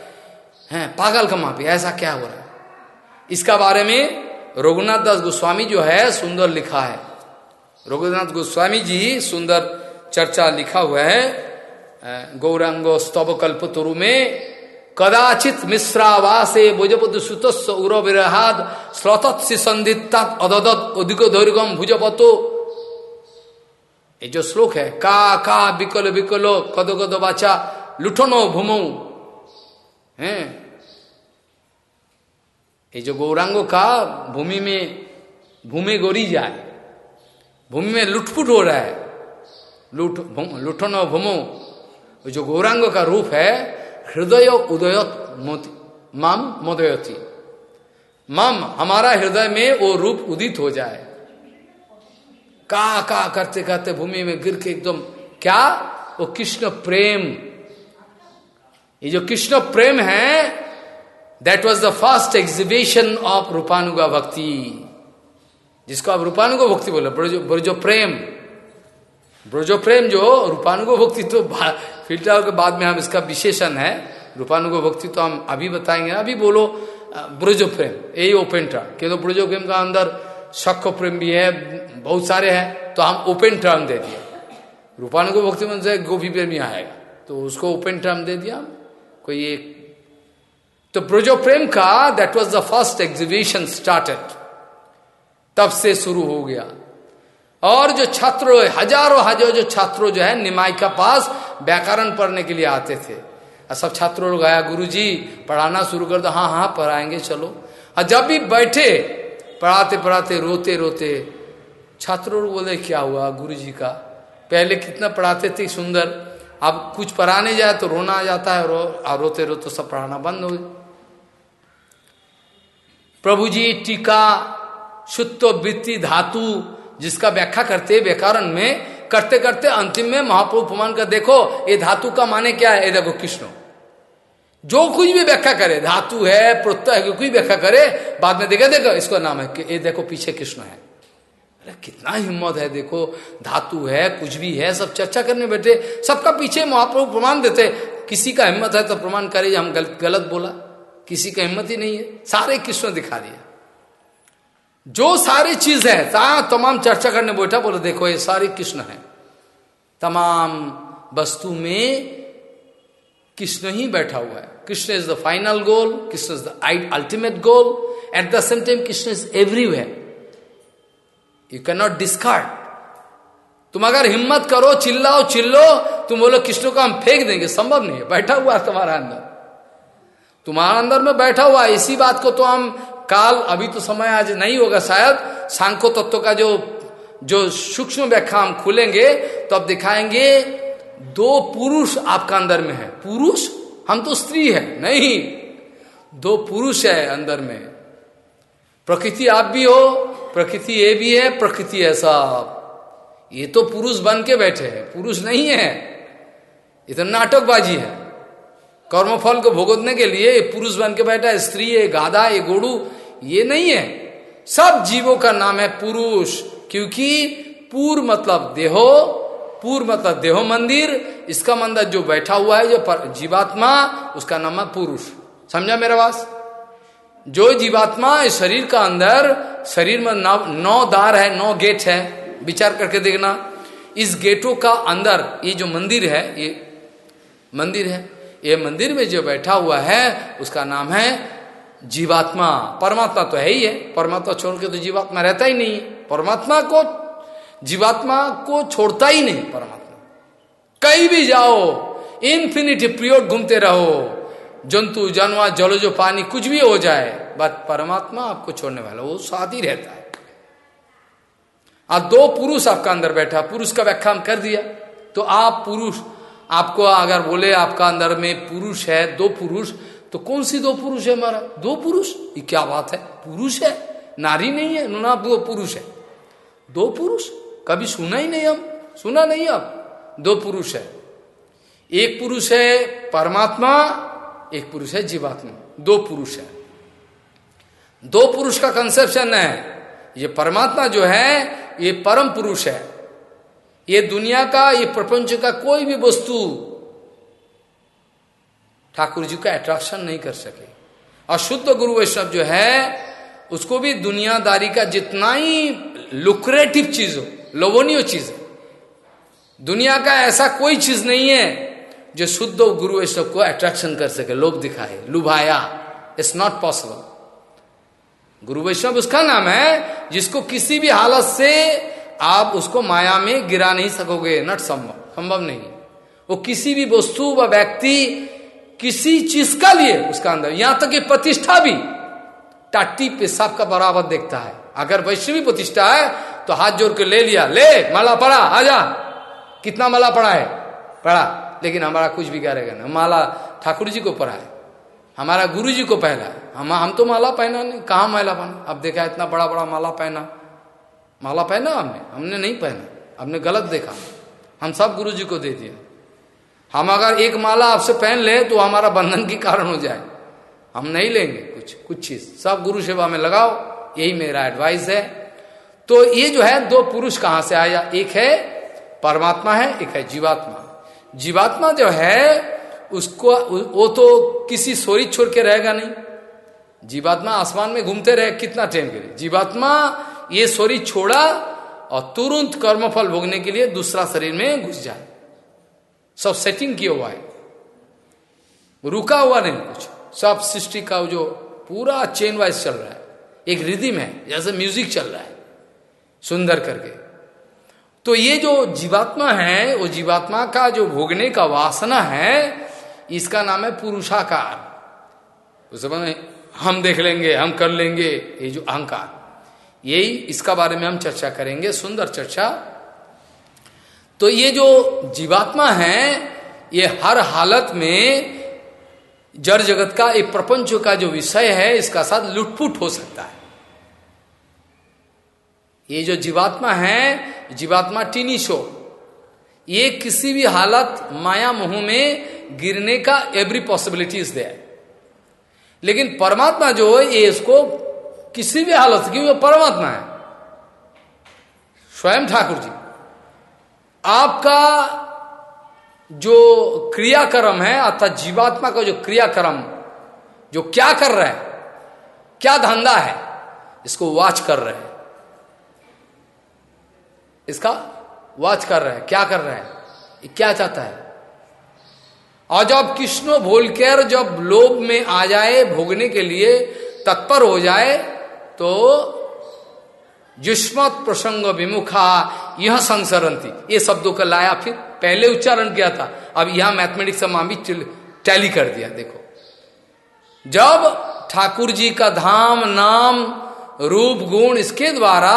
हैं, पागल कमा पे, ऐसा क्या हो रहा है? इसका बारे में रघुनाथ दास गोस्वामी जो है, सुंदर लिखा है। रघुनाथ गोस्वामी जी सुंदर चर्चा लिखा हुआ है। गौरांग स्तव कल्प तुरु में, कदाचित मिश्रावासे भुजपद सुत उर विरहाद स्रतत धैर्यम भुजपतो। ये जो श्लोक है, का का, विकल, विकलो, कद कद बाचा लुठनो, भूमो। हैं? ये जो गौरांगों का भूमि में, भूमि गोरी जाए, भूमि में लुटपुट हो रहा है, लुट लुठनो भूमो जो गौरांगों का रूप है, हृदय उदयत मम मोदयती। मम, हमारा हृदय में वो रूप उदित हो जाए। का का करते करते भूमि में गिर के एकदम, क्या? वो कृष्ण प्रेम। ये जो कृष्ण प्रेम है that was the first exhibition of रूपानुगा भक्ति जिसको आप रूपानुगो भक्ति बोले ब्रजो प्रेम। ब्रजो प्रेम जो रूपानुगो भक्ति तो फ़िल्टर के बाद में हम इसका विशेषण है। रूपानुगो भक्ति तो हम अभी बताएँगे। अभी बोलो ब्रजो प्रेम। यही ओपन टर्म क्योंकि ब्रजो प्रेम का अंदर शख प्रेम भी है, बहुत सारे हैं तो हम ओपन टर्म दे दिए। रूपानुगो भक्ति में से गोभी प्रेम ही आएगा। तो उसको ओपन टर्म दे दिया। कोई एक तो ब्रजो प्रेम का that was the first exhibition started तब से शुरू हो गया। और जो छात्र हज़ारों हज़ारों जो छात्रों जो है निमाई का पास व्याकरण पढ़ने के लिए आते थे। और सब छात्रों लोग आया गुरु जी पढ़ाना शुरू कर दो। हाँ हाँ पढ़ाएँगे चलो। और जब भी बैठे पढ़ाते पढ़ाते रोते रोते छात्रों लोग बोले क्या हुआ गुरु जी का? पहले कितना पढ़ाते थे सुंदर। अब कुछ पढ़ाने जाए तो रोना आ जाता है रो, और रोते रोते सब पढ़ाना बंद हो गया। प्रभु जी टीका शुद्ध वृत्ति धातु जिसका व्याख्या करते व्याकरण में करते करते अंतिम में महाप्रभु प्रमाण कर देखो ये धातु का माने क्या है? ये देखो कृष्ण। जो कुछ भी व्याख्या करे धातु है प्रत्यय है कोई व्याख्या करे बाद में देखे देखो इसका नाम है ये देखो पीछे कृष्ण है। अरे कितना हिम्मत है देखो धातु है कुछ भी है सब चर्चा करने बैठे सबका पीछे महाप्रभु प्रमाण देते। किसी का हिम्मत है तो प्रमाण करे हम गल, गलत बोला। किसी का हिम्मत ही नहीं है। सारे कृष्ण दिखा दिया। जो सारी चीज़ है तमाम चर्चा करने बैठा, बोले, देखो, ये सारे कृष्ण है। तमाम वस्तु में कृष्ण ही बैठा हुआ है। Krishna is the final goal Krishna is the ultimate goal at the same time Krishna is everywhere you can not discard तुम अगर हिम्मत करो, चिल्लाओ, चिल्लो, तुम बोलो कृष्ण को हम फेंक देंगे। संभव नहीं है। बैठा हुआ है तुम्हारा अंदर। तुम्हारा अंदर में बैठा हुआ इसी बात को तो हम काल, अभी तो समय आज नहीं होगा शायद सांख्य तत्व का जो जो सूक्ष्म व्याख्या हम खुलेंगे तो अब दिखाएँगे, दो पुरुष आपका अंदर में है। पुरुष? हम तो स्त्री है, नहीं। दो पुरुष है अंदर में। प्रकृति आप भी हो, प्रकृति ये भी है, प्रकृति है सब ये तो पुरुष बन के बैठे हैं, पुरुष नहीं है। ये तो नाटकबाजी है। कर्मफल को भुगतने के लिए पुरुष बन के बैठा है स्त्री है गाधा है गोड़ू ये नहीं है। सब जीवों का नाम है पुरुष क्योंकि पूर्व मतलब देहो पूर्व मतलब देहो मंदिर इसका मंदिर जो बैठा हुआ है जो जीवात्मा उसका नाम है पुरुष। समझा मेरा बात? जो जीवात्मा इस शरीर का अंदर शरीर में नौ, नौ दार है नौ गेट है विचार करके देखना। इस गेटों का अंदर ये जो मंदिर है ये मंदिर है ये मंदिर में जो बैठा हुआ है, उसका नाम है जीवात्मा। परमात्मा तो है ही है। परमात्मा छोड़ के तो जीवात्मा रहता ही नहीं परमात्मा को, जीवात्मा को छोड़ता ही नहीं परमात्मा। कहीं भी जाओ इन्फिनिटी पीरियड घूमते रहो। जंतु, जानवर जलो जो पानी, कुछ भी हो जाए बट परमात्मा आपको छोड़ने वाला, वो साथ ही रहता है। आज दो पुरुष आपका अंदर बैठा, पुरुष का व्याख्या कर दिया। तो आप पुरुष आपको अगर बोले आपका अंदर में पुरुष है, दो पुरुष तो कौन सी दो पुरुष है हमारा? दो पुरुष? ये क्या बात है? पुरुष है? नारी नहीं है? ना दो पुरुष है। दो पुरुष? कभी सुना ही नहीं हम। सुना नहीं अब दो पुरुष है। एक पुरुष है परमात्मा, एक पुरुष है जीवात्मा। दो पुरुष है। दो पुरुष का कंसेप्शन है। ये परमात्मा जो है, ये परम पुरुष है। ये दुनिया का, ये प्रपंच का कोई भी वस्तु ठाकुर जी का अट्रैक्शन नहीं कर सके। और शुद्ध गुरु वैष्णव जो है, उसको भी दुनियादारी का जितना ही लुक्रेटिव चीज़ हो, लोभनीय चीज़ दुनिया का ऐसा कोई चीज़ नहीं है जो शुद्ध गुरु वैष्णव को अट्रैक्शन कर सके लोग दिखाए, लुभाया। इट्स नॉट पॉसिबल गुरु वैष्णव उसका नाम है, जिसको किसी भी हालत से आप उसको माया में गिरा नहीं सकोगे नट संभव संभव नहीं वो किसी भी वस्तु व व्यक्ति किसी चीज़ का लिए उसका अंदर, यहाँ तक कि प्रतिष्ठा भी, टाटी पेशाब का बराबर देखता है। अगर वैष्णवी प्रतिष्ठा है तो हाथ जोड़ के ले लिया, ले, माला पड़ा आजा कितना माला पड़ा है? पड़ा, लेकिन हमारा कुछ भी करेगा ना। माला ठाकुर जी को पढ़ा है, हमारा गुरु जी को पहना हम हम तो माला पहना नहीं, कहा माला पहना? अब देखा इतना बड़ा बड़ा माला पहना। माला पहना हमने हमने नहीं पहना, हमने गलत देखा। हम सब गुरु जी को दे दिया। हम अगर एक माला आपसे पहन ले तो हमारा बंधन की कारण हो जाए। हम नहीं लेंगे कुछ कुछ चीज़। सब गुरु सेवा में लगाओ, यही मेरा एडवाइस है। तो ये जो है, दो पुरुष कहाँ से आया? एक है परमात्मा है, एक है जीवात्मा। जीवात्मा जो है, उसको, वो तो किसी सोरी छोड़ के रहेगा नहीं। जीवात्मा आसमान में घूमते रहे, कितना टाइम के लिए? जीवात्मा ये सोरी छोड़ा और तुरंत कर्मफल भोगने के लिए दूसरा शरीर में घुस जाए। सब सेटिंग किया हुआ है। रुका हुआ नहीं कुछ। सब सृष्टि का जो पूरा चेन वाइज चल रहा है। एक रिदिम है, जैसे म्यूज़िक चल रहा है। सुंदर करके। तो ये जो जीवात्मा है, वो जीवात्मा का जो भोगने का वासना है, इसका नाम है पुरुषाकार। उस समय हम देख लेंगे, हम कर लेंगे, ये जो अहंकार। यही इसका बारे में हम चर्चा करेंगे, सुंदर चर्चा। तो ये जो जीवात्मा है, ये हर हालत में जड़ जगत का एक प्रपंच का जो विषय है, इसका साथ लुटपुट हो सकता है। ये जो जीवात्मा है, जीवात्मा टीनी शो ये किसी भी हालत माया मोह में गिरने का एवरी पॉसिबिलिटी इज़ देयर लेकिन परमात्मा जो है, ये इसको किसी भी हालत से क्योंकि परमात्मा है। स्वयं ठाकुर जी। आपका जो क्रियाक्रम है, अर्थात जीवात्मा का जो क्रियाक्रम, जो क्या कर रहा है, क्या धंधा है, इसको वाच कर रहे हैं। इसका वाच कर रहे हैं, क्या कर रहे हैं क्या चाहता है? और जब कृष्ण भोलकर जब लोभ में आ जाए, भोगने के लिए तत्पर हो जाए तो युष्मत प्रसंग विमुखा यह संसरंती। ये शब्दों का लाया फिर पहले उच्चारण किया था। अब यह मैथमेटिक्स भी टैली कर दिया देखो। जब ठाकुर जी का धाम नाम रूप गुण इसके द्वारा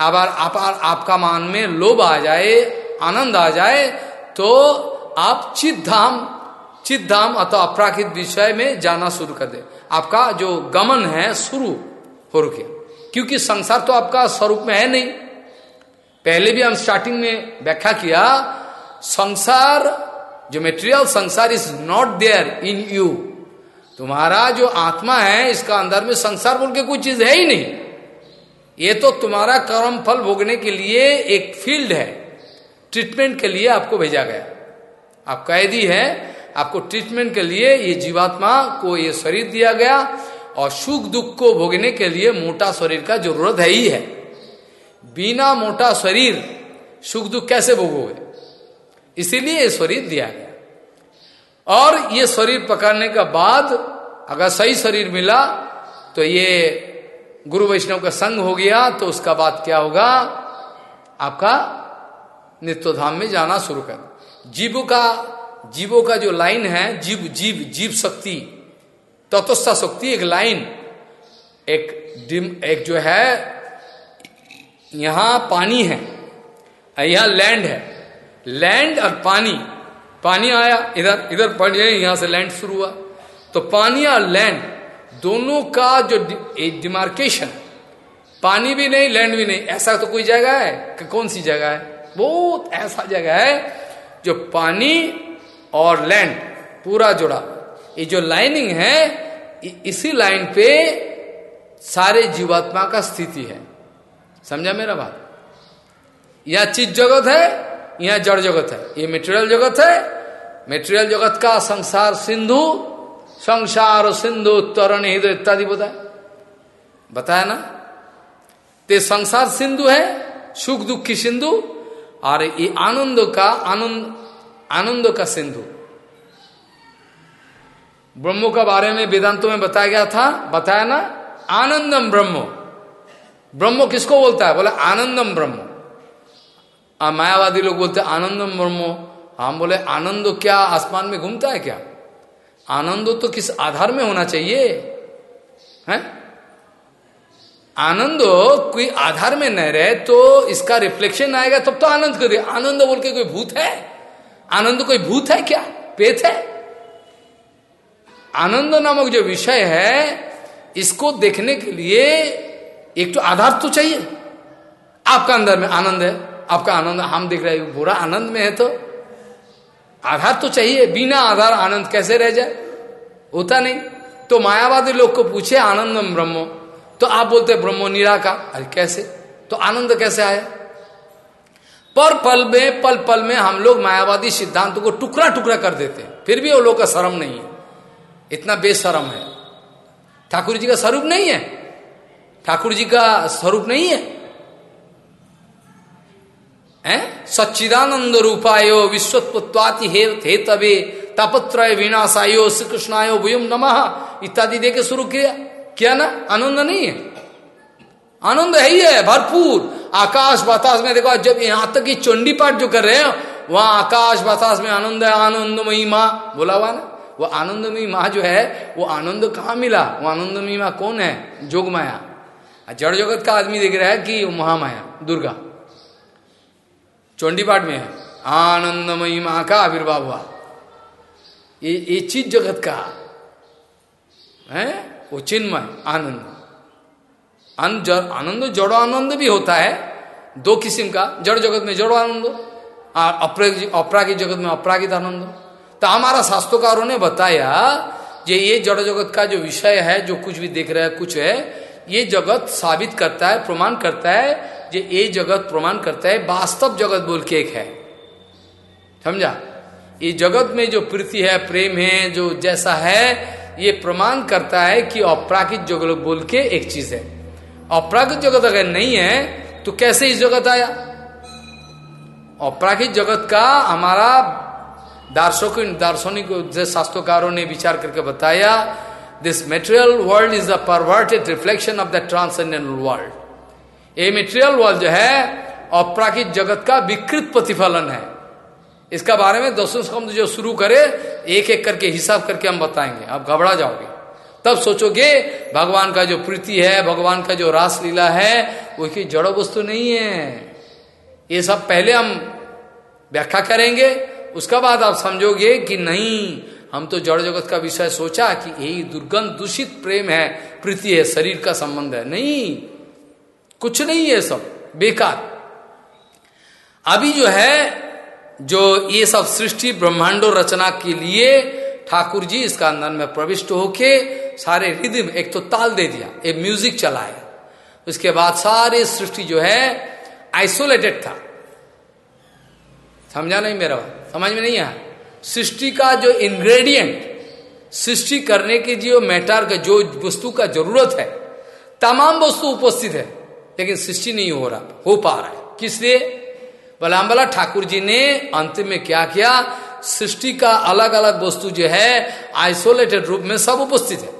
अब आप, आपका मान में लोभ आ जाए आनंद आ जाए तो आप चित धाम चित धाम अथवा अपराकृत विषय में जाना शुरू कर दे। आपका जो गमन है शुरू। हो रुके। क्योंकि संसार तो आपका स्वरूप में है नहीं। पहले भी हम स्टार्टिंग में व्याख्या किया, संसार जो मेटेरियल संसार is not there in you तुम्हारा जो आत्मा है, इसका अंदर में संसार बोल के कोई चीज़ है ही नहीं। ये तो तुम्हारा कर्म फल भोगने के लिए एक फ़ील्ड है। ट्रीटमेंट के लिए आपको भेजा गया। आप कैदी है, आपको ट्रीटमेंट के लिए ये जीवात्मा को ये शरीर दिया गया। और सुख दुख को भोगने के लिए मोटा शरीर का ज़रूरत है ही है। बिना मोटा शरीर सुख दुख कैसे भोगोगे? इसीलिए ये शरीर दिया गया। और ये शरीर पकड़ने के बाद अगर सही शरीर मिला तो ये गुरु वैष्णव का संग हो गया तो उसका बाद क्या होगा? आपका नित्योधाम में जाना शुरू कर जीवों का जीवों का जो लाइन है, जीव जीव जीव शक्ति तत्वस्था शक्ति, एक लाइन, एक डिम, एक जो है, यहाँ पानी है, यहाँ लैंड है। लैंड और पानी पानी आया, इधर इधर पड़ जाए यहाँ से लैंड शुरू हुआ। तो पानी और लैंड दोनों का जो डिमार्केशन पानी भी नहीं लैंड भी नहीं। ऐसा तो कोई जगह है? कि कौन सी जगह है? बहुत ऐसा जगह है, जो पानी और लैंड पूरा जुड़ा। ये जो लाइनिंग है इसी लाइन पे सारे जीवात्मा का स्थिति है। समझा मेरा बात? यह चीज़ जगत है यह जड़ जगत है। ये मेटेरियल जगत है। मेटेरियल जगत का संसार सिंधु संसार सिंधु तरण हृदय इत्यादि बताया बताया ना? ते संसार सिंधु है, सुख दुख की सिंधु, और ये आनंद का, आनंद आनंद का सिंधु। ब्रह्मो का बारे में वेदांतों में बताया गया था, बताया ना? आनंदम ब्रह्मो। ब्रह्मो किसको बोलता है? बोले, आनंदम ब्रह्मो। मायावादी लोग बोलते, आनंदम ब्रह्मो। हम बोले, आनंद क्या आसमान में घूमता है क्या? आनंद तो किस आधार में होना चाहिए? है? आनंद कोई आधार में न रहे तो इसका रिफ्लेक्शन आएगा, तब तो आनंद कर आनंद बोल के कोई भूत है? आनंद कोई भूत है क्या? पेत है? आनंद नामक जो विषय है, इसको देखने के लिए एक तो आधार तो चाहिए। आपका अंदर में आनंद है, आपका आनंद, हम देख रहे हैं, बुरा आनंद में है तो। आधार तो चाहिए, बिना आधार आनंद कैसे रह जाए? होता नहीं। तो मायावादी लोग को पूछे, आनंदम ब्रह्मो। तो आप बोलते ब्रह्मो निराका अरे, कैसे? तो आनंद कैसे आया? पर पल में, पल पल में हम लोग मायावादी सिद्धांत को टुकड़ा टुकड़ा कर देते हैं। फिर भी वो लोग का शर्म नहीं है। इतना बेशरम है। ठाकुर जी का स्वरूप नहीं है। ठाकुर जी का स्वरूप नहीं है। सच्चिदानंद रूपायो विश्वत्वाति हे तबे तापत्रय विनाशायो श्री कृष्णायो भूयम नमः। इत्यादि दे के शुरू किया। क्या ना? आनंद नहीं है। आनंद है ही है, भरपूर। आकाश बतास में देखो, जब यहाँ तक कि चंडी पाठ जो कर रहे हैं, वहाँ आकाश बतास में आनंद है, आनंदमयी माँ। बोला हुआ ना? वो आनंदमयी माँ जो है, वो आनंद कहाँ मिला? वो आनंदमयी माँ कौन है? जोग माया जड़ जगत का आदमी देख रहा है कि महामाया, दुर्गा। चौंडी पाठ में है। आनंदमयी माँ का आविर्भाव हुआ। ये ये चीज़ जगत का, है? वो चिन्मय, आनंद। आनंद, जड़ो आनंद भी होता है। दो किस्म का, जड़ जगत में जड़ो आनंद और जगत में अपरागित आनंद। तो हमारा शास्त्रोकारों ने बताया ये ये जड़ जगत का जो विषय है, जो कुछ भी देख रहा है, कुछ है, ये जगत साबित करता है, प्रमाण करता है ये ये जगत प्रमाण करता है, वास्तव जगत बोल के एक है। समझा? ये जगत में जो प्रीति है, प्रेम है, जो जैसा है, ये प्रमाण करता है कि अपराकित जगत बोल के एक चीज़ है। अपराकित जगत अगर नहीं है तो कैसे इस जगत आया? अपराकित जगत का हमारा दार्शनिक दार्शनिक शास्त्रोकारों ने विचार करके बताया this material world is the perverted reflection of the transcendental world ये मेटेरियल वर्ल्ड जो है, अपराकित जगत का विकृत प्रतिफलन है। इसका बारे में दसों स्कंद जो शुरू करे एक एक करके हिसाब करके हम बताएँगे। आप घबरा जाओगे। तब सोचोगे, भगवान का जो प्रीति है, भगवान का जो रास लीला है, वो की जड़ो वस्तु नहीं है। ये सब पहले हम व्याख्या करेंगे। उसका बाद आप समझोगे कि नहीं, हम तो जड़ जगत का विषय सोचा कि यही दुर्गंध, दूषित प्रेम है, प्रीति है, शरीर का संबंध है। नहीं, कुछ नहीं है सब, बेकार। अभी जो है, जो ये सब सृष्टि ब्रह्मांडो रचना के लिए ठाकुर जी इसका अंदर में प्रविष्ट होके सारे रिदिम एक तो ताल दे दिया एक म्यूज़िक चलाया। उसके बाद सारे सृष्टि जो है आइसोलेटेड था। समझा नहीं मेरा समझ में नहीं आया? सृष्टि का जो इंग्रेडिएंट सृष्टि करने के जो मैटर का, जो वस्तु का ज़रूरत है, तमाम वस्तु उपस्थित है, लेकिन सृष्टि नहीं हो रहा, हो पा रहा है। किस लिए? बलाम्बला ठाकुर जी ने अंत में क्या किया? सृष्टि का अलग अलग वस्तु जो है आइसोलेटेड रूप में सब उपस्थित है।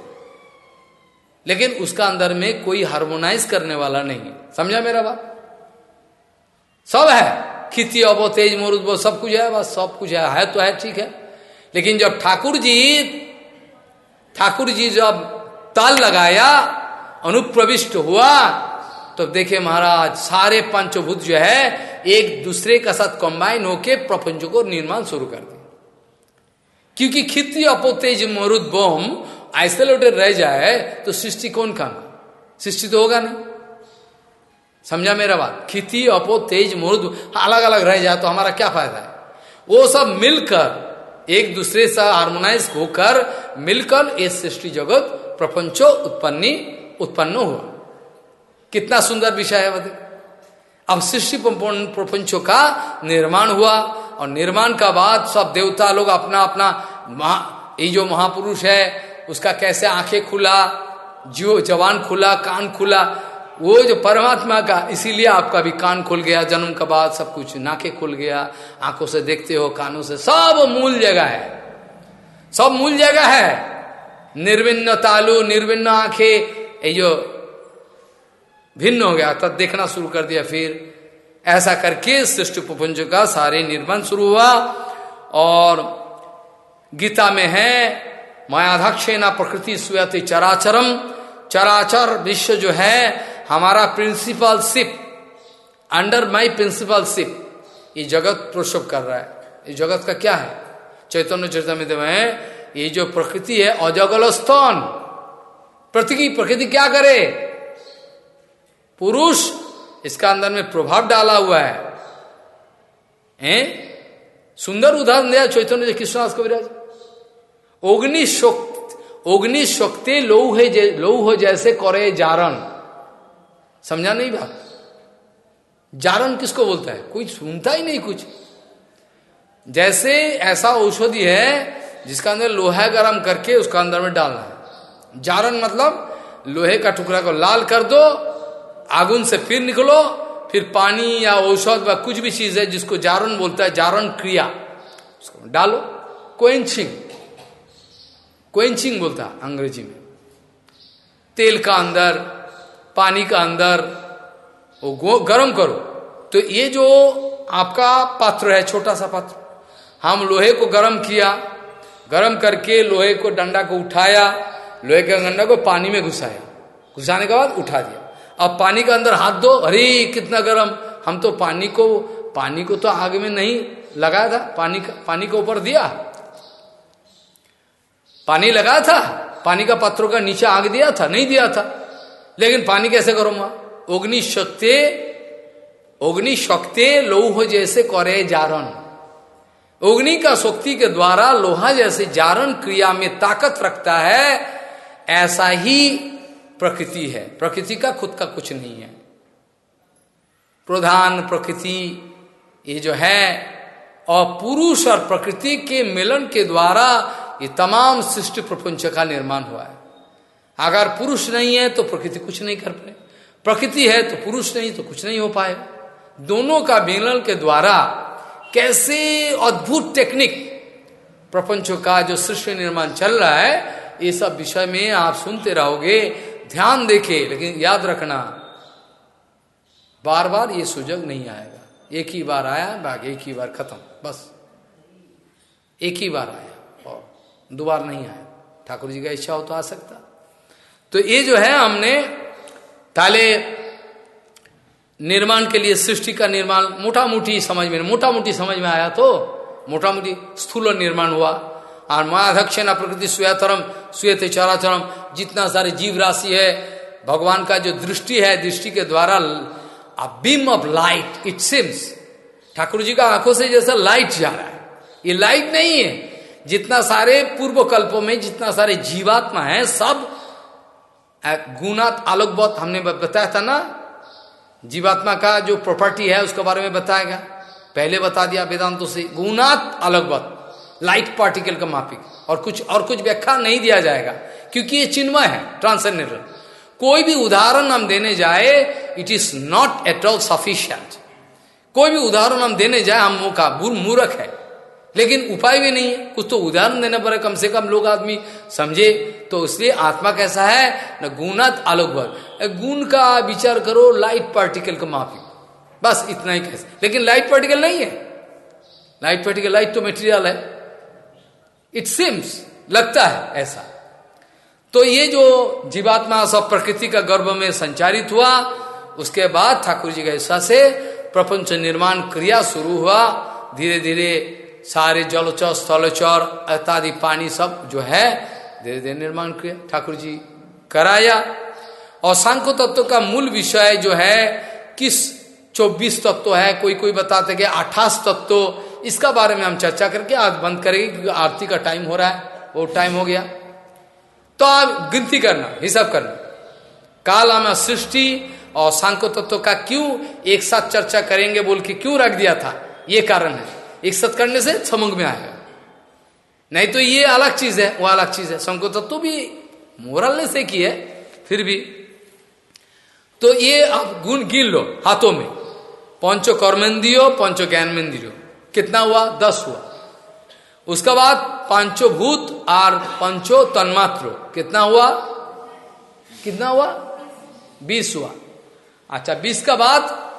लेकिन उसका अंदर में कोई हार्मोनाइज करने वाला नहीं है। समझा मेरा बात? सब है। खिती अबो तेज मोरुद सब कुछ है, बस सब कुछ है। है तो है, ठीक है। लेकिन जब ठाकुर जी ठाकुर जी जब ताल लगाया, अनुप्रविष्ट हुआ तो देखे महाराज, सारे पंचभूत जो है, एक दूसरे का साथ कंबाइन होके प्रपंच को निर्माण शुरू कर दिया क्योंकि खिती अपोतेज मरुद बोम आइसोलेटेड रह जाए तो सृष्टि कौन खाना? सृष्टि तो होगा नहीं। समझा मेरा बात? खिती अपो, तेज, मुर्द अलग अलग रह जाए तो हमारा क्या फ़ायदा है? वो सब मिलकर, एक दूसरे से हार्मोनाइज होकर, मिलकर ये सृष्टि जगत प्रपंचो उत्पन्नी, उत्पन्न हुआ। कितना सुंदर विषय है बताइए। अब सृष्टि प्रपंचों का निर्माण हुआ और निर्माण का बाद सब देवता लोग अपना अपना ये जो महापुरुष है, उसका कैसे आँखें खुला जो जवान खुला, कान खुला वो जो परमात्मा का, इसीलिए आपका भी कान खुल गया, जन्म के बाद सब कुछ नाके खुल गया। आँखों से देखते हो, कानों से, सब मूल जगह है। सब मूल जगह है। निर्विन्न तालु, निर्विन्न आँखें, ये जो भिन्न हो गया, तब देखना शुरू कर दिया फिर। ऐसा करके सृष्टि प्रपंच का सारे निर्माण शुरू हुआ। और गीता में है, मायाधक्षेना प्रकृति सुयति चराचरम। चराचर विश्व जो है हमारा principalship under my principalship ये जगत प्रोशव कर रहा है। ये जगत का क्या है? चैतन्य चैतन्य में ये जो प्रकृति है, अजगल स्तन। प्रकृति प्रकृति क्या करे? पुरुष, इसका अंदर में प्रभाव डाला हुआ है। हैं? सुंदर उदाहरण दिया चैतन्य कृष्णदास कविराज अग्नि अग्नि शक्ति लौह लौह जैसे करे जारण समझा नहीं बात? जारण किसको बोलता है? कोई सुनता ही नहीं कुछ। जैसे ऐसा औषधि है, जिसका अंदर लोहा गर्म करके उसका अंदर में डालना है। जारण मतलब लोहे का टुकड़ा को लाल कर दो, आगुन से फिर निकलो, फिर पानी या औषध व कुछ भी चीज़ है जिसको जारण बोलता है जारण क्रिया, उसको डालो। कोइंचिंग कोइंचिंग बोलता है अंग्रेज़ी में। तेल का अंदर पानी का अंदर, वो गर्म करो। तो ये जो आपका पात्र है, छोटा सा पात्र, हम लोहे को गर्म किया, गर्म करके लोहे को, डंडा को उठाया, लोहे के डंडा को पानी में घुसाया। घुसाने के बाद उठा दिया। अब पानी के अंदर हाथ दो, अरे कितना गर्म। हम तो पानी को पानी को तो आग में नहीं लगाया था, पानी का, पानी के ऊपर दिया। पानी लगाया था, पानी का पत्थरों का नीचे आग दिया था, नहीं दिया था। लेकिन पानी कैसे करूँगा अग्नि शक्ति अग्नि शक्ति लोह जैसे करे जारण अग्नि का शक्ति के द्वारा लोहा जैसे जारण क्रिया में ताकत रखता है, ऐसा ही प्रकृति है। प्रकृति का खुद का कुछ नहीं है। प्रधान प्रकृति ये जो है और पुरुष और प्रकृति के मिलन के द्वारा ये तमाम सृष्टि प्रपंच का निर्माण हुआ है। अगर पुरुष नहीं है तो प्रकृति कुछ नहीं कर पाए। प्रकृति है तो पुरुष नहीं तो कुछ नहीं हो पाए। दोनों का मिलन के द्वारा कैसे अद्भुत टेक्निक प्रपंचों का जो सृष्टि निर्माण चल रहा है, ये सब विषय में आप सुनते रहोगे। ध्यान देखे लेकिन याद रखना बार बार ये सुजग नहीं आएगा। एक ही बार आया बाग एक ही बार खत्म, बस। एक ही बार आया और दोबारा नहीं आया। ठाकुर जी का इच्छा हो तो आ सकता। तो ये जो है हमने ताले निर्माण के लिए, सृष्टि का निर्माण मोटा मोटी समझ में मोटा मोटी समझ में आया तो मोटा मोटी स्थूल निर्माण हुआ। और महाध्यक्ष न प्रकृति सुयातरम, सुयते चराचरम, जितना सारे जीव राशि है, भगवान का जो दृष्टि है, दृष्टि के द्वारा a beam of light it seems Thakur ji का आँखों से जैसा लाइट जा रहा है। ये लाइट नहीं है। जितना सारे पूर्व कल्पों में, जितना सारे जीवात्मा है, सब गुणात आलोक बहुत हमने बताया था ना? जीवात्मा का जो प्रॉपर्टी है, उसके बारे में बताएगा। पहले बता दिया वेदांतों से, गुणात अलग अलगवत लाइट पार्टिकल का मापिक, और कुछ और कुछ व्याख्या नहीं दिया जाएगा, क्योंकि ये चिन्मय है ट्रांसेंडेंटल कोई भी उदाहरण हम देने जाए it is not at all sufficient कोई भी उदाहरण हम देने जाए, हम मौका मूर्ख है। लेकिन उपाय भी नहीं है। कुछ तो उदाहरण देने पर कम से कम लोग आदमी समझे तो इसलिए आत्मा कैसा है? न गुणत आलोक भर गुण का विचार करो लाइट पार्टिकल का माफ़ी बस इतना ही कैसे? लेकिन लाइट पार्टिकल नहीं है। लाइट पार्टिकल लाइट तो मेटीरियल है। इट सिम्स लगता है ऐसा। तो ये जो जीवात्मा सब प्रकृति का गर्भ में संचारित हुआ, उसके बाद ठाकुर जी का हिस्सा से प्रपंच निर्माण क्रिया शुरू हुआ। धीरे धीरे सारे जलचर स्थलचर इत्यादि पानी सब जो है धीरे धीरे निर्माण किया ठाकुर जी कराया। और सांख्य तत्व का मूल विषय जो है, किस चौबीस तत्व है कोई कोई बताते कि अठास तत्व, इसका बारे में हम चर्चा करके आज बंद करेंगे, क्योंकि आरती का टाइम हो रहा है, वो टाइम हो गया। तो आप गिनती करना, हिसाब करना। काल में सृष्टि और सांख्य तत्व का क्यों एक साथ चर्चा करेंगे बोल के क्यों रख दिया था? ये कारण है। एक साथ करने से समझ में आएगा नहीं तो ये अलग चीज़ है, वो अलग चीज़ है। संको तत्व भी मोरल से की है, फिर भी। तो ये आप गुण गिन लो हाथों में। पंचो कर्मेंद्रियो, पंचो ज्ञानमेंद्रियो। कितना हुआ? दस हुआ। उसके बाद पांचो भूत और पंचो तन्मात्र। कितना हुआ? कितना हुआ? बीस हुआ। अच्छा बीस का बाद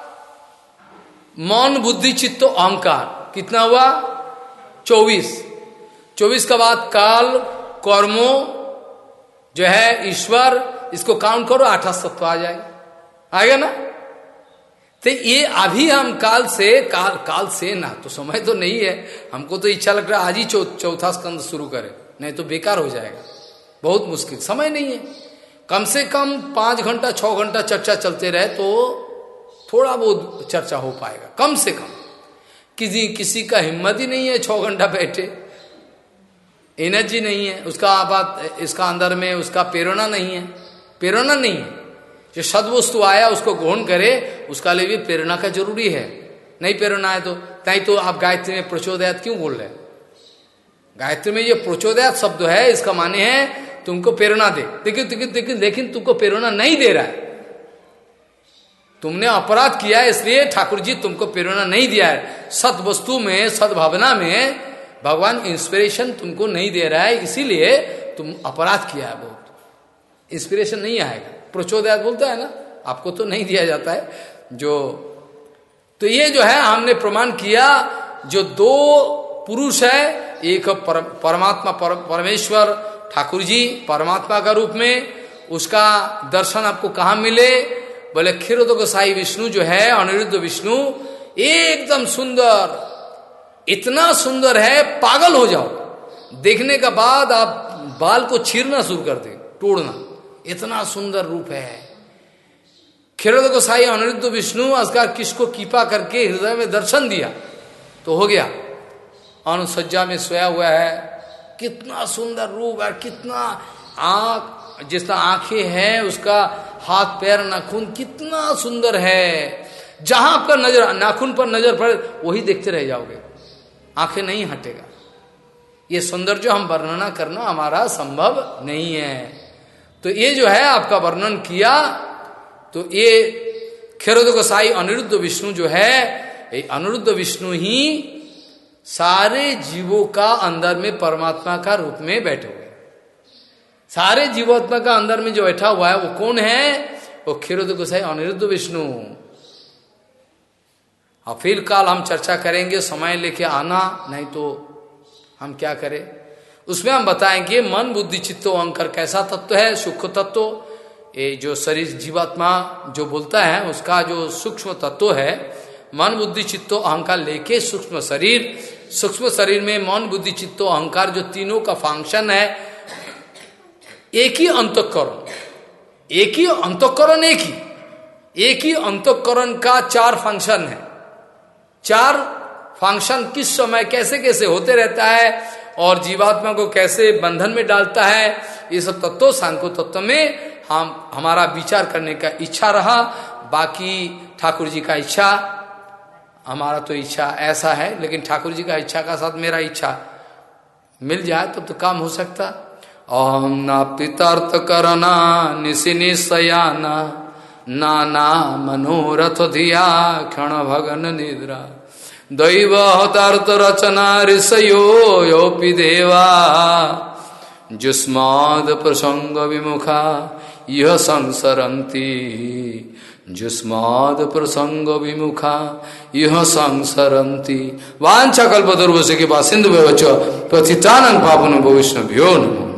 मौन, बुद्धि, चित्तो, अहंकार। कितना हुआ? चौबीस। चौबीस का बाद काल, कर्मो, जो है, ईश्वर, इसको काउंट करो अठास तत्व आ जाएगा। आएगा ना? तो ये अभी हम काल से, काल काल से ना तो समय तो नहीं है। हमको तो इच्छा लग रहा है, आज ही चौथा स्कंद शुरू करें, नहीं तो बेकार हो जाएगा। बहुत मुश्किल, समय नहीं है। कम से कम पाँच घंटा, छह घंटा चर्चा चलते रहे तो थोड़ा बहुत चर्चा हो पाएगा, कम से कम। किसी किसी का हिम्मत ही नहीं है, छह घंटा बैठे। एनर्जी नहीं है, उसका बात इसका अंदर में उसका प्रेरणा नहीं है। प्रेरणा नहीं है। जो सदवस्तु आया, उसको ग्रहण करे, उसका लिए भी प्रेरणा का ज़रूरी है। नहीं प्रेरणा है तो तई तो आप गायत्री में प्रचोदयात क्यों बोल रहे गायत्री में ये प्रचोदयात शब्द है, इसका माने है, तुमको प्रेरणा दे। लेकिन लेकिन लेकिन तुमको प्रेरणा नहीं दे रहा है। तुमने अपराध किया है इसलिए ठाकुर जी तुमको प्रेरणा नहीं दिया है। सद वस्तु में सद्भावना में भगवान इंस्पिरेशन तुमको नहीं दे रहा है इसीलिए तुम अपराध किया है बहुत। इंस्पिरेशन नहीं आएगा। प्रचोदया बोलता है ना आपको तो नहीं दिया जाता है। जो तो ये जो है हमने प्रमाण किया जो दो पुरुष है एक पर, परमात्मा पर, परमेश्वर ठाकुर जी परमात्मा का रूप में उसका दर्शन आपको कहा मिले? बोले क्षीरोद गोसाई विष्णु जो है, अनिरुद्ध विष्णु, एकदम सुंदर, इतना सुंदर है, पागल हो जाओ। देखने का बाद आप बाल को छीरना शुरू कर दे, तोड़ना। इतना सुंदर रूप है। क्षीरोद गोसाई, अनिरुद्ध विष्णु असकार किसको कीपा करके हृदय में दर्शन दिया तो हो गया। अनुसज्जा में सोया हुआ है। कितना सुंदर रूप है, कितना आँख जिसका आँखें हैं, उसका हाथ पैर नाखून कितना सुंदर है। जहाँ आपका नज़र, नाखून पर नज़र पड़े, वही देखते रह जाओगे। आँखें नहीं हटेगा। ये सौंदर्य हम वर्णना करना हमारा संभव नहीं है। तो ये जो है आपका वर्णन किया तो ये खेरोद गोसाई अनिरुद्ध विष्णु जो है, ये अनिरुद्ध विष्णु ही सारे जीवों का अंदर में परमात्मा का रूप में बैठे हुए सारे जीवात्मा का अंदर में जो बैठा हुआ है, वो कौन है? वो क्षीरोद गोसाई अनिरुद्ध विष्णु। और फिर काल हम चर्चा करेंगे, समय लेके आना, नहीं तो हम क्या करें? उसमें हम बताएँगे, मन, बुद्धि, चित्तो, अहंकार कैसा तत्व है, सूक्ष्म तत्व? ये जो शरीर जीवात्मा जो बोलता है, उसका जो सूक्ष्म तत्व है, मन, बुद्धि, चित्तो, अहंकार लेके सूक्ष्म शरीर। सूक्ष्म शरीर में मन, बुद्धि, चित्तो, अहंकार जो तीनों का फ़ंक्शन है एक ही अंतकरण। एक ही अंतकरण एक ही। एक ही अंतकरण का चार फ़ंक्शन है। चार फ़ंक्शन किस समय कैसे कैसे होते रहता है और जीवात्मा को कैसे बंधन में डालता है ये सब तत्व सांको तत्व में हम हमारा विचार करने का इच्छा रहा। बाकी ठाकुर जी का इच्छा हमारा तो इच्छा ऐसा है लेकिन ठाकुर जी का इच्छा का साथ मेरा इच्छा। मिल जाए तब तो, तो काम हो सकता। ओम ना पितर्थ करना निशि निशयाना नाना मनोरथ धिया, क्षण भगन निद्रा। दैव हतार्थ रचना, ऋषयो योपि देवा। जुस्माद प्रसंग विमुखा यह संसरती जुस्माद प्रसंग विमुखा यह संसरती वांछा कल्प दुर्वश के बाद सिंधु व्यवच पतितानंग पावन भविष्ण भ्यो नमो।